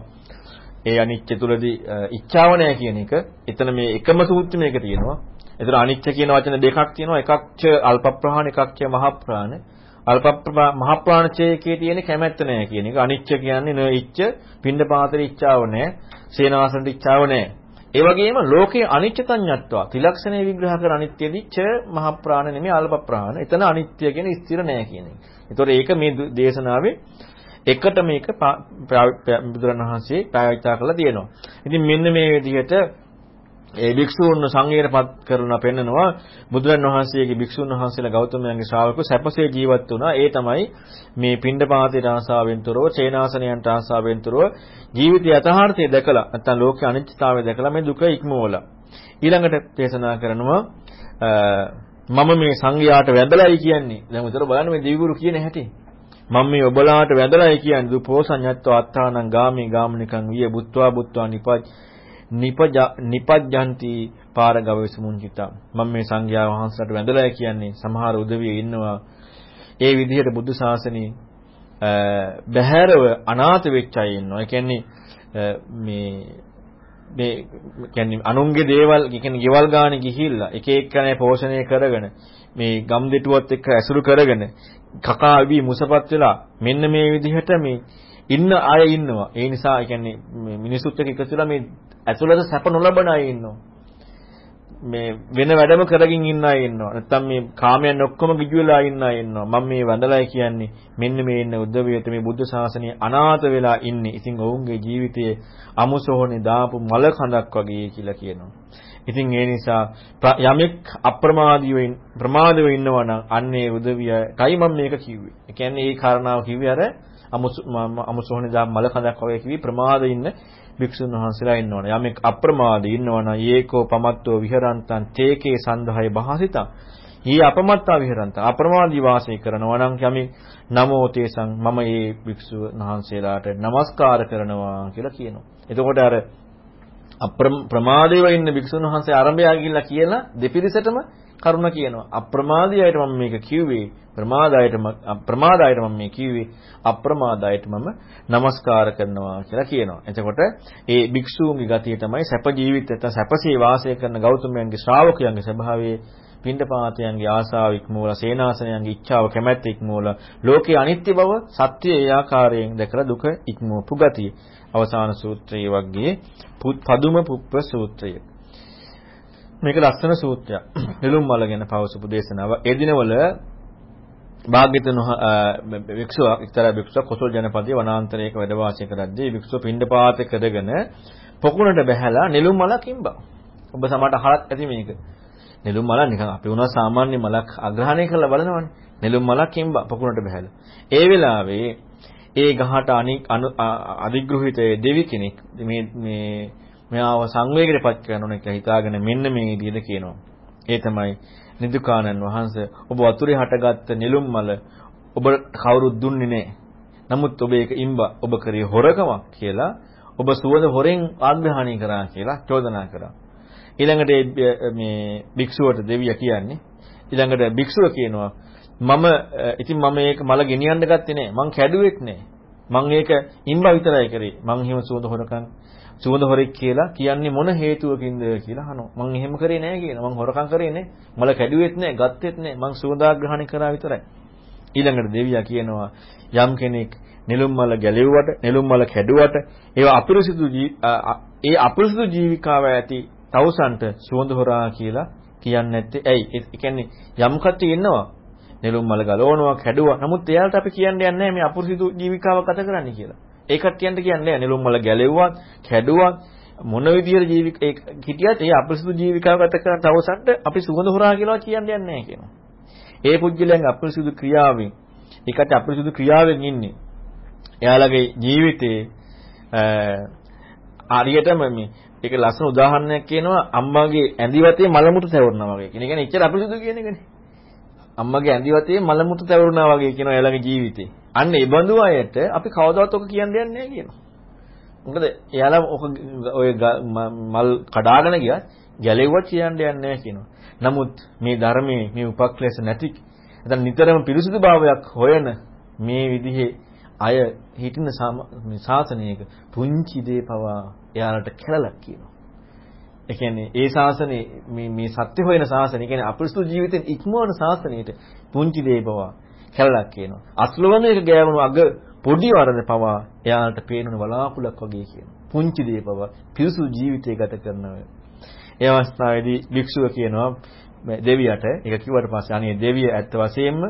ඒ අනිච්ච තුලදී ඉච්ඡාව නැහැ කියන එක එතන මේ එකම සූත්‍රයක තියෙනවා ඒතර අනිච්ච කියන වචන දෙකක් තියෙනවා. එකක් ච අල්ප ප්‍රහාණ එකක් ච මහ ප්‍රහාණ. අල්ප මහ ප්‍රහාණ චේකේ තියෙන කැමැත්ත නැහැ කියන එක. අනිච්ච කියන්නේ න ඉච්ඡ පින්ඩ පාතේ ඉච්ඡාව නැහැ. සේනාසනට ඉච්ඡාව නැහැ. ඒ වගේම ලෝකේ අනිච්චතඤ්ඤත්වා ත්‍රිලක්ෂණය විග්‍රහ කර අනිත්‍යදී ච මහ ප්‍රාණ නෙමෙයි අල්ප ප්‍රාණ. එතන අනිත්‍ය කියන්නේ ස්ථිර නෑ කියන එක. ඒතකොට ඒක මේ දේශනාවේ එකට මේක බුදුරණවහන්සේ ප්‍රායෝගිකව කරලා තියෙනවා. ඉතින් මෙන්න මේ විදිහට ඒ භික්ෂූන් සංඝයටපත් කරලා පෙන්නනවා බුදුරන් වහන්සේගේ භික්ෂූන් වහන්සේලා ගෞතමයන්ගේ ශ්‍රාවකව සැපසේ ජීවත් වුණා. ඒ තමයි මේ පින්ඩපාතේට ආසාවෙන් තොරව, චේනාසනයන්ට ආසාවෙන් තොරව ජීවිතය යථාර්ථය දැකලා නැත්නම් ලෝකේ අනිත්‍යතාවය දැකලා මේ දුක ඉක්මවලා. ඊළඟට දේශනා කරනවා මම මේ සංඝයාට වැඳලායි කියන්නේ. දැන් උතර බලන්න මේ දිවිගුරු කියන හැටි. මම මේ ඔබලාට වැඳලායි කියන්නේ. දුපෝසඤ්ඤත්ව අත්තානං ගාමී ගාමනිකං විය බුත්වා බුත්වා නිපජ් නිපජ්ජන්ති පාරගවවිසමුංචිතා මම මේ සංඝයා වහන්සේලාට වැඳලා කියන්නේ. සමහර උදවිය ඉන්නවා. ඒ විදිහට බුදු ශාසනයේ බහැරව අනාථ වෙච්ච අය ඉන්නවා. ඒ කියන්නේ මේ මේ කියන්නේ අනුන්ගේ දේවල් කියන්නේ ගෙවල් ගානේ ගිහිල්ලා එක එක්කනේ පෝෂණය කරගෙන මේ ගම් දෙටුවත් එක්ක ඇසුරු කරගෙන කකා වී මුසපත් වෙලා මෙන්න මේ විදිහට මේ ඉන්න අය ඉන්නවා. ඒ නිසා කියන්නේ මිනිසුත් එක්ක එකතු වෙලා මේ ඇතුළත සැප නොලබන අය ඉන්නවා. මේ වෙන වැඩම කරගෙන ඉන්න අය ඉන්නවා. නැත්තම් මේ කාමයන් ඔක්කොම ගිජු වෙලා ඉන්න අය ඉන්නවා. මම මේ වඳලයි කියන්නේ මෙන්න මේ ඉන්න උද්දවියට මේ බුද්ධ ශාසනය අනාථ වෙලා ඉන්නේ. ඉතින් ඔවුන්ගේ ජීවිතයේ අමුසෝහනේ දාපු මල කඳක් වගේ කියලා කියනවා. ඉතින් ඒ නිසා යමෙක් අප්‍රමාදීව ප්‍රමාදව ඉන්නවා නම් අන්නේ උදවියටයි මම මේක කිව්වේ. ඒ කියන්නේ මේ කාරණාව කිව්වේ අර අමුසෝහනේ දා මල කඳක් වගේ කිවි ප්‍රමාදේ ඉන්න භික්ෂුන් වහන්සේලා ඉන්නවනේ. යමෙක් අප්‍රමාදී ඉන්නවනම් ඒකෝ පමත්තෝ විහරන්තං තේකේ සන්දහය බහසිතං. ඊ අපමත්තා විහරන්තං අප්‍රමාදී වාසය කරනවා නම් යමෙක් නමෝ තේසං මම මේ භික්ෂුව වහන්සේලාට নমස්කාර කරනවා කියලා කියනවා. එතකොට අර අප්‍රමාදීව ඉන්න භික්ෂුන් වහන්සේ ආරම්භය ගිහිල්ලා කියලා දෙපිරිසටම කරුණ කියනවා. අප්‍රමාදීයට මම මේක කිව්වේ ප්‍රමාදායට ප්‍රමාදායට මම මේ කිව්වේ අප්‍රමාදායට මම নমස්කාර කරනවා කියලා කියනවා. එතකොට ඒ භික්ෂූන්ගේ ගතිය තමයි සැප ජීවිත නැත්නම් සැපසේ වාසය කරන ගෞතමයන්ගේ ශ්‍රාවකයන්ගේ ස්වභාවයේ පින්ඩපාතයන්ගේ ආසාව ඉක්මවලා සේනාසනයන්ගේ ඉච්ඡාව කැමැත්ත ඉක්මවලා ලෝකේ අනිත්‍ය බව සත්‍ය ඒ ආකාරයෙන් දැකලා දුක ඉක්මවපු ගතිය. අවසාන සූත්‍රයේ වගේ පදුම පුප්ප සූත්‍රය. මේක ලස්සන සූත්‍රයක්. නෙළුම් මල ගැන පවසපු දේශනාව. ඒ දිනවල භාග්‍යතුන් වික්ෂුවක් එක්තරා වික්ෂුවක් කොසල් ජනපදයේ වනාන්තරයක වැඩ වාසය කරද්දී වික්ෂුව පින්ඩපාත කරගෙන පොකුණට බැහැලා නෙළුම් මලක් ඉම්බා. ඔබ සමහරට අහලත් ඇති මේක. නෙළුම් මල නිකන් අපි වුණා සාමාන්‍ය මලක් අග්‍රහණය කරලා බලනවනේ. නෙළුම් මලක් ඉම්බා පොකුණට බැහැලා. ඒ වෙලාවේ ඒ ගහට අනික් අධිග්‍රහිත දෙවි කෙනෙක් මේ මේ මෙයාව සංවේගයටපත් කරනවා කියලා හිතාගෙන මෙන්න මේ විදිහට කියනවා. ඒ තමයි නිදුකානන් වහන්සේ ඔබ වතුරේ හටගත්ත නිලුම් මල ඔබ කවුරුත් දුන්නේ නැහැ. නමුත් ඔබ ඒක ඉම්බා ඔබ කරේ හොරකමක් කියලා ඔබ සුවඳ හොරෙන් ආග්‍රහණය කරා කියලා චෝදනා කරා. ඊළඟට මේ භික්ෂුවට දෙවිය කියන්නේ ඊළඟට භික්ෂුව කියනවා මම ඉතින් මම මේක මල ගෙනියන්න ගත්තේ නෑ මං කැඩුවෙත් නෑ මං ඒක ඉම්බා විතරයි කරේ මං එහෙම සුවඳ හොරකම් සුවඳ හොරෙක් කියලා කියන්නේ මොන හේතුවකින්ද කියලා අහනවා. මං එහෙම කරේ නෑ කියනවා. මං හොරකම් කරේ නෑ. මල කැඩුවෙත් නෑ, ගත්තෙත් නෑ. මං සුවඳාග්‍රහණය කරා විතරයි. ඊළඟට දෙවියා කියනවා යම් කෙනෙක් නෙළුම් මල ගැලෙව්වට, නෙළුම් මල කැඩුවට, ඒවා අපිරිසිදු ඒ අපිරිසිදු ජීවිකාව ඇති තවුසන්ට සුවඳ හොරා කියලා කියන්නේ නැත්තේ. ඇයි? ඒ කියන්නේ යම් කට්ටිය ඉන්නවා නෙළුම් මල ගලවනවා, කැඩුවා. නමුත් එයාලට අපි කියන්නේ නැහැ මේ අපිරිසිදු ජීවිකාව ගත කරන්න කියලා. ඒකට කියන්න කියන්නේ නෙළුම් වල ගැලෙව්වත්, කැඩුවත් මොන විදියට ජීවික ඒ හිටියත් ඒ අපිරිසුදු ජීවිකාව ගත කරන තවසන්ට අපි සුගඳ හොරා කියලා කියන්නේ නැහැ කියනවා. ඒ පුජ්‍යලයන්ගේ අපිරිසුදු ක්‍රියාවෙන් ඒකට අපිරිසුදු ක්‍රියාවෙන් ඉන්නේ. එයාලගේ ජීවිතේ ආරියටම මේ ඒක ලස්සන උදාහරණයක් කියනවා අම්මාගේ ඇඳිවතේ මල මුතු තැවරනවා වගේ. කියන එක කියන්නේ එච්චර අපිරිසුදු කියන එකනේ. අම්මගේ ඇඳිවතේ මල මුතු තැවරුණා වගේ කියනවා එයාලගේ ජීවිතේ. අන්න ඒ බඳු අයට අපි කවදාවත් ඔක කියන්න දෙන්නේ නැහැ කියනවා. මොකද එයාලා ඔක ඔය මල් කඩාගෙන ගියත් ගැලෙව්වත් කියන්න දෙන්නේ නැහැ කියනවා. නමුත් මේ ධර්මයේ මේ උපක්ලේශ නැති නැත්නම් නිතරම පිරිසුදු භාවයක් හොයන මේ විදිහේ අය හිටින මේ ශාසනයක පුංචි දේ පවා එයාලට කැලලක් කියනවා. ඒ කියන්නේ ඒ ශාසනේ මේ මේ සත්‍ය හොයන ශාසනය, ඒ කියන්නේ අපිරිසුදු ජීවිතෙන් ඉක්මවන ශාසනයට පුංචි දේ පවා කැලලක් කියනවා. අස්ලවන එක ගෑවුණු අග පොඩි වරද පවා එයාලට පේනන බලාකුලක් වගේ කියනවා. පුංචි දේ පවා පිරිසුදු ජීවිතය ගත කරනවා. ඒ අවස්ථාවේදී භික්ෂුව කියනවා දෙවියට ඒක කිව්වට පස්සේ අනේ දෙවිය ඇත්ත වශයෙන්ම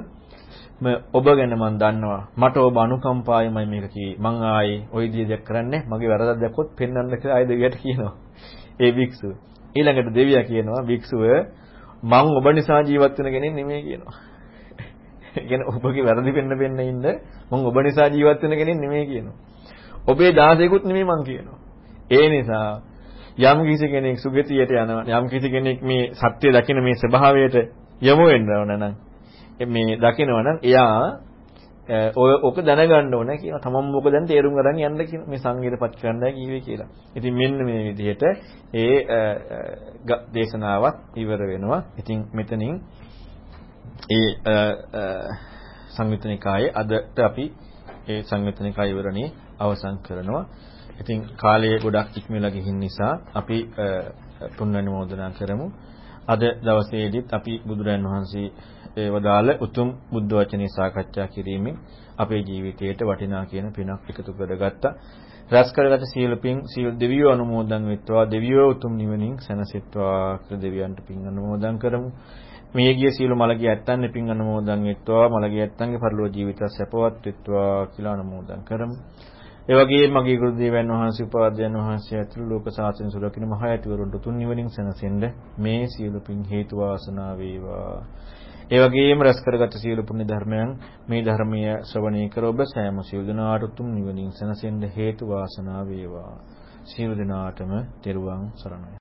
ඔබ ගැන මම දන්නවා. මට ඔබ අනුකම්පාවෙමයි මේක කියේ. මං ආයේ ওই විදිහට කරන්නේ මගේ වැරද්දක් දැක්කොත් පෙන්වන්න කියලා ආයේ දෙවියට කියනවා. ඒ භික්ෂුව. ඊළඟට දෙවියා කියනවා භික්ෂුව මං ඔබ නිසා ජීවත් වෙන කෙනෙක් නෙමෙයි කියනවා. කියන්නේ ඔබගේ වැරදි පෙන්න පෙන්න ඉන්න මං ඔබ නිසා ජීවත් වෙන කෙනෙක් නෙමෙයි කියනවා. ඔබේ දාසයෙකුත් නෙමෙයි මං කියනවා. ඒ නිසා යම් කිසි කෙනෙක් සුගතියට යනවා යම් කිසි කෙනෙක් මේ සත්‍ය දකින මේ ස්වභාවයට යමු වෙන්න ඕන නම් මේ දකිනවා නම් එයා ඔය ඔක දැනගන්න ඕන කියන තමන් මොක දැන් තේරුම් ගන්න යන්න කියන මේ සංගීතපත් කරන්නයි කිව්වේ කියලා. ඉතින් මෙන්න මේ විදිහට ඒ දේශනාවත් ඉවර වෙනවා. ඉතින් මෙතනින් ඒ සංයුතනිකායේ අදට අපි ඒ සංයුතනිකාය ඉවරණේ අවසන් කරනවා. ඉතින් කාලය ගොඩක් ඉක්මවලා ගිහින් නිසා අපි පුණ්‍යනිමෝදනා කරමු. අද දවසේදීත් අපි බුදුරන් වහන්සේ ඒ වදාළ උතුම් බුද්ධ වචනේ සාකච්ඡා කිරීමෙන් අපේ ජීවිතයට වටිනා කියන පිනක් එකතු කරගත්තා. රැස් කරගත සීල පින් සීල දෙවියෝ අනුමෝදන් වෙත්වා දෙවියෝ උතුම් නිවනින් සැනසෙත්වා කියලා දෙවියන්ට පින් අනුමෝදන් කරමු. මේ ගිය සීල මලගේ ඇත්තන් පින් අනුමෝදන් වෙත්වා මලගේ ඇත්තන්ගේ පරිලෝක ජීවිත සැපවත් වෙත්වා කියලා අනුමෝදන් කරමු. ඒ වගේම මගේ ගුරු දේවයන් වහන්සේ උපාධ්‍යයන් වහන්සේ ඇතුළු ලෝක සාසන සුරකින්න මහ ඇතිවරුන්ට තුන් නිවනින් සැනසෙන්න මේ සියලු පින් හේතු වාසනා වේවා. ඒ වගේම රැස් කරගත් සියලු පුණ්‍ය ධර්මයන් මේ ධර්මීය ශ්‍රවණය කර ඔබ සෑම සියලු දෙනාට උතුම් නිවනින් සැනසෙන්න හේතු වාසනා වේවා. සියලු දෙනාටම තෙරුවන් සරණයි.